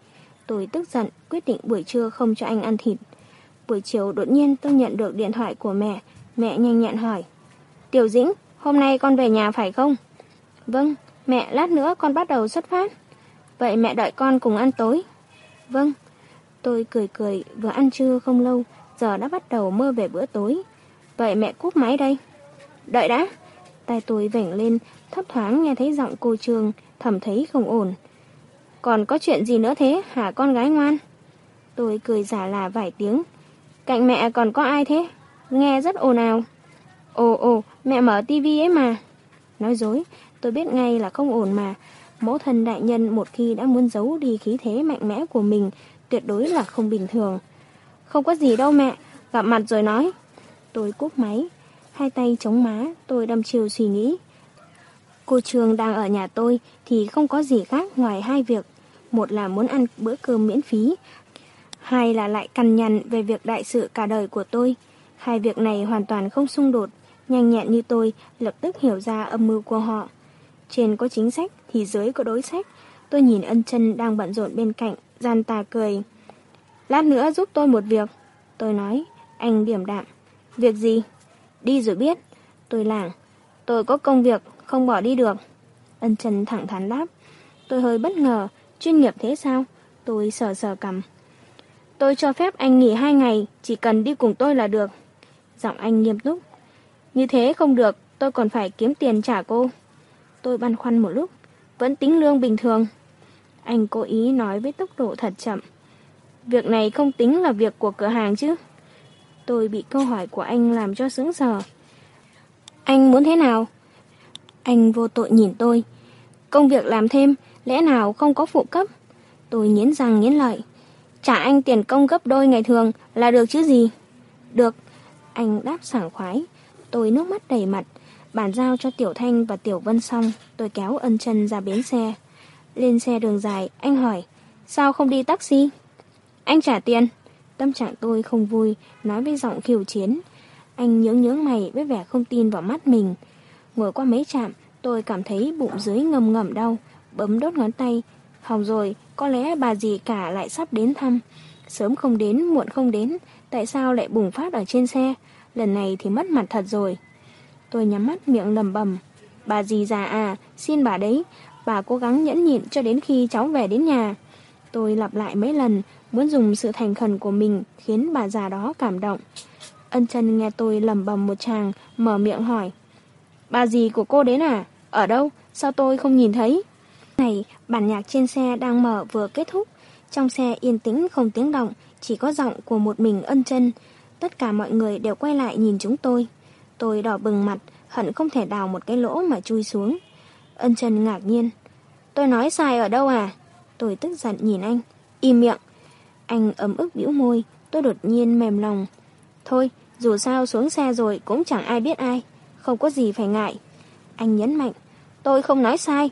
Tôi tức giận, quyết định buổi trưa không cho anh ăn thịt. Buổi chiều đột nhiên tôi nhận được điện thoại của mẹ. Mẹ nhanh nhẹn hỏi. Tiểu Dĩnh, hôm nay con về nhà phải không? Vâng, mẹ lát nữa con bắt đầu xuất phát. Vậy mẹ đợi con cùng ăn tối. Vâng. Tôi cười cười, vừa ăn trưa không lâu, giờ đã bắt đầu mơ về bữa tối. Vậy mẹ cúp máy đây. Đợi đã. Tay tôi vểnh lên, thấp thoáng nghe thấy giọng cô trường thầm thấy không ổn. Còn có chuyện gì nữa thế hả con gái ngoan? Tôi cười giả là vài tiếng. Cạnh mẹ còn có ai thế? Nghe rất ồn ào. Ồ ồ, mẹ mở tivi ấy mà. Nói dối, tôi biết ngay là không ổn mà. Mẫu thân đại nhân một khi đã muốn giấu đi khí thế mạnh mẽ của mình, tuyệt đối là không bình thường. Không có gì đâu mẹ, gặp mặt rồi nói. Tôi cúp máy, hai tay chống má, tôi đâm chiều suy nghĩ. Cô Trường đang ở nhà tôi thì không có gì khác ngoài hai việc. Một là muốn ăn bữa cơm miễn phí, hay là lại cằn nhằn về việc đại sự cả đời của tôi. Hai việc này hoàn toàn không xung đột, nhanh nhẹn như tôi lập tức hiểu ra âm mưu của họ. Trên có chính sách thì dưới có đối sách. Tôi nhìn ân chân đang bận rộn bên cạnh, gian tà cười. Lát nữa giúp tôi một việc. Tôi nói, anh điểm đạm. Việc gì? Đi rồi biết. Tôi lảng. Tôi có công việc, không bỏ đi được. Ân chân thẳng thắn đáp. Tôi hơi bất ngờ, chuyên nghiệp thế sao? Tôi sờ sờ cầm. Tôi cho phép anh nghỉ hai ngày, chỉ cần đi cùng tôi là được. Giọng anh nghiêm túc. Như thế không được, tôi còn phải kiếm tiền trả cô. Tôi băn khoăn một lúc, vẫn tính lương bình thường. Anh cố ý nói với tốc độ thật chậm. Việc này không tính là việc của cửa hàng chứ. Tôi bị câu hỏi của anh làm cho sững sờ. Anh muốn thế nào? Anh vô tội nhìn tôi. Công việc làm thêm, lẽ nào không có phụ cấp? Tôi nghiến răng nghiến lợi. Trả anh tiền công gấp đôi ngày thường là được chứ gì? Được. Anh đáp sảng khoái. Tôi nước mắt đầy mặt. Bàn giao cho Tiểu Thanh và Tiểu Vân xong, tôi kéo ân chân ra bến xe. Lên xe đường dài, anh hỏi, sao không đi taxi? Anh trả tiền. Tâm trạng tôi không vui, nói với giọng khiêu chiến. Anh nhướng nhướng mày với vẻ không tin vào mắt mình. Ngồi qua mấy chạm, tôi cảm thấy bụng dưới ngầm ngầm đau, bấm đốt ngón tay. Hỏng rồi, có lẽ bà dì cả lại sắp đến thăm. Sớm không đến, muộn không đến, tại sao lại bùng phát ở trên xe? Lần này thì mất mặt thật rồi. Tôi nhắm mắt miệng lầm bầm. Bà dì già à, xin bà đấy, bà cố gắng nhẫn nhịn cho đến khi cháu về đến nhà. Tôi lặp lại mấy lần, muốn dùng sự thành khẩn của mình khiến bà già đó cảm động. Ân chân nghe tôi lầm bầm một chàng, mở miệng hỏi. Bà dì của cô đến à? Ở đâu? Sao tôi không nhìn thấy? Này, bản nhạc trên xe đang mở vừa kết thúc. Trong xe yên tĩnh không tiếng động, chỉ có giọng của một mình ân chân. Tất cả mọi người đều quay lại nhìn chúng tôi. Tôi đỏ bừng mặt, hận không thể đào một cái lỗ mà chui xuống. Ân chân ngạc nhiên. Tôi nói sai ở đâu à? Tôi tức giận nhìn anh. Im miệng. Anh ấm ức bĩu môi, tôi đột nhiên mềm lòng. Thôi, dù sao xuống xe rồi cũng chẳng ai biết ai. Không có gì phải ngại. Anh nhấn mạnh. Tôi không nói sai.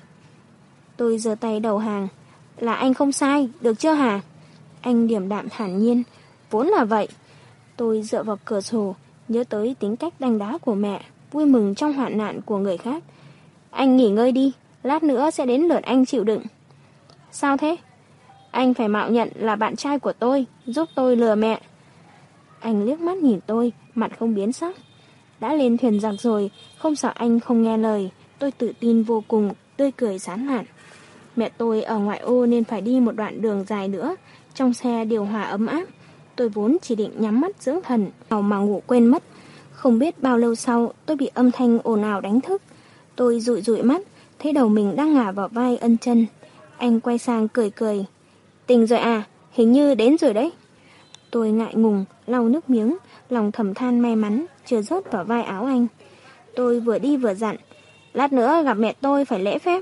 Tôi giơ tay đầu hàng. Là anh không sai, được chưa hả? Anh điểm đạm thản nhiên. Vốn là vậy. Tôi dựa vào cửa sổ, nhớ tới tính cách đanh đá của mẹ, vui mừng trong hoạn nạn của người khác. Anh nghỉ ngơi đi, lát nữa sẽ đến lượt anh chịu đựng. Sao thế? Anh phải mạo nhận là bạn trai của tôi, giúp tôi lừa mẹ. Anh liếc mắt nhìn tôi, mặt không biến sắc. Đã lên thuyền giặc rồi, không sợ anh không nghe lời. Tôi tự tin vô cùng, tươi cười sán lạn. Mẹ tôi ở ngoại ô nên phải đi một đoạn đường dài nữa. Trong xe điều hòa ấm áp. Tôi vốn chỉ định nhắm mắt dưỡng thần, mà ngủ quên mất. Không biết bao lâu sau tôi bị âm thanh ồn ào đánh thức. Tôi rụi rụi mắt, thấy đầu mình đang ngả vào vai ân chân. Anh quay sang cười cười. Tình rồi à, hình như đến rồi đấy. Tôi ngại ngùng, lau nước miếng, lòng thầm than may mắn, chưa rớt vào vai áo anh. Tôi vừa đi vừa dặn, lát nữa gặp mẹ tôi phải lễ phép.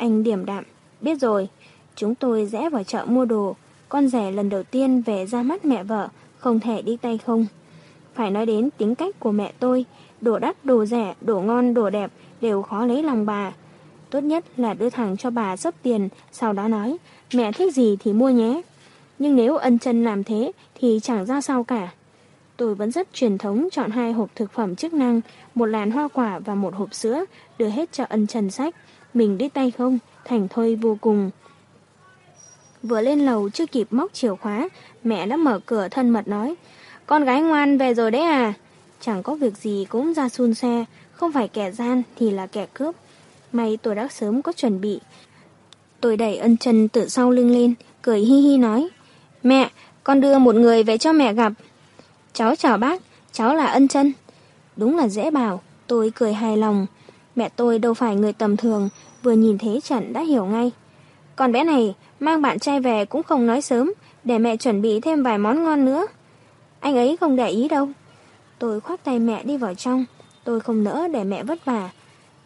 Anh điểm đạm, biết rồi, chúng tôi rẽ vào chợ mua đồ, con rẻ lần đầu tiên về ra mắt mẹ vợ, không thể đi tay không. Phải nói đến tính cách của mẹ tôi, đồ đắt, đồ rẻ, đồ ngon, đồ đẹp đều khó lấy lòng bà. Tốt nhất là đưa thẳng cho bà sấp tiền, sau đó nói, mẹ thích gì thì mua nhé. Nhưng nếu ân chân làm thế thì chẳng ra sao cả. Tôi vẫn rất truyền thống chọn hai hộp thực phẩm chức năng, một làn hoa quả và một hộp sữa, đưa hết cho ân trần sách. Mình đi tay không, thành thôi vô cùng. Vừa lên lầu chưa kịp móc chìa khóa, mẹ đã mở cửa thân mật nói, con gái ngoan về rồi đấy à? Chẳng có việc gì cũng ra xun xe, không phải kẻ gian thì là kẻ cướp. May tôi đã sớm có chuẩn bị. Tôi đẩy ân chân từ sau lưng lên, cười hi hi nói, Mẹ, con đưa một người về cho mẹ gặp. Cháu chào bác, cháu là ân chân. Đúng là dễ bảo, tôi cười hài lòng. Mẹ tôi đâu phải người tầm thường, vừa nhìn thấy trận đã hiểu ngay. Còn bé này, mang bạn trai về cũng không nói sớm, để mẹ chuẩn bị thêm vài món ngon nữa. Anh ấy không để ý đâu. Tôi khoác tay mẹ đi vào trong, tôi không nỡ để mẹ vất vả.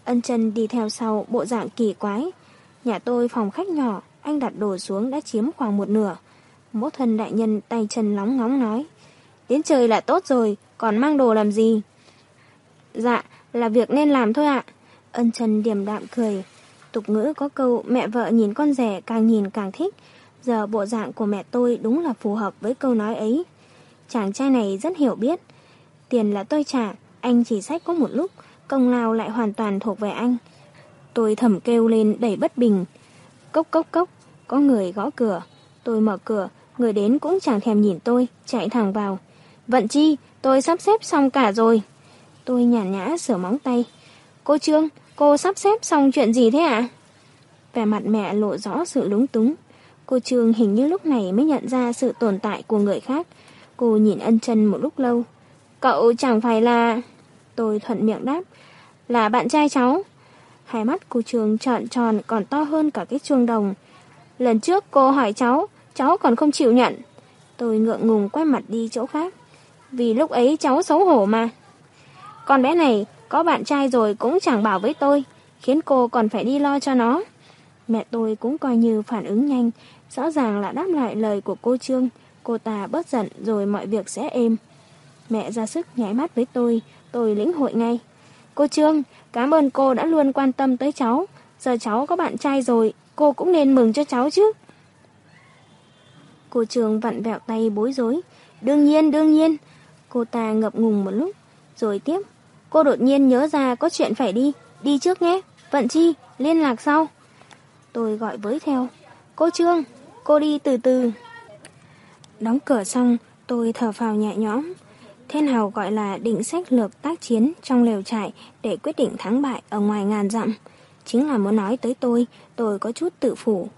Ân chân đi theo sau bộ dạng kỳ quái. Nhà tôi phòng khách nhỏ, anh đặt đồ xuống đã chiếm khoảng một nửa. Mẫu thân đại nhân tay chân nóng ngóng nói. Đến trời là tốt rồi, còn mang đồ làm gì? Dạ, là việc nên làm thôi ạ. Ân Trần điềm đạm cười. Tục ngữ có câu mẹ vợ nhìn con rẻ càng nhìn càng thích. Giờ bộ dạng của mẹ tôi đúng là phù hợp với câu nói ấy. Chàng trai này rất hiểu biết. Tiền là tôi trả, anh chỉ sách có một lúc, công lao lại hoàn toàn thuộc về anh. Tôi thầm kêu lên đầy bất bình. Cốc cốc cốc, có người gõ cửa. Tôi mở cửa, người đến cũng chẳng thèm nhìn tôi, chạy thẳng vào. Vận chi, tôi sắp xếp xong cả rồi. Tôi nhàn nhã sửa móng tay. Cô Trương, cô sắp xếp xong chuyện gì thế ạ? Vẻ mặt mẹ lộ rõ sự lúng túng. Cô Trương hình như lúc này mới nhận ra sự tồn tại của người khác. Cô nhìn ân chân một lúc lâu. Cậu chẳng phải là... Tôi thuận miệng đáp. Là bạn trai cháu. Hai mắt cô Trương trọn tròn còn to hơn cả cái chuông đồng. Lần trước cô hỏi cháu, cháu còn không chịu nhận. Tôi ngượng ngùng quay mặt đi chỗ khác. Vì lúc ấy cháu xấu hổ mà. Con bé này có bạn trai rồi cũng chẳng bảo với tôi, khiến cô còn phải đi lo cho nó. Mẹ tôi cũng coi như phản ứng nhanh, rõ ràng là đáp lại lời của cô Trương. Cô ta bớt giận rồi mọi việc sẽ êm. Mẹ ra sức nháy mắt với tôi, tôi lĩnh hội ngay. Cô Trương, cảm ơn cô đã luôn quan tâm tới cháu. Giờ cháu có bạn trai rồi, cô cũng nên mừng cho cháu chứ. Cô Trương vặn vẹo tay bối rối. Đương nhiên, đương nhiên. Cô ta ngập ngùng một lúc, rồi tiếp. Cô đột nhiên nhớ ra có chuyện phải đi, đi trước nhé. Vận chi, liên lạc sau. Tôi gọi với theo. Cô Trương, cô đi từ từ. Đóng cửa xong, tôi thở phào nhẹ nhõm. thiên hào gọi là định sách lược tác chiến trong lều trại để quyết định thắng bại ở ngoài ngàn dặm. Chính là muốn nói tới tôi, tôi có chút tự phủ.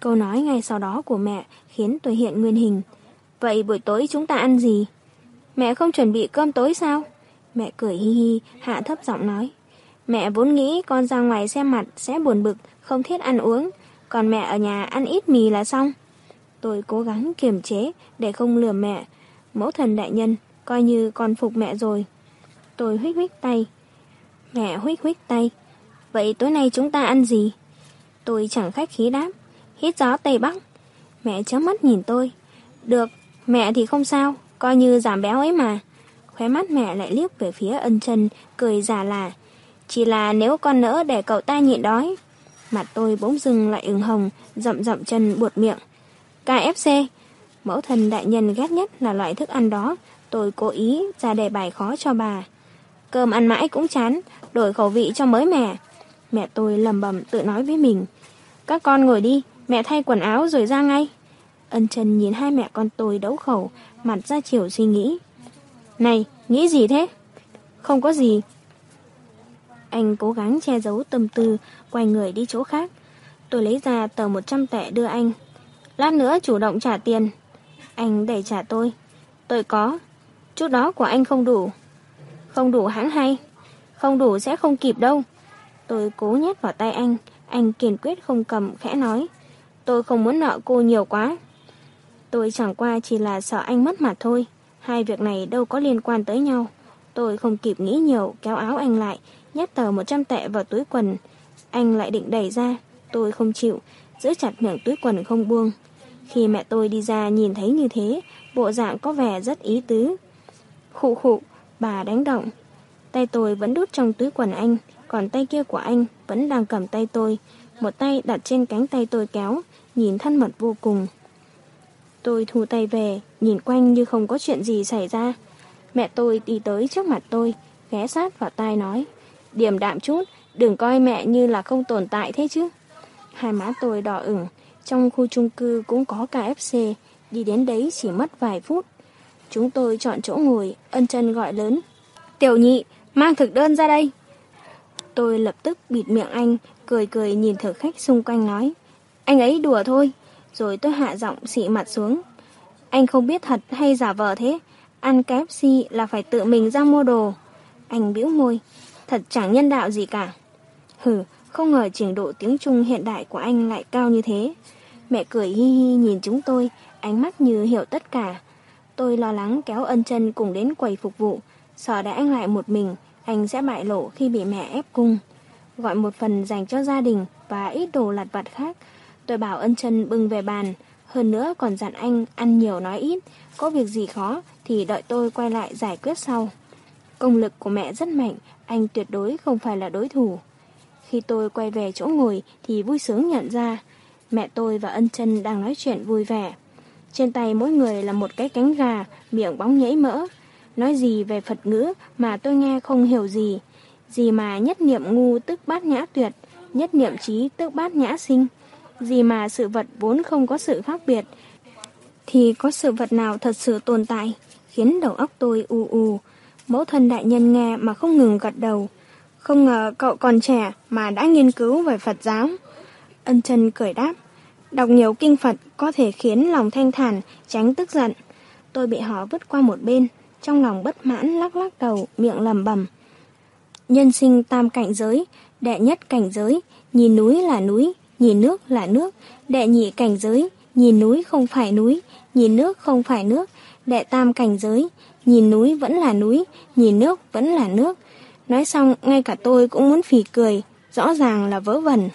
Câu nói ngay sau đó của mẹ khiến tôi hiện nguyên hình. Vậy buổi tối chúng ta ăn gì? Mẹ không chuẩn bị cơm tối sao? Mẹ cười hi hi, hạ thấp giọng nói. Mẹ vốn nghĩ con ra ngoài xem mặt sẽ buồn bực, không thiết ăn uống, còn mẹ ở nhà ăn ít mì là xong. Tôi cố gắng kiềm chế để không lừa mẹ. Mẫu thần đại nhân, coi như con phục mẹ rồi. Tôi huyết huyết tay. Mẹ huyết huyết tay. Vậy tối nay chúng ta ăn gì? Tôi chẳng khách khí đáp. Hít gió Tây Bắc. Mẹ chớp mắt nhìn tôi. Được, mẹ thì không sao, coi như giảm béo ấy mà. Khóe mắt mẹ lại liếc về phía ân chân, cười giả là. Chỉ là nếu con nỡ để cậu ta nhịn đói. Mặt tôi bỗng dưng lại ửng hồng, rậm rậm chân buột miệng. KFC. Mẫu thần đại nhân ghét nhất là loại thức ăn đó. Tôi cố ý ra đề bài khó cho bà. Cơm ăn mãi cũng chán, đổi khẩu vị cho mới mẻ. Mẹ tôi lầm bầm tự nói với mình. Các con ngồi đi, mẹ thay quần áo rồi ra ngay. Ân Trần nhìn hai mẹ con tôi đấu khẩu, mặt ra chiều suy nghĩ. Này, nghĩ gì thế? Không có gì. Anh cố gắng che giấu tâm tư, quay người đi chỗ khác. Tôi lấy ra tờ 100 tệ đưa anh. Lát nữa chủ động trả tiền. Anh đẩy trả tôi. Tôi có. Chút đó của anh không đủ. Không đủ hãng hay. Không đủ sẽ không kịp đâu. Tôi cố nhét vào tay anh, anh kiên quyết không cầm, khẽ nói. Tôi không muốn nợ cô nhiều quá. Tôi chẳng qua chỉ là sợ anh mất mặt thôi. Hai việc này đâu có liên quan tới nhau. Tôi không kịp nghĩ nhiều, kéo áo anh lại, nhét tờ 100 tệ vào túi quần. Anh lại định đẩy ra, tôi không chịu, giữ chặt miệng túi quần không buông. Khi mẹ tôi đi ra nhìn thấy như thế, bộ dạng có vẻ rất ý tứ. Khụ khụ, bà đánh động. Tay tôi vẫn đút trong túi quần anh, còn tay kia của anh vẫn đang cầm tay tôi. Một tay đặt trên cánh tay tôi kéo, nhìn thân mật vô cùng. Tôi thu tay về, nhìn quanh như không có chuyện gì xảy ra. Mẹ tôi đi tới trước mặt tôi, ghé sát vào tai nói. Điềm đạm chút, đừng coi mẹ như là không tồn tại thế chứ. Hai má tôi đỏ ửng, trong khu chung cư cũng có KFC, đi đến đấy chỉ mất vài phút. Chúng tôi chọn chỗ ngồi, ân chân gọi lớn. Tiểu nhị, mang thực đơn ra đây. Tôi lập tức bịt miệng anh, cười cười nhìn thực khách xung quanh nói. Anh ấy đùa thôi. Rồi tôi hạ giọng xị mặt xuống. Anh không biết thật hay giả vờ thế. Ăn KFC là phải tự mình ra mua đồ. Anh bĩu môi. Thật chẳng nhân đạo gì cả. Hừ, không ngờ trình độ tiếng Trung hiện đại của anh lại cao như thế. Mẹ cười hi hi nhìn chúng tôi, ánh mắt như hiểu tất cả. Tôi lo lắng kéo ân chân cùng đến quầy phục vụ, sợ đã anh lại một mình, anh sẽ bại lộ khi bị mẹ ép cung. Gọi một phần dành cho gia đình và ít đồ lặt vặt khác. Tôi bảo ân chân bưng về bàn, hơn nữa còn dặn anh ăn nhiều nói ít, có việc gì khó thì đợi tôi quay lại giải quyết sau. Công lực của mẹ rất mạnh, anh tuyệt đối không phải là đối thủ. Khi tôi quay về chỗ ngồi thì vui sướng nhận ra mẹ tôi và ân chân đang nói chuyện vui vẻ. Trên tay mỗi người là một cái cánh gà, miệng bóng nhảy mỡ. Nói gì về Phật ngữ mà tôi nghe không hiểu gì. Gì mà nhất niệm ngu tức bát nhã tuyệt, nhất niệm trí tức bát nhã sinh. Gì mà sự vật vốn không có sự khác biệt, thì có sự vật nào thật sự tồn tại, khiến đầu óc tôi u u. Mẫu thân đại nhân nghe mà không ngừng gật đầu. Không ngờ cậu còn trẻ mà đã nghiên cứu về Phật giáo. Ân chân cười đáp. Đọc nhiều kinh Phật có thể khiến lòng thanh thản, tránh tức giận. Tôi bị họ vứt qua một bên, trong lòng bất mãn lắc lắc đầu, miệng lầm bầm. Nhân sinh tam cảnh giới, đệ nhất cảnh giới, nhìn núi là núi, nhìn nước là nước, đệ nhị cảnh giới, nhìn núi không phải núi, nhìn nước không phải nước, đệ tam cảnh giới, nhìn núi vẫn là núi, nhìn nước vẫn là nước. Nói xong, ngay cả tôi cũng muốn phì cười, rõ ràng là vớ vẩn.